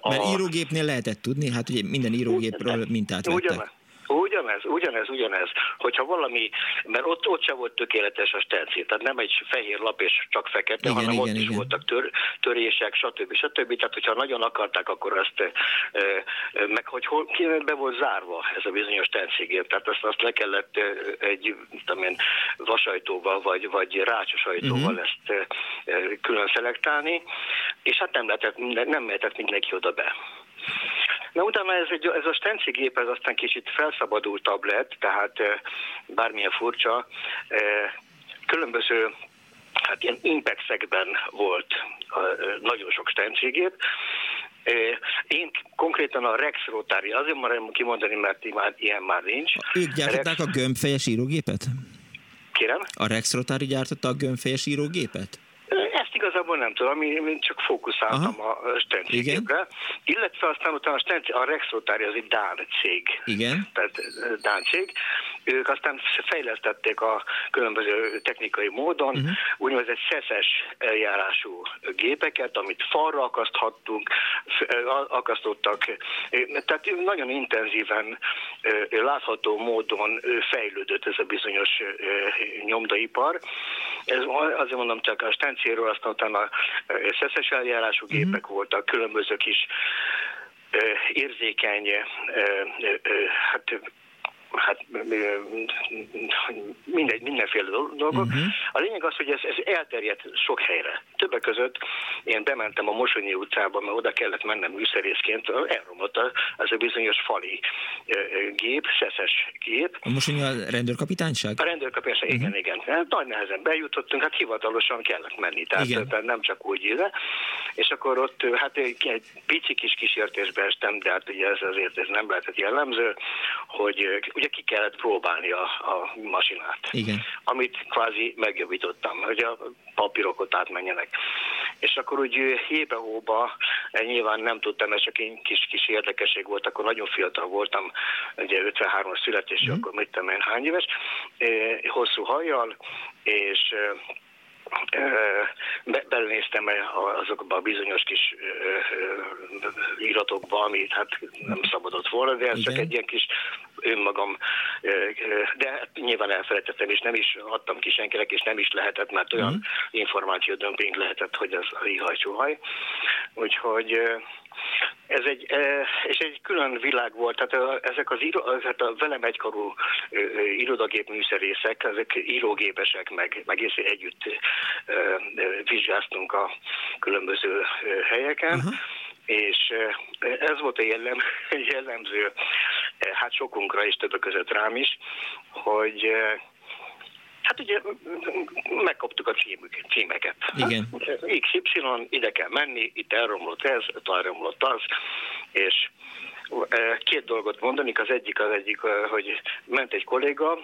A... Mert írógépnél lehetett tudni, hát ugye minden írógépről mintát vettek. Ugyan, Ugyanez, ugyanez, ugyanez. Hogyha valami, mert ott, ott sem volt tökéletes a stencil, tehát nem egy fehér lap és csak fekete, igen, hanem igen, ott igen. is voltak tör, törések, stb. stb. Tehát, hogyha nagyon akarták, akkor azt, meg hogy hol, be volt zárva ez a bizonyos stencilgép, tehát azt, azt le kellett egy, tudom én, vasajtóval, vagy, vagy rácsos ajtóval uh-huh. ezt e, külön szelektálni, és hát nem lehetett, nem lehetett mindenki oda be. Na utána ez, egy, ez a stencigép ez aztán kicsit felszabadultabb lett, tehát bármilyen furcsa, különböző hát ilyen impexekben volt nagyon sok stencigép. Én konkrétan a Rex Rotary, azért maradom kimondani, mert ilyen már nincs. Ők gyártották Rex... a gömbfejes írógépet? Kérem? A Rex Rotary gyártotta a gömbfejes írógépet? Igazából nem tudom, én csak fókuszáltam Aha. a stencigépre. Illetve aztán utána a, Stenci, a Rex Rotary az egy Dán cég. Igen. Tehát Dán cég. Ők aztán fejlesztették a különböző technikai módon uh-huh. úgynevezett szeszes eljárású gépeket, amit falra akaszthattunk, akasztottak. Tehát nagyon intenzíven látható módon fejlődött ez a bizonyos nyomdaipar. Ez azért mondom csak a stencéről, aztán utána szeszes eljárású mhm. gépek uh-huh. voltak, különböző kis érzékeny, hát hát mindegy, mindenféle dolgok. Uh-huh. A lényeg az, hogy ez, ez elterjedt sok helyre. Többek között én bementem a Mosonyi utcába, mert oda kellett mennem műszerészként, elromlott az a bizonyos fali gép, szeszes gép. A Mosonyi a rendőrkapitányság? A rendőrkapitányság, uh-huh. igen, igen. Hát, nagy nehezen bejutottunk, hát hivatalosan kellett menni, tehát, igen. nem csak úgy ide. És akkor ott hát egy, egy pici kis kísértésbe estem, de hát ugye ez azért ez nem lehetett jellemző, hogy ugye ki kellett próbálni a, a masinát. Igen. Amit kvázi megjavítottam, hogy a papírok ott átmenjenek. És akkor úgy hébe-hóba, eh, nyilván nem tudtam, ez csak egy kis-kis érdekesség volt, akkor nagyon fiatal voltam, ugye 53-as születés, mm. akkor mit tudom én hány éves, eh, hosszú hajjal, és eh, be, belnéztem azokba a bizonyos kis iratokba, amit hát nem szabadott volna, de ez Igen. csak egy ilyen kis önmagam, de hát nyilván elfelejtettem, és nem is adtam ki senkinek, és nem is lehetett, mert olyan uh-huh. információ dömping lehetett, hogy az a hajcsóhaj. Úgyhogy ez egy, és egy külön világ volt, tehát ezek az író, tehát a velem egykorú irodagép műszerészek, ezek írógépesek, meg, meg együtt vizsgáztunk a különböző helyeken, uh-huh. És ez volt a jellem, jellemző, hát sokunkra is többek között rám is, hogy Hát ugye megkaptuk a címük, címeket. Igen. XY, ide kell menni, itt elromlott ez, itt elromlott az, és Két dolgot mondanik, az egyik az egyik, hogy ment egy kolléga,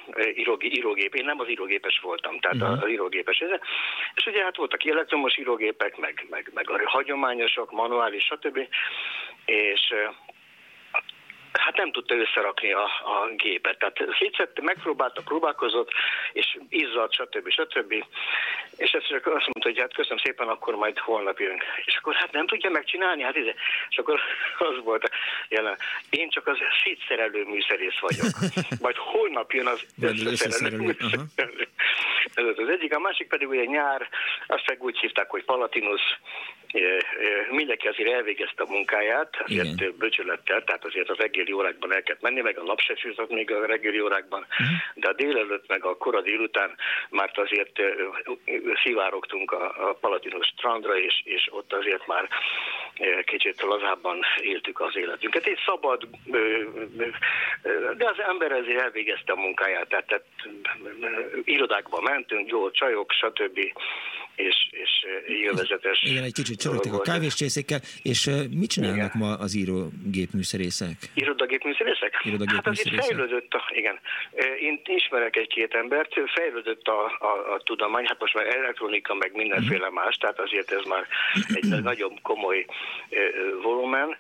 írógép, én nem az írógépes voltam, tehát uh-huh. az írógépes, és ugye hát voltak elektromos írógépek, meg, meg, meg a hagyományosok, manuális, stb. És hát nem tudta összerakni a, a gépet. Tehát szétszette, megpróbálta, próbálkozott, és izzadt, stb. stb. És ezt csak azt mondta, hogy hát köszönöm szépen, akkor majd holnap jönk. És akkor hát nem tudja megcsinálni, hát ide. És akkor az volt jelen. Én csak az szétszerelő műszerész vagyok. Majd holnap jön az összeszerelő műszerész. Ez az egyik. A másik pedig ugye nyár, azt meg úgy hívták, hogy Palatinus, mindenki azért elvégezte a munkáját, azért Igen. böcsülettel, tehát azért az reggeli órákban el kellett menni, meg a nap se fűzött még a reggeli órákban, uh-huh. de a délelőtt meg a kora délután már azért szivárogtunk a, a Palatinus strandra, és, és ott azért már kicsit lazábban éltük az életünket. Egy szabad, de az ember ezért elvégezte a munkáját, tehát, tehát irodákba mentünk, jó csajok, stb és, és élvezetes. Igen, egy kicsit csalódtak a kávéscsészékkel, és mit csinálnak igen. ma az írógépműszerészek? Irodagépműszerészek? Irodagépműszerészek? Hát azért fejlődött, a, igen. Én ismerek egy-két embert, fejlődött a, a, a tudomány, hát most már elektronika, meg mindenféle uh-huh. más, tehát azért ez már egy nagyobb komoly volumen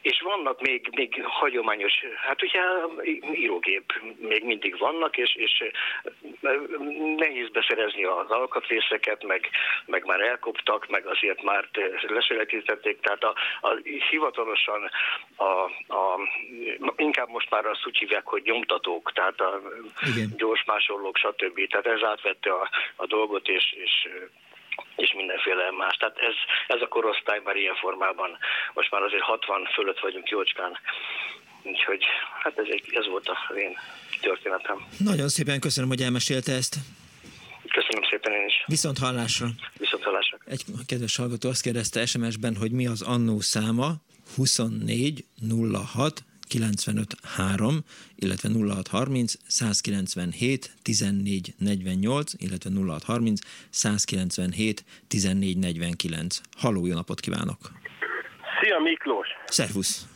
és vannak még, még hagyományos, hát ugye írógép még mindig vannak, és, és nehéz beszerezni az alkatrészeket, meg, meg már elkoptak, meg azért már leselekítették, tehát a, a, hivatalosan a, a, inkább most már azt úgy hívják, hogy nyomtatók, tehát a Igen. gyors másolók, stb. Tehát ez átvette a, a dolgot, és, és és mindenféle más. Tehát ez, ez a korosztály már ilyen formában, most már azért 60 fölött vagyunk jócskán, úgyhogy hát ez, egy, ez volt az én történetem. Nagyon szépen köszönöm, hogy elmesélte ezt. Köszönöm szépen én is. Viszont hallásra. Viszont hallásra. Egy kedves hallgató azt kérdezte SMS-ben, hogy mi az annó száma 24 06 95 3, illetve 0630 197 14 48, illetve 0630 197 14 49. Halló, jó napot kívánok! Szia Miklós! Szervusz!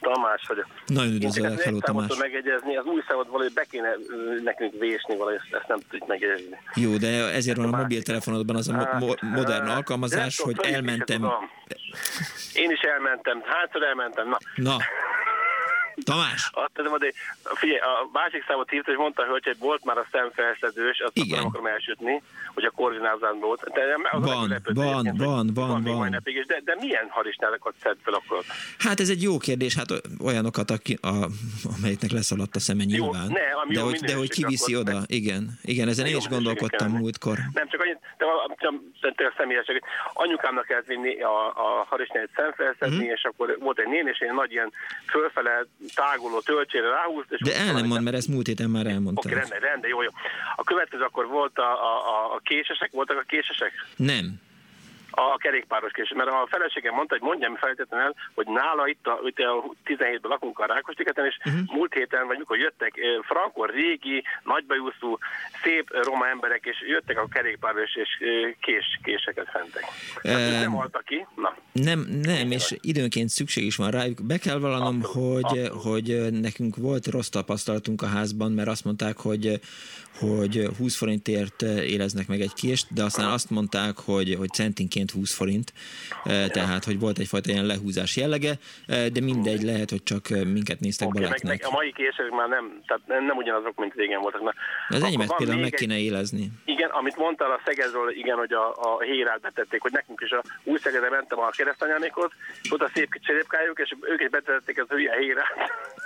Tamás vagyok. Nagyon üdvözöllek, hello Tamás. megegyezni, az új számot valahogy be kéne nekünk vésni, valahogy ezt, nem tudjuk megegyezni. Jó, de ezért van a mobiltelefonodban az a mo- modern alkalmazás, hogy elmentem. Én is elmentem, hányszor elmentem, na. Na, Tamás? Azt tudom, hogy figyelj, a másik számot hívta, és mondta, hogy volt már a szemfelszedős, azt Igen. nem akarom elsütni, hogy a koordinázán volt. De az van, van, van, van, van, van. de, de milyen harisnálakat szed fel akkor? Hát ez egy jó kérdés, hát olyanokat, aki, a, amelyiknek leszaladt a szeme nyilván. Jó, ne, ami de, hogy, de hogy kiviszi oda, meg... igen. Igen, ezen én is gondolkodtam múltkor. Nem, csak annyit, de a személyesek. Anyukámnak kellett vinni a, a harisnyát szemfelszedni, uh-huh. és akkor volt egy nén, és egy nagy ilyen fölfele táguló töltsére ráhúzt. És De el nem mond, mert ezt múlt héten már elmondtam. Oké, rendben, rendben, jó, jó. A következő akkor volt a, a, a késesek, voltak a késesek? Nem a kerékpáros késés. Mert a feleségem mondta, hogy mondjam feltétlenül el, hogy nála itt a, itt a 17-ben lakunk a Rákostiketen, és uh-huh. múlt héten, vagy mikor jöttek frankor, régi, nagybajúszú, szép roma emberek, és jöttek a kerékpáros, és kés, késeket fentek. Uh, nem haltak ki? Na. Nem, nem, és időnként szükség is van rájuk. Be kell vallanom, hogy, abszolút. hogy nekünk volt rossz tapasztalatunk a házban, mert azt mondták, hogy hogy 20 forintért éreznek meg egy kést, de aztán azt mondták, hogy, hogy centinként 20 forint, tehát hogy volt egyfajta ilyen lehúzás jellege, de mindegy, lehet, hogy csak minket néztek okay, meg, meg, A mai kések már nem, tehát nem ugyanazok, mint régen voltak. Na, az enyémet például meg kéne élezni. Igen, amit mondtál a Szegedről, igen, hogy a, a hírát betették, hogy nekünk is a új Szegedre mentem a keresztanyámékhoz, ott a szép cserépkájuk, és ők is betették az hülye hírát.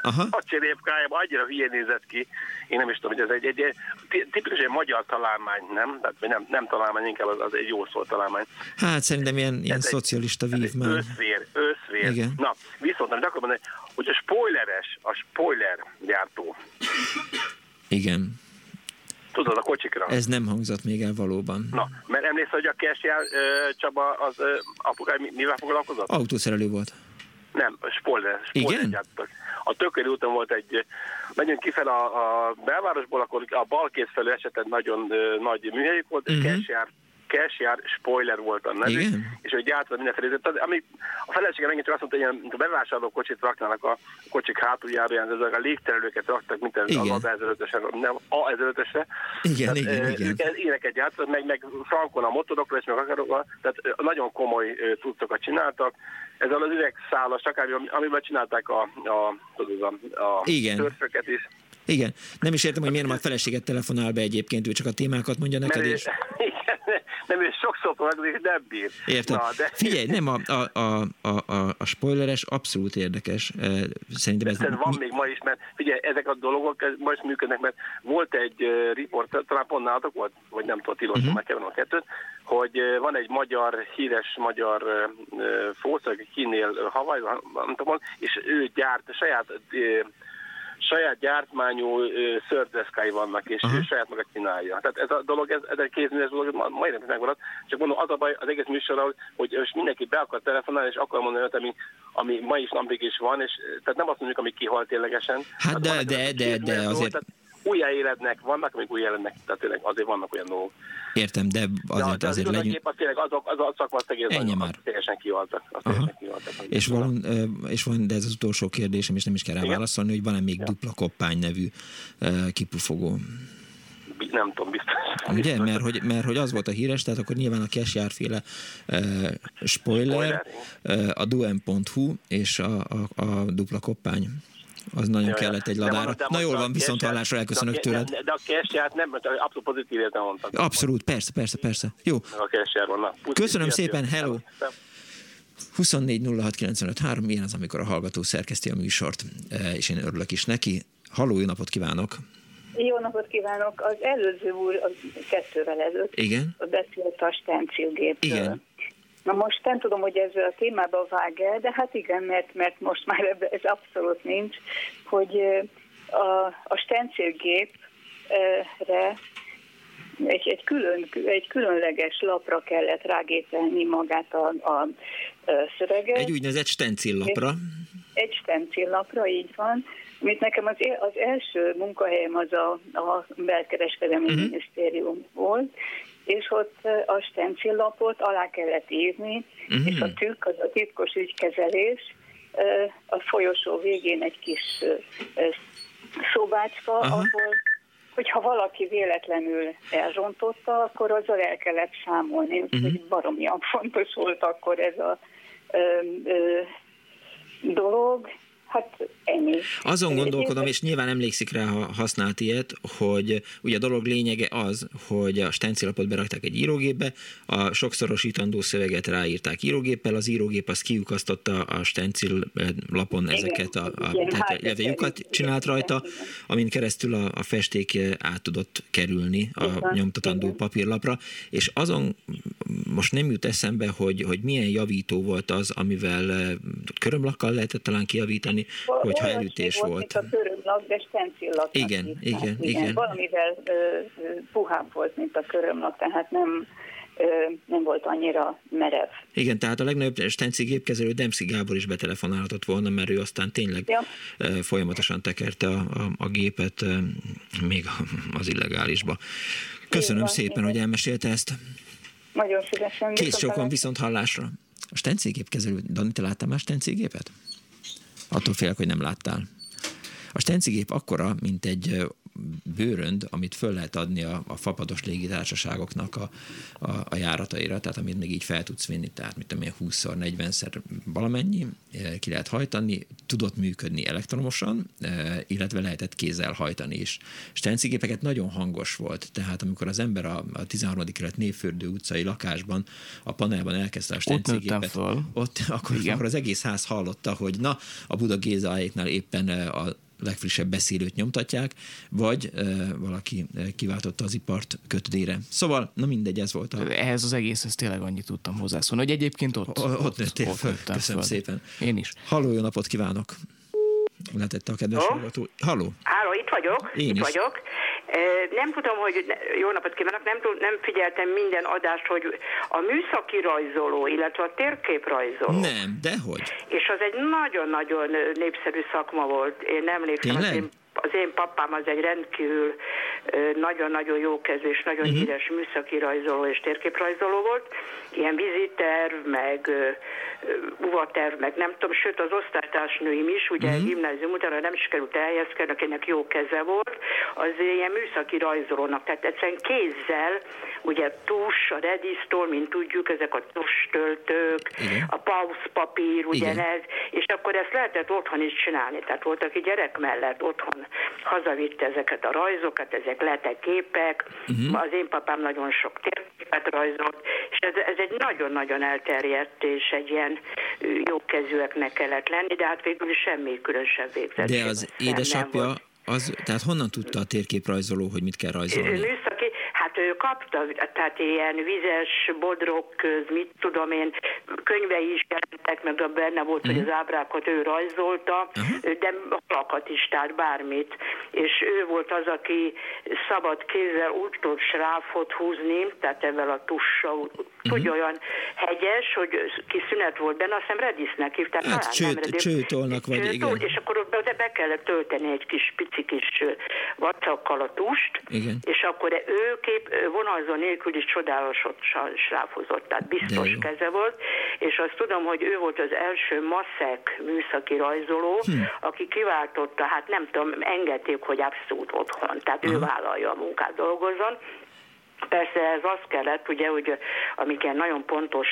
Aha. A cserépkájába annyira hülye nézett ki. Én nem is tudom, hogy ez egy, egy, tipikus egy magyar találmány, nem? Tehát nem, nem találmány, inkább az, az egy jó szó találmány. Hát szerintem ilyen, ilyen ez szocialista vívmány. Összvér, összvér. Igen. Na, viszont nem akarom mondani, hogy a spoileres, a spoiler gyártó. Igen. Tudod, a kocsikra. Ez nem hangzott még el valóban. Na, mert emlékszel, hogy a Kesjel Csaba az apukáj mivel foglalkozott? Autószerelő volt. Nem, spoiler. spoiler Igen? Gyártott. A Tököri úton volt egy, megyünk kifel a, a belvárosból, akkor a bal kéz felül esetleg nagyon ö, nagy műhelyük volt, uh-huh. és mhm. jár spoiler volt a nevű, Igen? és ő gyártott mindenféle. Tehát, ami a feleségem megint csak azt mondta, hogy ilyen bevásárló kocsit raknának a kocsik hátuljára, ezek a légterelőket raktak, mint az A1005-ösre, nem A1005-ösre. Igen, igen, tehát, igen. Ők ilyeneket gyártottak, meg, meg frankon a motorokra, és meg akarokkal, tehát nagyon komoly cuccokat csináltak. Ezzel az üvegszálas, akár amivel csinálták a, a, a, a igen. törföket is. Igen. Nem is értem, hogy miért már a feleséget telefonál be egyébként, ő csak a témákat mondja neked, Mert és... Igen, nem, ő sokszor próbálkozik, nem bír. Értem. Na, de... Figyelj, nem, a, a, a, a, a spoileres abszolút érdekes. Szerintem ez... ez van még ma is, mert figyelj, ezek a dolgok ma is működnek, mert volt egy uh, report, talán pont nálatok volt, vagy nem tudom, tilos, uh-huh. meg a kettőt, hogy uh, van egy magyar, híres magyar uh, fósz, aki kinél tudom, és ő gyárt saját uh, saját gyártmányú szördeszkái vannak, és Aha. ő saját maga csinálja. Tehát ez a dolog, ez, ez egy kézműves dolog, majdnem megmaradt. Csak mondom, az a baj az egész műsorral, hogy most mindenki be akar telefonálni, és akar mondani olyat, ami, ami ma is napig is van, és tehát nem azt mondjuk, ami kihalt ténylegesen. Hát de, de, de, de, azért... Tehát, újjáélednek, vannak, amik újjáélednek, tehát tényleg azért vannak olyan dolgok. Értem, de azért, de, azért legyünk... Az tényleg azok, az a szakma az egész Ennyi már. teljesen kihaltak. Az és, van, és van, de ez az utolsó kérdésem, és nem is kell rá válaszolni, hogy van-e még ja. dupla koppány nevű uh, kipufogó? nem tudom, biztos. Ugye, mert hogy, mert hogy az volt a híres, tehát akkor nyilván a Kesjárféle uh, spoiler, uh, a duen.hu és a, a, a dupla koppány az nagyon kellett egy ladára. Na jól van, viszont hallásra elköszönök tőled. De, a cashját nem, abszolút pozitív értem mondtam. Abszolút, persze, persze, persze. Jó. A cashjár van. Na, Köszönöm szépen, hello. 24 06 95 3, ilyen az, amikor a hallgató szerkeszti a műsort, e, és én örülök is neki. Halló, jó napot kívánok! Jó napot kívánok! Az előző úr, az kettővel ezelőtt Igen? beszélt a stencilgépről. Igen. Na most nem tudom, hogy ez a témába vág el, de hát igen, mert, mert most már ebbe, ez abszolút nincs, hogy a, a stencilgépre egy, egy, külön, egy különleges lapra kellett rágépelni magát a, a, szöveget. Egy úgynevezett stencillapra. Egy, egy stencillapra, így van. Mint nekem az, az első munkahelyem az a, a belkereskedelmi uh-huh. minisztérium volt, és ott a stencillapot alá kellett írni, uh-huh. és a tükk, az a titkos ügykezelés, a folyosó végén egy kis szobácska, uh-huh. ahol hogyha valaki véletlenül elrontotta, akkor azzal el kellett számolni, uh-huh. hogy baromian fontos volt akkor ez a ö, ö, dolog, Hát ennyi. Azon gondolkodom, és nyilván emlékszik rá, ha használt ilyet, hogy ugye a dolog lényege az, hogy a stencilapot berakták egy írógépbe, a sokszorosítandó szöveget ráírták írógéppel, az írógép az kiukasztotta a stencillapon ezeket a, a igen, tehát, hát, lyukat csinált rajta, amin keresztül a, a festék át tudott kerülni a igen, nyomtatandó igen. papírlapra, és azon most nem jut eszembe, hogy, hogy milyen javító volt az, amivel körömlakkal lehetett talán kijavítani, hogyha elütés volt. volt. Mint a körömlak, de stencillak. Igen, igen, igen, igen. Valamivel ö, puhább volt, mint a körömlak, tehát nem nem volt annyira merev. Igen, tehát a legnagyobb stencil gépkezelő Demszki Gábor is betelefonálhatott volna, mert ő aztán tényleg ja. folyamatosan tekerte a, a, a gépet még az illegálisba. Köszönöm Igen, szépen, igen. hogy elmesélte ezt. Nagyon szívesen. Kész sokan viszont hallásra. A stencilgépkezelő, Dani, te láttál már stencilgépet? Attól félek, hogy nem láttál. A stencigép akkora, mint egy bőrönd, amit föl lehet adni a, a fapados légitársaságoknak a, a, a járataira, tehát amit még így fel tudsz vinni, tehát mit tudom én, 20-szor, 40-szer valamennyi, eh, ki lehet hajtani, tudott működni elektromosan, eh, illetve lehetett kézzel hajtani is. Stencigépeket nagyon hangos volt, tehát amikor az ember a, a 13. kelet Névfürdő utcai lakásban a panelban elkezdte a stencigépet, ott, ott akkor, akkor az egész ház hallotta, hogy na, a Buda Géza éppen eh, a legfrissebb beszélőt nyomtatják, vagy e, valaki kiváltotta az ipart kötődére. Szóval, na mindegy, ez volt a... Ehhez az egész, tényleg annyit tudtam hozzászólni, hogy egyébként ott... O, ott, ott nőttél ott. Köszönöm föl. szépen. Én is. Halló, jó napot kívánok! Letette a kedves hallgató. Halló! Halló, itt vagyok. Én itt is. vagyok. Nem tudom, hogy jó napot kívánok, nem, nem figyeltem minden adást, hogy a műszaki rajzoló, illetve a térképrajzoló. Nem, dehogy. És az egy nagyon-nagyon népszerű szakma volt. Én emlékszem, Tényleg? én az én papám az egy rendkívül nagyon-nagyon jó kezű és nagyon uh-huh. híres műszaki rajzoló és térképrajzoló volt. Ilyen viziterv, meg uvaterv, meg nem tudom, sőt az osztálytársnőim is, ugye uh-huh. gimnázium utána nem sikerült elhelyezkedni, akinek jó keze volt, az ilyen műszaki rajzolónak, tehát egyszerűen kézzel, ugye tus, a redisztól, mint tudjuk, ezek a tustöltők, a pauszpapír, ugyanez, és akkor ezt lehetett otthon is csinálni, tehát volt, aki gyerek mellett otthon hazavitte ezeket a rajzokat, ezek letek képek, uh-huh. az én papám nagyon sok térképet rajzolt, és ez, ez egy nagyon-nagyon elterjedt és egy ilyen jókezűeknek kellett lenni, de hát végül semmi különösebb végzett. De az édesapja, az, tehát honnan tudta a térképrajzoló, hogy mit kell rajzolni? Műszaki, hát ő kapta, tehát ilyen vizes, bodrok köz, mit tudom én, könyvei is jelentek, meg benne volt, uh-huh. hogy mhm. az ábrákat ő rajzolta, uh-huh. de halakat is, tehát bármit. És ő volt az, aki szabad kézzel úgy tud sráfot húzni, tehát ebben a tussal, uh-huh. tudja olyan hegyes, hogy kis szünet volt benne, azt hiszem Redisznek hívták. Hát csőt, csőtolnak, vagy igen. És akkor be, be kellett tölteni egy kis pici kis vacakkal a tust, igen. és akkor ő kép vonalzó nélkül is csodálatosan sráfozott, tehát biztos keze volt, és azt tudom, hogy ő volt az első maszek műszaki rajzoló, hm. aki kiváltotta, hát nem tudom, engedték, hogy abszolút otthon, tehát Aha. ő vállalja a munkát, dolgozzon, Persze ez az kellett, ugye, hogy amik ilyen nagyon pontos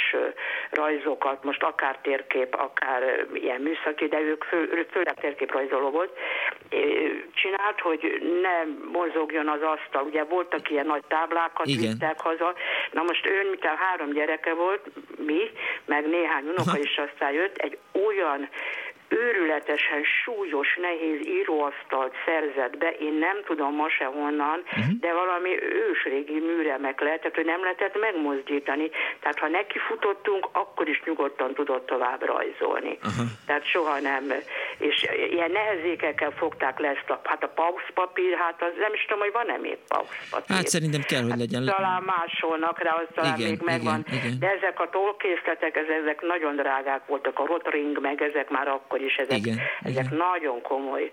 rajzokat, most akár térkép, akár ilyen műszaki, de ők fő, főleg térképrajzoló volt, csinált, hogy ne mozogjon az asztal. Ugye voltak ilyen nagy táblákat, Igen. vittek haza. Na most ő, a három gyereke volt, mi, meg néhány unoka is aztán jött, egy olyan őrületesen súlyos, nehéz íróasztalt szerzett be, én nem tudom ma se honnan, uh-huh. de valami ősrégi műremek lehetett, hogy nem lehetett megmozdítani. Tehát ha neki futottunk, akkor is nyugodtan tudott tovább rajzolni. Uh-huh. Tehát soha nem. És ilyen nehezékekkel fogták le ezt a, hát a pauszpapír, hát az nem is tudom, hogy van-e még pauszpapír. Hát szerintem kell, hogy hát legyen. talán másolnak rá, az talán igen, még megvan. Igen, igen. De ezek a tolkészletek, ezek nagyon drágák voltak, a rotring, meg ezek már akkor is ezek, igen, ezek igen. nagyon komoly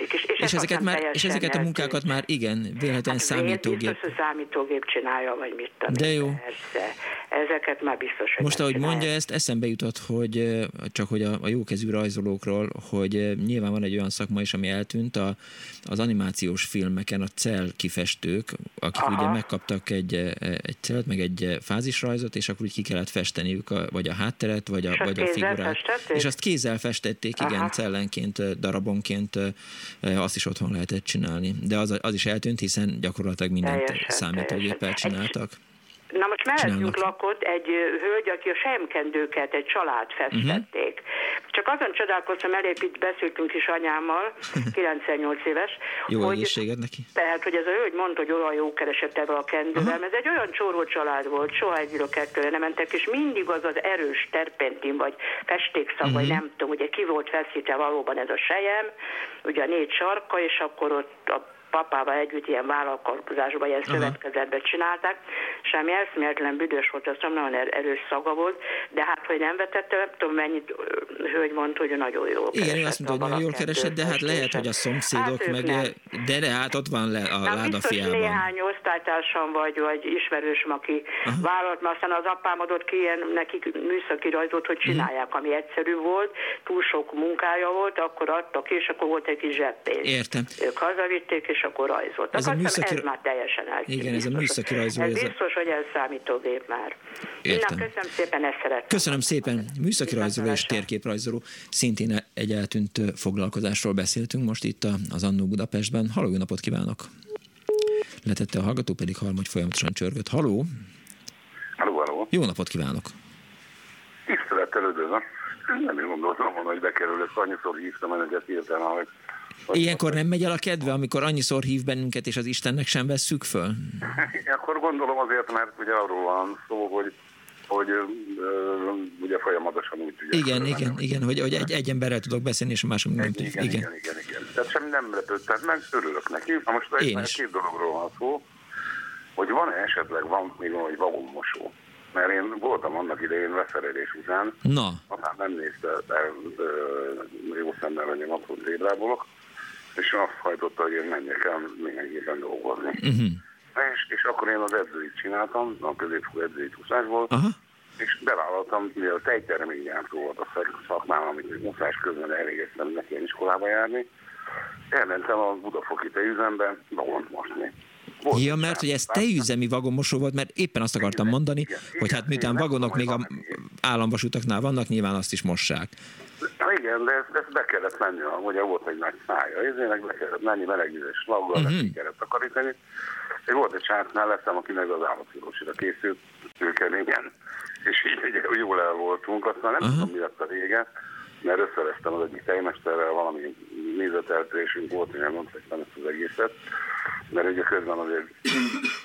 és, és, és, ezeket már, és ezeket a munkákat már igen, véletlen hát számítógép. Biztos, hogy számítógép csinálja, vagy mit tudom. De jó. Persze. Ezeket már biztos, hogy Most, ahogy csinálja. mondja ezt, eszembe jutott, hogy csak hogy a, a jókezű rajzolókról, hogy nyilván van egy olyan szakma is, ami eltűnt, a, az animációs filmeken a cel kifestők, akik Aha. ugye megkaptak egy, egy celt, meg egy fázisrajzot, és akkor úgy ki kellett festeniük, a, vagy a hátteret, vagy a, és vagy a figurát. Festették? És azt kézzel festették, igen, Aha. cellenként, darabonként azt is otthon lehetett csinálni. De az, az is eltűnt, hiszen gyakorlatilag mindent számítógéppel csináltak. Na most mellettünk lakott egy hölgy, aki a semkendőket egy család festették. Uh-huh. Csak azon csodálkoztam, elég itt beszéltünk is anyámmal, 98 éves. Jó hogy, egészséged neki. Tehát, hogy ez a hölgy mondta, hogy olyan jó keresett ebbe a kendővel, uh-huh. ez egy olyan csóró család volt, soha egyről kettőre nem mentek, és mindig az az erős terpentin, vagy festékszak, uh-huh. vagy nem tudom, ugye ki volt feszítve valóban ez a sejem, ugye a négy sarka, és akkor ott a papával együtt ilyen vállalkozásban, ilyen szövetkezetben csinálták, semmi eszméletlen büdös volt, az nagyon er-, erős szaga volt, de hát, hogy nem vetette, nem tudom mennyit hölgy mondta, hogy nagyon jól Igen, ő azt mondta, hogy nagyon jól keresett, de hát lehet, hogy a szomszédok hát meg, nem. de, de hát ott van le a nem, ládafiában. néhány osztálytársam vagy, vagy ismerősöm, aki Aha. vállalt, mert aztán az apám adott ki ilyen nekik műszaki rajzot, hogy csinálják, uh-huh. ami egyszerű volt, túl sok munkája volt, akkor adtak, és akkor volt egy kis zseppénz. Értem. Ők hazavitték, és akkor rajzoltak. Ez, a műszaki... ez már teljesen eltűnt. Igen, ez a műszaki rajzó. Ez, ez biztos, hogy ez számítógép már. Értem. Na, köszönöm szépen, ezt szeretném. Köszönöm szépen. Műszaki rajzoló és térképrajzoló. Szintén egy eltűnt foglalkozásról beszéltünk most itt az Annó Budapestben. Haló, jó napot kívánok! Letette a hallgató, pedig harmagy folyamatosan csörgött. Haló! Haló, haló! Jó napot kívánok! Tisztelettel üdvözlöm! Nem én gondoltam volna, hogy bekerülök, annyiszor hívtam ennek hirtelen, hogy Ilyenkor nem megy el a kedve, amikor annyiszor hív bennünket, és az Istennek sem vesszük föl? Akkor gondolom azért, mert ugye arról van szó, hogy hogy ö, ugye folyamatosan úgy tudja. Igen, igen, nem. igen, hogy, hogy egy, egy emberrel tudok beszélni, és a mások nem igen, igen, igen, igen, igen. Tehát sem nem lepődtem meg, örülök neki. Na most Én egy, két dologról van szó, hogy van -e esetleg van még egy vagonmosó. Mert én voltam annak idején leszerelés után, Na. aztán nem nézte de, ö, jó szemmel, hogy én abszolút zébrábolok, és azt hajtotta, hogy én menjek el mindenképpen dolgozni. Uh-huh. És, és akkor én az edzőit csináltam, a középfogó edzői volt, uh-huh. és bevállaltam, mivel tejterménygyártó volt a szakmám, amit muszás közben elégeztem neki iskolába járni, elmentem a Budafoki tejüzembe vagont mosni. Volt ja, mert hogy ez tejüzemi vagonmosó volt, mert éppen azt akartam mondani, igen, hogy hát miután vagonok még a államvasutaknál vannak, nyilván azt is mossák. Igen, de ezt, ezt be kellett menni, ugye volt egy nagy szája, ezének be kellett menni melegvizes slaggal, uh-huh. ki kellett takarítani. És volt egy srác mellettem, aki meg az állatorvosira készült, őkeményen, és így jól el voltunk, aztán nem uh-huh. tudom, mi lett a vége, mert összevesztem az egyik tejmesterrel, valami nézeteltérésünk volt, hogy nem ezt az egészet, mert ugye közben azért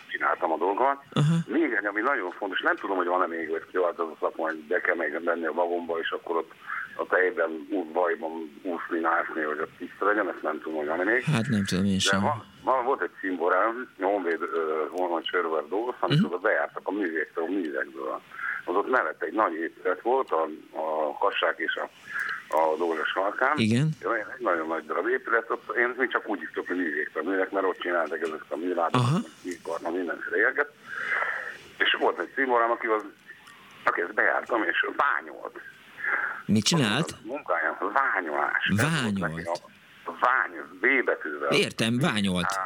csináltam a dolgomat. Uh-huh. Még egy, ami nagyon fontos, nem tudom, hogy van-e még, vagy kivált az a szakma, hogy be kell még menni a vagomba, és akkor ott a tejben, bajban úszni, nászni, hogy ott tiszta legyen, ezt nem tudom, hogy van-e még. Hát nem tudom én sem. Van, van, volt egy szimborám, Honvéd Honvéd Sörver dolgoz, amit uh-huh. oda bejártak a művéktől, a művekből. Az ott mellett egy nagy épület volt, a, a kassák és a a Dózsa sarkán. Igen. Egy nagyon nagy darab épület, ott én mi csak úgy hívtuk, hogy művégtanművek, mert ott csináltak ezeket a műlátokat, iparna, mindenféle érget. És volt egy színvonalám, aki, az, aki ezt bejártam, és ványolt. Mit csinált? A munkáján, ványolás. Ványolt. Vány, V betűvel. Értem, ványolt.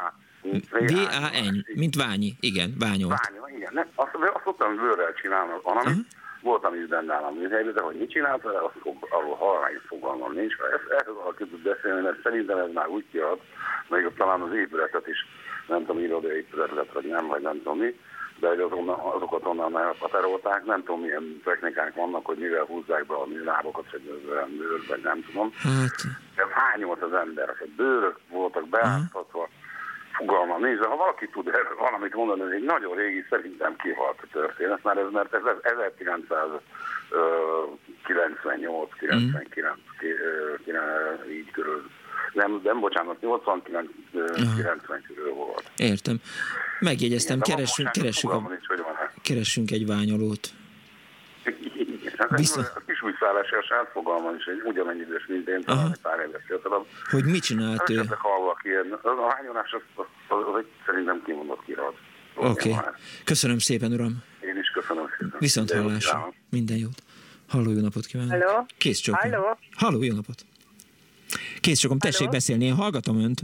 V-A-N, mint Ványi, igen, ványolt. Ványol, igen. Ne, azt, azt szoktam vőrrel csinálni, uh-huh voltam is benne nálam műhelyben, de hogy mit csinált azt fog, arról halvány fogalmam nincs. Ezt el tudok beszélni, mert szerintem ez már úgy kiad, még talán az épületet is, nem tudom, irodai épület lett, vagy nem, vagy nem tudom mi, de hogy azon, azokat onnan elhatárolták, nem tudom, milyen technikák vannak, hogy mivel húzzák be a műlábokat, vagy bőr, vagy nem tudom. Hát... Hány volt az ember, hogy bőrök voltak beáztatva, uh-huh fogalmam nincs, ha valaki tud valamit mondani, ez egy nagyon régi, szerintem kihalt a történet, mert ez, mert ez 1998, 99, mm. így körül. Nem, nem bocsánat, 89, 90 körül volt. Értem. Megjegyeztem, keresünk, keresünk, a, keresünk egy ványolót. Viszont... A kis újszállási a sát fogalmam is, egy ugyanannyi idős, mint én, talán pár éves fiatalabb. Hogy mit csinált ő? Hallok ilyen. A hányolás az, az, az, az szerintem kimondott kirat. Oké. Okay. Köszönöm szépen, uram. Én is köszönöm szépen. Viszont hallásra. Minden jót. Halló, jó napot kívánok. Halló. Kész csokom. Halló. Halló, jó napot. Kész csokom, tessék beszélni, én hallgatom önt.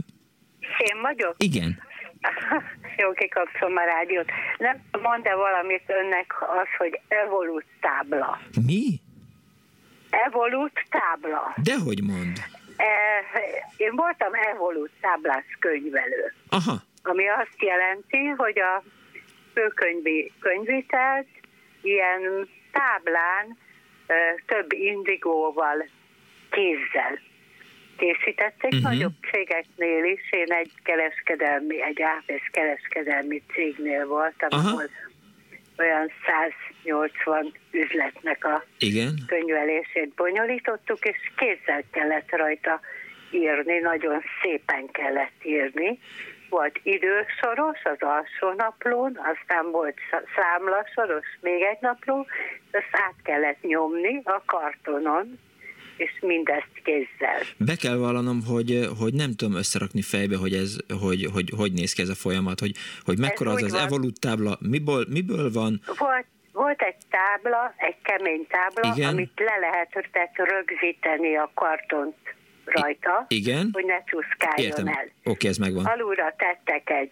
Én vagyok? Igen. Jó, kikapcsolom a rádiót. Nem mond-e valamit önnek az, hogy evolut tábla? Mi? Evolut tábla. Dehogy mond. E, én voltam evolut táblás könyvelő. Aha. Ami azt jelenti, hogy a főkönyvi könyvitelt ilyen táblán e, több indigóval kézzel készítették, uh-huh. nagyobb cégeknél is. Én egy kereskedelmi, egy ápész kereskedelmi cégnél voltam, Aha. ahol olyan 180 üzletnek a Igen. könyvelését bonyolítottuk, és kézzel kellett rajta írni, nagyon szépen kellett írni. Volt idősoros az alsó naplón, aztán volt számlasoros még egy napló, ezt át kellett nyomni a kartonon, és mindezt kézzel. Be kell vallanom, hogy, hogy nem tudom összerakni fejbe, hogy ez, hogy, hogy, hogy néz ki ez a folyamat, hogy, hogy mekkora ez az az evolut tábla, miből, miből van? Volt, volt egy tábla, egy kemény tábla, Igen. amit le lehetett rögzíteni a kartont rajta, Igen. hogy ne csúszkáljon Értem. el. Oké, ez megvan. Alulra tettek egy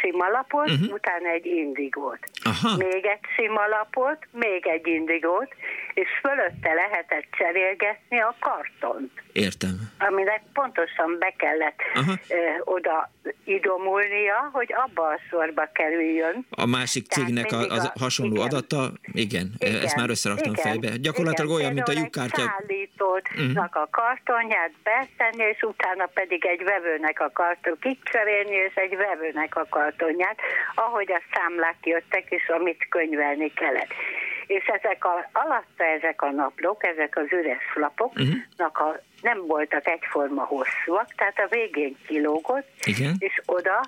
sima lapot, uh-huh. utána egy indigót. Aha. Még egy sima lapot, még egy indigót, és fölötte lehetett cserélgetni a kartont. Értem. Aminek pontosan be kellett Aha. ö, oda idomulnia, hogy abba a sorba kerüljön. A másik cégnek a, az a hasonló igen. adata, igen, igen, ezt már összeraktam igen. fejbe. Gyakorlatilag igen. olyan, mint a lyukkártya. Szállítónak uh-huh. a kartonját betenni, és utána pedig egy vevőnek a karton kicserélni, és egy vevőnek a kartonját, ahogy a számlák jöttek, és amit könyvelni kellett és ezek a, alatta ezek a naplók, ezek az üres lapoknak uh-huh. a, nem voltak egyforma hosszúak, tehát a végén kilógott, Igen. és oda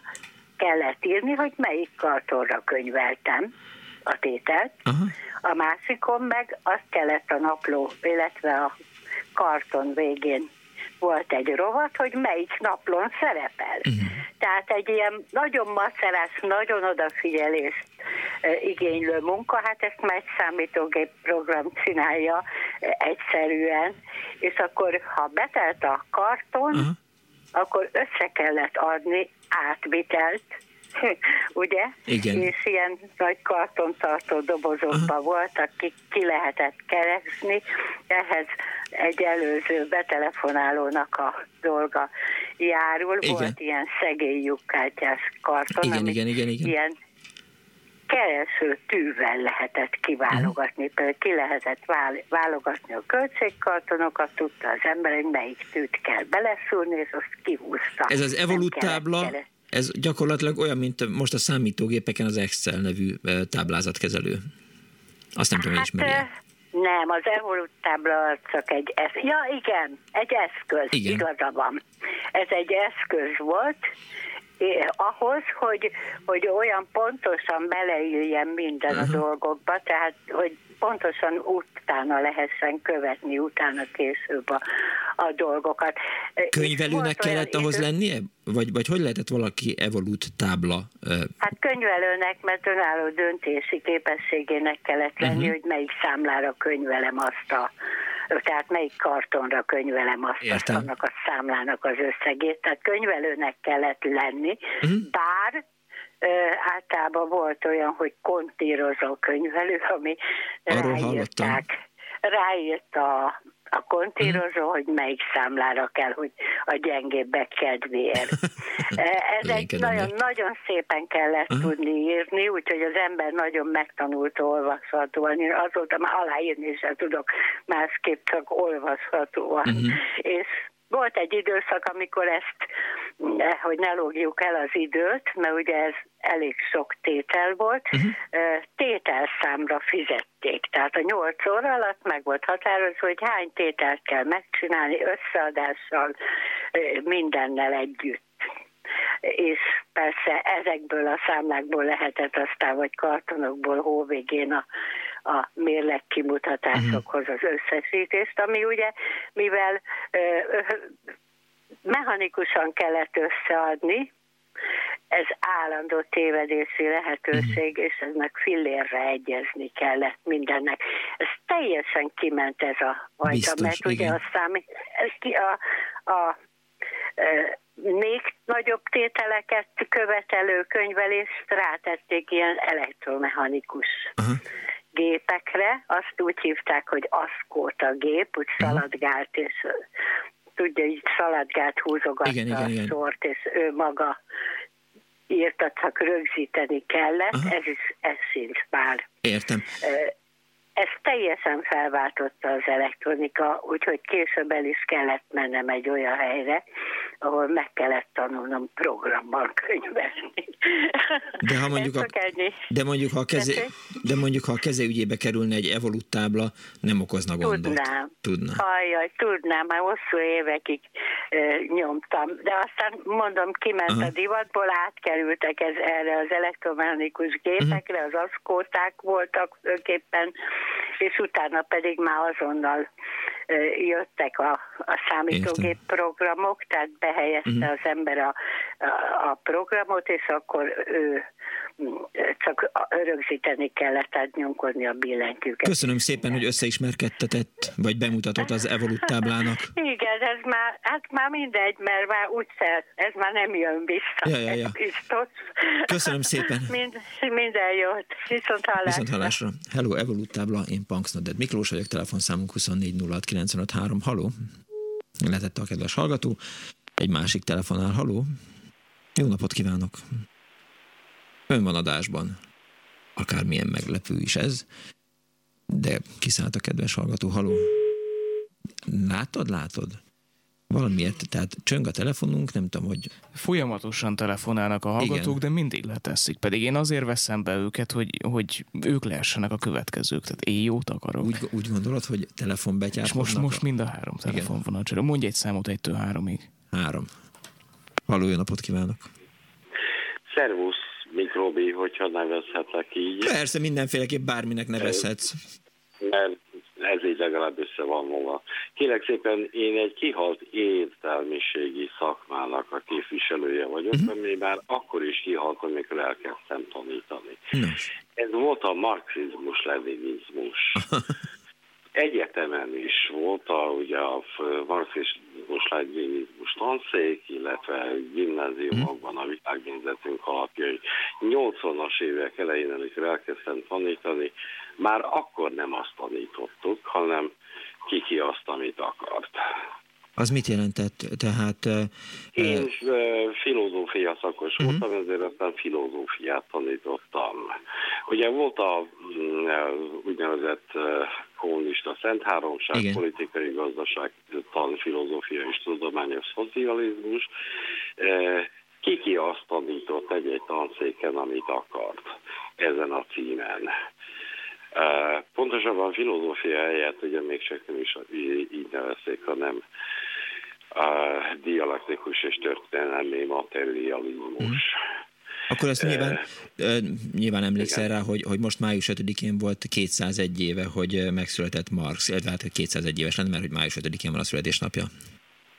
kellett írni, hogy melyik kartonra könyveltem a tételt. Uh-huh. A másikon meg azt kellett a napló, illetve a karton végén volt egy rovat, hogy melyik naplon szerepel. Uh-huh. Tehát egy ilyen nagyon macerás, nagyon odafigyelést igénylő munka, hát ezt már egy számítógép program csinálja egyszerűen, és akkor ha betelt a karton, uh-huh. akkor össze kellett adni átvitelt, ugye? Igen. És ilyen nagy kartontartó dobozokban uh-huh. voltak, ki, ki lehetett keresni. Ehhez egy előző betelefonálónak a dolga járul. Igen. Volt ilyen szegély lyukkártyás karton, igen, igen, igen, igen. ilyen kereső tűvel lehetett kiválogatni. Például ki lehetett válogatni a költségkartonokat, tudta az ember, hogy melyik tűt kell beleszúrni, és azt kihúzta. Ez az evolut tábla, ez gyakorlatilag olyan, mint most a számítógépeken az Excel nevű táblázatkezelő. Azt nem tudom, hogy hát, ismeri. Nem, az Evolut tábla csak egy eszköz. Ja, igen, egy eszköz, igen. igaza van. Ez egy eszköz volt, eh, ahhoz, hogy, hogy olyan pontosan beleüljen minden uh-huh. a dolgokba, tehát hogy pontosan utána lehessen követni, utána később a, a dolgokat. Könyvelőnek kellett ahhoz idő... lennie? Vagy, vagy hogy lehetett valaki evolút tábla? Hát könyvelőnek, mert önálló döntési képességének kellett lenni, uh-huh. hogy melyik számlára könyvelem azt a tehát melyik kartonra könyvelem azt, azt annak a számlának az összegét. Tehát könyvelőnek kellett lenni, uh-huh. bár általában volt olyan, hogy kontírozó könyvelő, ami Arról ráírták, ráírt a, a kontírozó, mm. hogy melyik számlára kell, hogy a gyengébbek kedvéért. Ezek nagyon, nagyon szépen kellett uh-huh. tudni írni, úgyhogy az ember nagyon megtanult olvashatóan. Én azóta már aláírni sem tudok, másképp csak olvashatóan. Uh-huh. És volt egy időszak, amikor ezt, hogy ne lógjuk el az időt, mert ugye ez elég sok tétel volt, uh-huh. tételszámra fizették. Tehát a nyolc óra alatt meg volt határozva, hogy hány tételt kell megcsinálni összeadással, mindennel együtt és persze ezekből a számlákból lehetett aztán, vagy kartonokból hóvégén a, a mérleg kimutatásokhoz az összesítést, ami ugye, mivel ö, ö, mechanikusan kellett összeadni, ez állandó tévedési lehetőség, és eznek fillérre egyezni kellett mindennek. Ez teljesen kiment ez a Biztos, mert ugye a szám, a, a, a még nagyobb tételeket követelő könyvelést rátették ilyen elektromechanikus uh-huh. gépekre. Azt úgy hívták, hogy aszkóta gép, úgy uh-huh. szaladgált, és tudja, így szaladgált húzogatta igen, igen, igen. a sort, és ő maga írta, csak rögzíteni kellett, uh-huh. ez is, ez sincs már. Értem ez teljesen felváltotta az elektronika, úgyhogy később el is kellett mennem egy olyan helyre, ahol meg kellett tanulnom programban könyvelni. De, ha mondjuk a, de, mondjuk, ha a keze, de mondjuk, ha a keze ügyébe kerülne egy evolut tábla, nem okozna gondot. Tudnám. Tudná. Ajaj, tudnám, már hosszú évekig e, nyomtam. De aztán mondom, kiment Aha. a divatból, átkerültek ez erre az elektromechanikus gépekre, uh-huh. az aszkóták voltak főképpen, és utána pedig már azonnal jöttek a, a számítógép programok, tehát behelyezte uh-huh. az ember a, a, a programot, és akkor ő csak rögzíteni kellett, tehát nyomkodni a billentyűket. Köszönöm szépen, hogy összeismerkedtetett, vagy bemutatott az Evolut táblának. Igen, ez már, hát már mindegy, mert már úgyse, ez már nem jön vissza. Ja, ja, ja. Biztos. Köszönöm szépen. Mind, minden jót. Viszont hallásra. Viszont hallásra. Hello, Evolut tábla, én Punks Miklós vagyok, telefonszámunk 24 06 Haló. Letette a kedves hallgató. Egy másik telefonál. Haló. Jó napot kívánok. Ön van adásban. Akármilyen meglepő is ez. De kiszállt a kedves hallgató. Haló. Látod, látod? Valamiért, tehát csöng a telefonunk, nem tudom, hogy... Folyamatosan telefonálnak a hallgatók, Igen. de mindig leteszik. Pedig én azért veszem be őket, hogy, hogy ők lehessenek a következők. Tehát én jót akarok. Úgy, úgy gondolod, hogy telefonbetyárkodnak? És most, most mind a három telefon van a. Mondj egy számot egytől háromig. Három. Halló, jó napot kívánok! Szervusz, Mikrobi, hogyha nevezhetek így. Persze, mindenféleképp bárminek nevezhetsz. Mert ez így legalább össze van volna. Kérlek szépen, én egy kihalt értelmiségi szakmának a képviselője vagyok, uh-huh. ami már akkor is kihalt, amikor elkezdtem tanítani. Nos. Ez volt a marxizmus-leninizmus. egyetemen is volt a, ugye a marxizmus leninizmus tanszék, illetve gimnáziumokban a világnézetünk alapjai. 80-as évek elején, amikor elkezdtem tanítani, már akkor nem azt tanítottuk, hanem ki ki azt, amit akart. Az mit jelentett? Tehát... Én uh, filozófia szakos uh-huh. voltam, ezért aztán filozófiát tanítottam. Ugye volt a uh, úgynevezett uh, kommunista Szent Háromság, Igen. politikai gazdaság, tan, filozófia és tudományos szocializmus. Kiki azt tanított egy-egy tanszéken, amit akart ezen a címen. Pontosabban filozófia helyett ugye még csak nem is így nevezték, hanem a dialektikus és történelmi materializmus. Mm. Akkor ezt nyilván, uh, nyilván emlékszel igen. rá, hogy, hogy most május 5-én volt 201 éve, hogy megszületett Marx, illetve hát 201 éves lenne, mert hogy május 5-én van a születésnapja.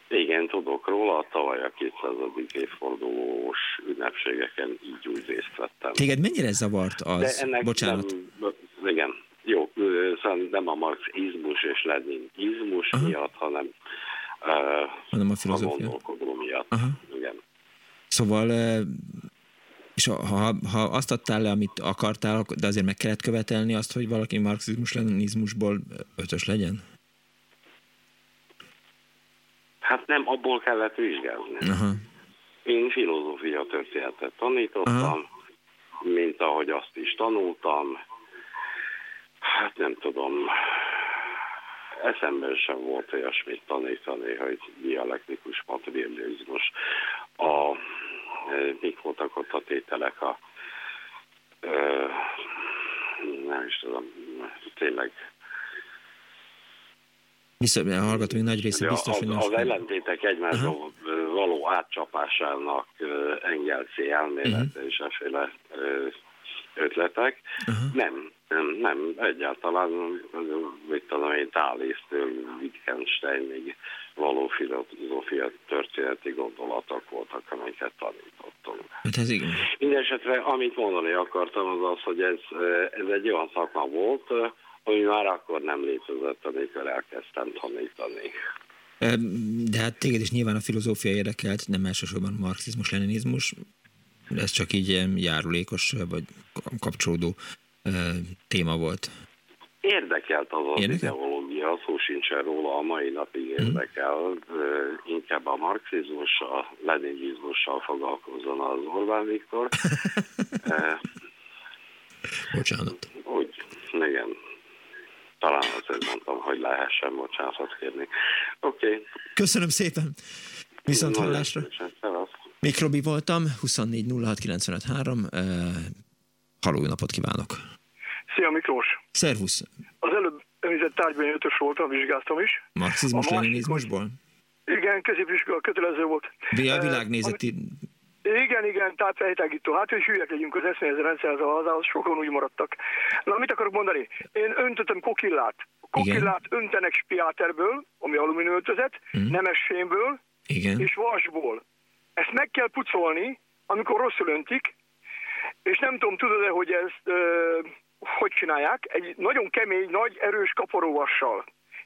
Igen, tudok róla, tavaly a 200. évfordulós ünnepségeken így úgy részt vettem. Téged mennyire zavart az? De ennek Bocsánat. Nem, igen, jó, szóval nem a marxizmus és leninizmus Aha. miatt, hanem Uh, hanem a filozófia. A miatt. Aha. Igen. Szóval, és ha, ha azt adtál le, amit akartál, de azért meg kellett követelni azt, hogy valaki marxizmus-leninizmusból ötös legyen? Hát nem, abból kellett vizsgálni. Aha. Én filozófia történetet tanítottam, Aha. mint ahogy azt is tanultam. Hát nem tudom, eszemben sem volt olyasmit tanítani, hogy dialektikus materializmus. A, e, mik voltak ott a tételek a ö, e, nem is tudom, tényleg Viszont a hallgatói nagy része biztos, hogy Az ellentétek egymásról való átcsapásának Engelci elmélete uh-huh. és efféle ötletek. Uh-huh. Nem, nem, nem, egyáltalán, mit tudom én, Tálésztől Wittgensteinig való filozófia történeti gondolatok voltak, amiket tanítottunk. Hát ez igen. Mindenesetre, amit mondani akartam, az az, hogy ez, ez egy olyan szakma volt, ami már akkor nem létezett, amikor elkezdtem tanítani. De hát téged is nyilván a filozófia érdekelt, nem elsősorban marxizmus, leninizmus, ez csak így járulékos vagy kapcsolódó téma volt. Érdekelt az az ideológia, szó sincsen róla, a mai napig mhm. érdekel. Mm. Inkább a marxizmussal, leninizmussal foglalkozzon az Orbán Viktor. Bocsánat. Úgy, igen. Talán azért mondtam, hogy lehessen bocsánatot kérni. Oké. Okay. Köszönöm szépen. Viszont hallásra. Mikrobi voltam, 24 06 95 3. Haló, napot kívánok! Szia Miklós! Szervusz! Az előbb említett tárgyban ötös voltam, vizsgáztam is. Marxizmus, leninizmusból? Igen, középvizsgálat kötelező volt. De a világnézeti... Igen, igen, tehát fejtágító. Hát, hogy hülyek legyünk az eszményezer az, az sokan úgy maradtak. Na, mit akarok mondani? Én öntöttem kokillát. Kokillát igen. öntenek spiáterből, ami alumíniumöltözet, mm. nemessémből igen. és vasból. Ezt meg kell pucolni, amikor rosszul öntik, és nem tudom, tudod-e, hogy ezt ö, hogy csinálják? Egy nagyon kemény, nagy, erős kaporóvassal,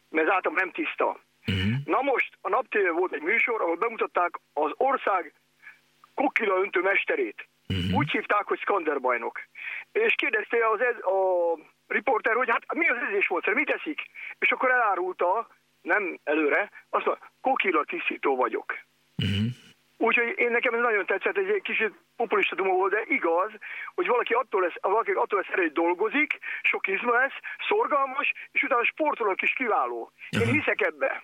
mert ez általában nem tiszta. Uh-huh. Na most a naptéve volt egy műsor, ahol bemutatták az ország kokila öntő mesterét. Uh-huh. Úgy hívták, hogy Skanderbajnok. És kérdezte az ez, a riporter, hogy hát mi az edzés volt, mit eszik? És akkor elárulta, nem előre, azt mondta, kokila tisztító vagyok. Uh-huh. Úgyhogy én nekem ez nagyon tetszett, egy kicsit populista duma volt, de igaz, hogy valaki attól lesz, valaki attól lesz hogy dolgozik, sok izma lesz, szorgalmas, és utána sportolók is kiváló. Én hiszek ebbe.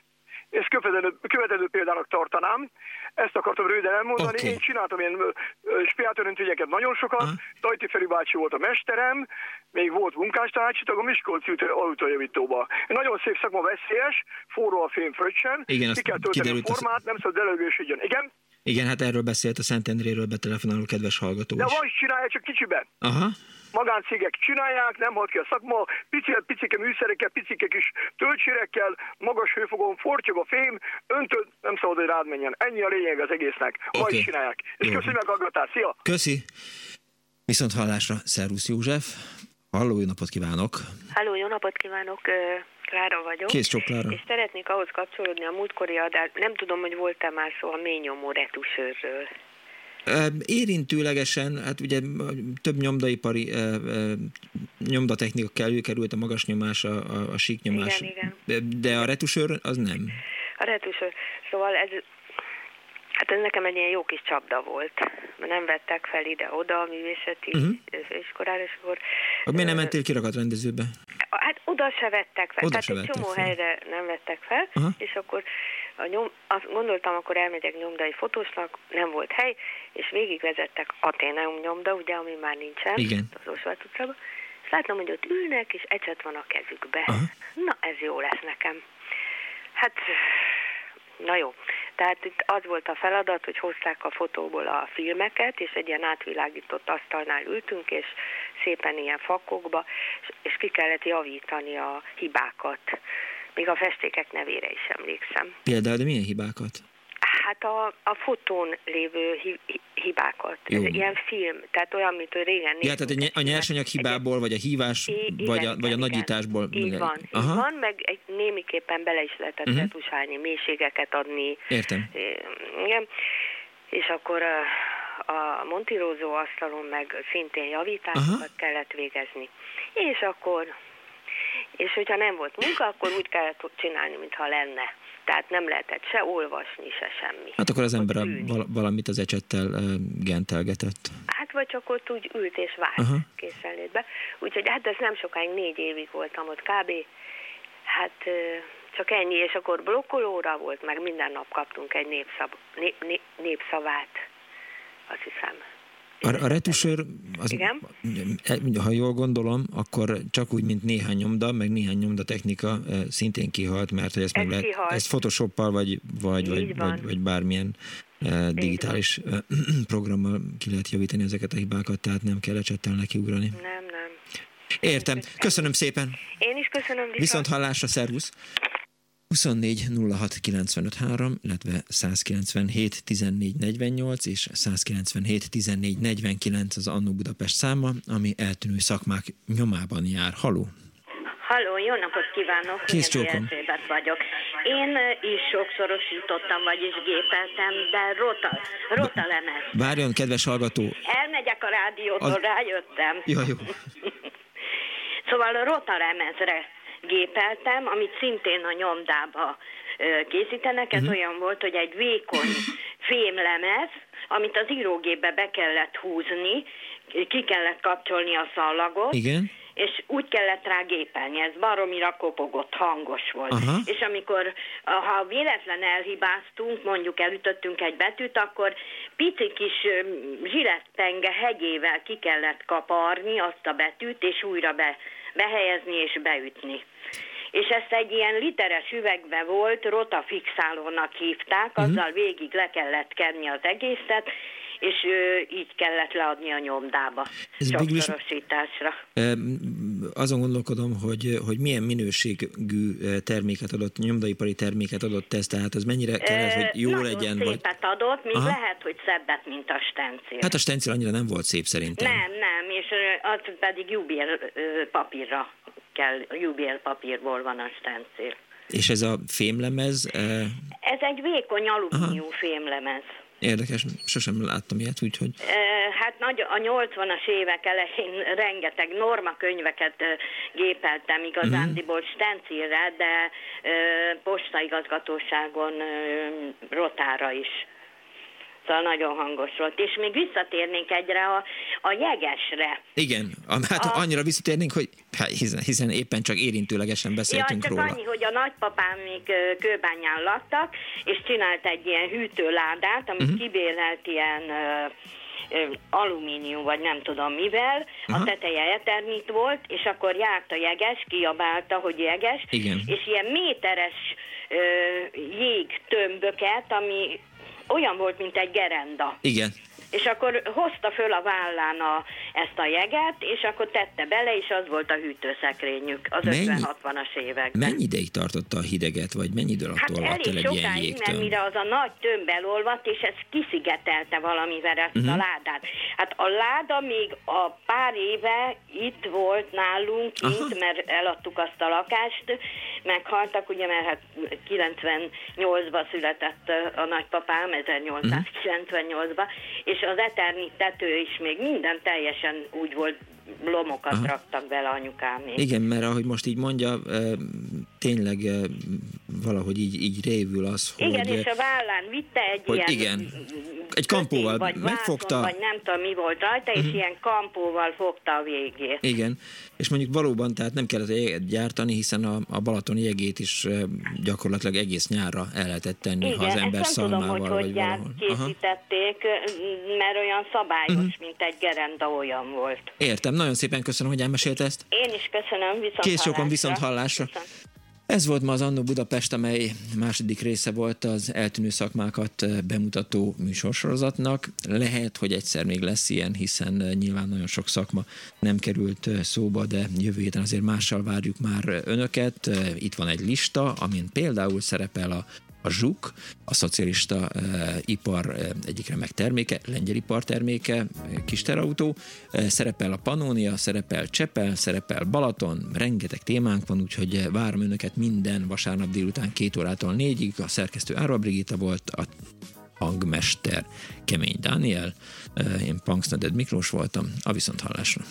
Ezt követelő, követelő példának tartanám. Ezt akartam röviden elmondani. Okay. Én csináltam ilyen spiátöröntőgyeket nagyon sokat. Uh-huh. Tajti Feri bácsi volt a mesterem, még volt munkástárcsi tag a Miskolci autójavítóba. Nagyon szép szakma, veszélyes, forró a fém fröccsen. Igen, ki kell tölteni a formát, a... nem szabad delőgősügyön. Igen? Igen, hát erről beszélt a Szentendréről betelefonáló kedves hallgató De van is csinálja, csak kicsiben. Aha. Magáncégek csinálják, nem hat ki a szakma, picike, picike műszerekkel, picike kis töltsérekkel, magas hőfogon fortyog a fém, öntött, nem szabad, hogy rád menjen. Ennyi a lényeg az egésznek. Ma okay. is csinálják. És Jó. köszi meg a Szia! Köszi! Viszont hallásra, Szervusz József! Halló, jó napot kívánok! Halló, jó napot kívánok! Klára vagyok. Kész csak Klára. És szeretnék ahhoz kapcsolódni a múltkori adás. Nem tudom, hogy volt-e már szó a ményomó retusőrről. Érintőlegesen, hát ugye több nyomdaipari nyomdatechnika kell, került a magas nyomás, a, a, a síknyomás. Igen, igen. De a retusőr az nem. A retusőr. Szóval ez Hát ez nekem egy ilyen jó kis csapda volt, nem vettek fel ide-oda a művészeti uh-huh. iskolára, és akkor... Miért nem mentél kirakat rendezőbe? Hát oda se vettek fel, oda tehát egy csomó fel. helyre nem vettek fel, uh-huh. és akkor a nyom, azt gondoltam, akkor elmegyek nyomdai fotósnak, nem volt hely, és végigvezettek Ateneum nyomda, ugye, ami már nincsen, Igen. az Osvált utcában, és láttam, hogy ott ülnek, és ecset van a kezükbe. Uh-huh. Na, ez jó lesz nekem. Hát Na jó, tehát itt az volt a feladat, hogy hozták a fotóból a filmeket, és egy ilyen átvilágított asztalnál ültünk, és szépen ilyen fakokba, és, és ki kellett javítani a hibákat. Még a festékek nevére is emlékszem. Például, de milyen hibákat? Hát a, a fotón lévő hi, hibákat. Jó. Ez ilyen film, tehát olyan, mint hogy régen Ja, tehát a nyersanyag hibából, vagy a hívás, igen, vagy, a, vagy a nagyításból. Így van, Aha. így van, meg egy némiképpen bele is lehetett uh-huh. retusálni, mélységeket adni. Értem. Igen. És akkor a, a montirozó asztalon meg szintén javításokat Aha. kellett végezni. És akkor, és hogyha nem volt munka, akkor úgy kellett csinálni, mintha lenne tehát nem lehetett se olvasni, se semmi. Hát akkor az ember a, valamit az ecsettel uh, gentelgetett. Hát vagy csak ott úgy ült és várt uh-huh. készenlétbe. Úgyhogy hát ez nem sokáig, négy évig voltam ott kb. Hát uh, csak ennyi, és akkor blokkolóra volt, meg minden nap kaptunk egy népszav, nép, nép, népszavát, azt hiszem. A, a retusőr, az, Igen? ha jól gondolom, akkor csak úgy, mint néhány nyomda, meg néhány nyomda technika eh, szintén kihalt, mert hogy ezt ez meg lehet, kihalt. ezt Photoshoppal, vagy, vagy, vagy, vagy, vagy bármilyen eh, digitális programmal ki lehet javítani ezeket a hibákat, tehát nem kell ecsettel nekiugrani. Nem, nem. Értem. Köszönöm szépen. Én is köszönöm. Viszont, viszont hallásra, szervusz. 24 06 95 3, illetve 197 14 48 és 197 14 49 az Annó Budapest száma, ami eltűnő szakmák nyomában jár. Haló! Halló, jó napot kívánok! Kész csókom. vagyok. Én is sokszorosítottam, vagyis gépeltem, de rota, rota lemez. Várjon, kedves hallgató! Elmegyek a rádiótól, Az... rájöttem. Ja, jó. szóval a rota lemezre gépeltem, amit szintén a nyomdába készítenek. Ez uh-huh. olyan volt, hogy egy vékony fémlemez, amit az írógépbe be kellett húzni, ki kellett kapcsolni a szallagot, Igen és úgy kellett rá gépelni, ez baromira kopogott, hangos volt. Aha. És amikor, ha véletlen elhibáztunk, mondjuk elütöttünk egy betűt, akkor pici kis zsilettpenge hegyével ki kellett kaparni azt a betűt, és újra be, behelyezni és beütni és ezt egy ilyen literes üvegbe volt, rotafixálónak hívták, mhm. azzal végig le kellett kenni az egészet, és így kellett leadni a nyomdába, Ez sokszorosításra. Azon gondolkodom, hogy, hogy milyen minőségű terméket adott, nyomdaipari terméket adott ez, tehát az mennyire kellett, hogy jó Nagyon legyen? szépet vagy... adott, még Aha. lehet, hogy szebbet, mint a stencil. Hát a stencil annyira nem volt szép szerintem. Nem, nem, és az pedig jubiel papírra kell, jubiel papírból van a stencil. És ez a fémlemez? Ez egy vékony alumínium Aha. fémlemez. Érdekes, sosem láttam ilyet, úgyhogy... Hát nagy, a 80-as évek elején rengeteg norma könyveket gépeltem igazándiból uh-huh. stencilre, de postaigazgatóságon rotára is. Szóval nagyon hangos volt. És még visszatérnénk egyre a, a jegesre. Igen, hát a... annyira visszatérnénk, hogy hát hiszen, hiszen éppen csak érintőlegesen beszéltünk ja, csak róla. annyi, hogy a nagypapám még kőbányán laktak, és csinált egy ilyen hűtőládát, amit uh-huh. kibélelt ilyen alumínium, vagy nem tudom mivel, Aha. a teteje eternit volt, és akkor járt a jeges, kiabálta, hogy jeges, Igen. és ilyen méteres ö, jégtömböket, ami olyan volt, mint egy gerenda. Igen. És akkor hozta föl a vállán a, ezt a jeget, és akkor tette bele, és az volt a hűtőszekrényük az 50-60-as években. Mennyi ideig tartotta a hideget, vagy mennyi idő alatt hát olvadt el egy ilyen jégtömb? mert mire az a nagy tömb elolvadt, és ez kiszigetelte valamivel ezt uh-huh. a mhm. ládát. Hát a láda még a pár éve itt volt nálunk, kint, mert eladtuk azt a lakást, meghaltak, ugye, mert hát 98-ban született a nagypapám, 1898-ban, és az Eterni tető is még minden teljesen úgy volt, lomokat Aha. raktak bele anyukám. Igen, mert ahogy most így mondja, tényleg valahogy így, így révül az, hogy... Igen, és a vállán vitte egy hogy ilyen... Igen, egy kampóval vagy megfogta. Vászon, vagy nem tudom mi volt rajta, és uh-huh. ilyen kampóval fogta a végét. Igen, és mondjuk valóban tehát nem kellett jeget gyártani, hiszen a, a Balaton jegét is gyakorlatilag egész nyárra el lehetett tenni, Igen, ha az ember nem tudom, hogy vagy hogy valahol. készítették, Aha. mert olyan szabályos, uh-huh. mint egy gerenda olyan volt. Értem, nagyon szépen köszönöm, hogy elmesélt ezt. Én is köszönöm, viszont Kész sokan viszont hallásra. Viszont. Ez volt ma az Annó Budapest, amely második része volt az eltűnő szakmákat eh, bemutató műsorsorozatnak. Lehet, hogy egyszer még lesz ilyen, hiszen eh, nyilván nagyon sok szakma nem került eh, szóba, de jövő héten azért mással várjuk már önöket. Itt van egy lista, amin például szerepel a a zsuk, a szocialista e, ipar e, egyik remek terméke, lengyel ipar terméke, kis terautó, e, szerepel a Panónia, szerepel Csepel, szerepel Balaton, rengeteg témánk van, úgyhogy várom önöket minden vasárnap délután két órától négyig, a szerkesztő Árva Brigitta volt, a hangmester Kemény Dániel, én Punksneded Miklós voltam, a viszonthallásra.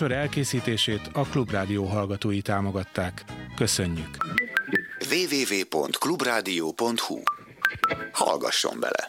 Műsor elkészítését a Klubrádió hallgatói támogatták. Köszönjük! www.clubradio.hu Hallgasson bele!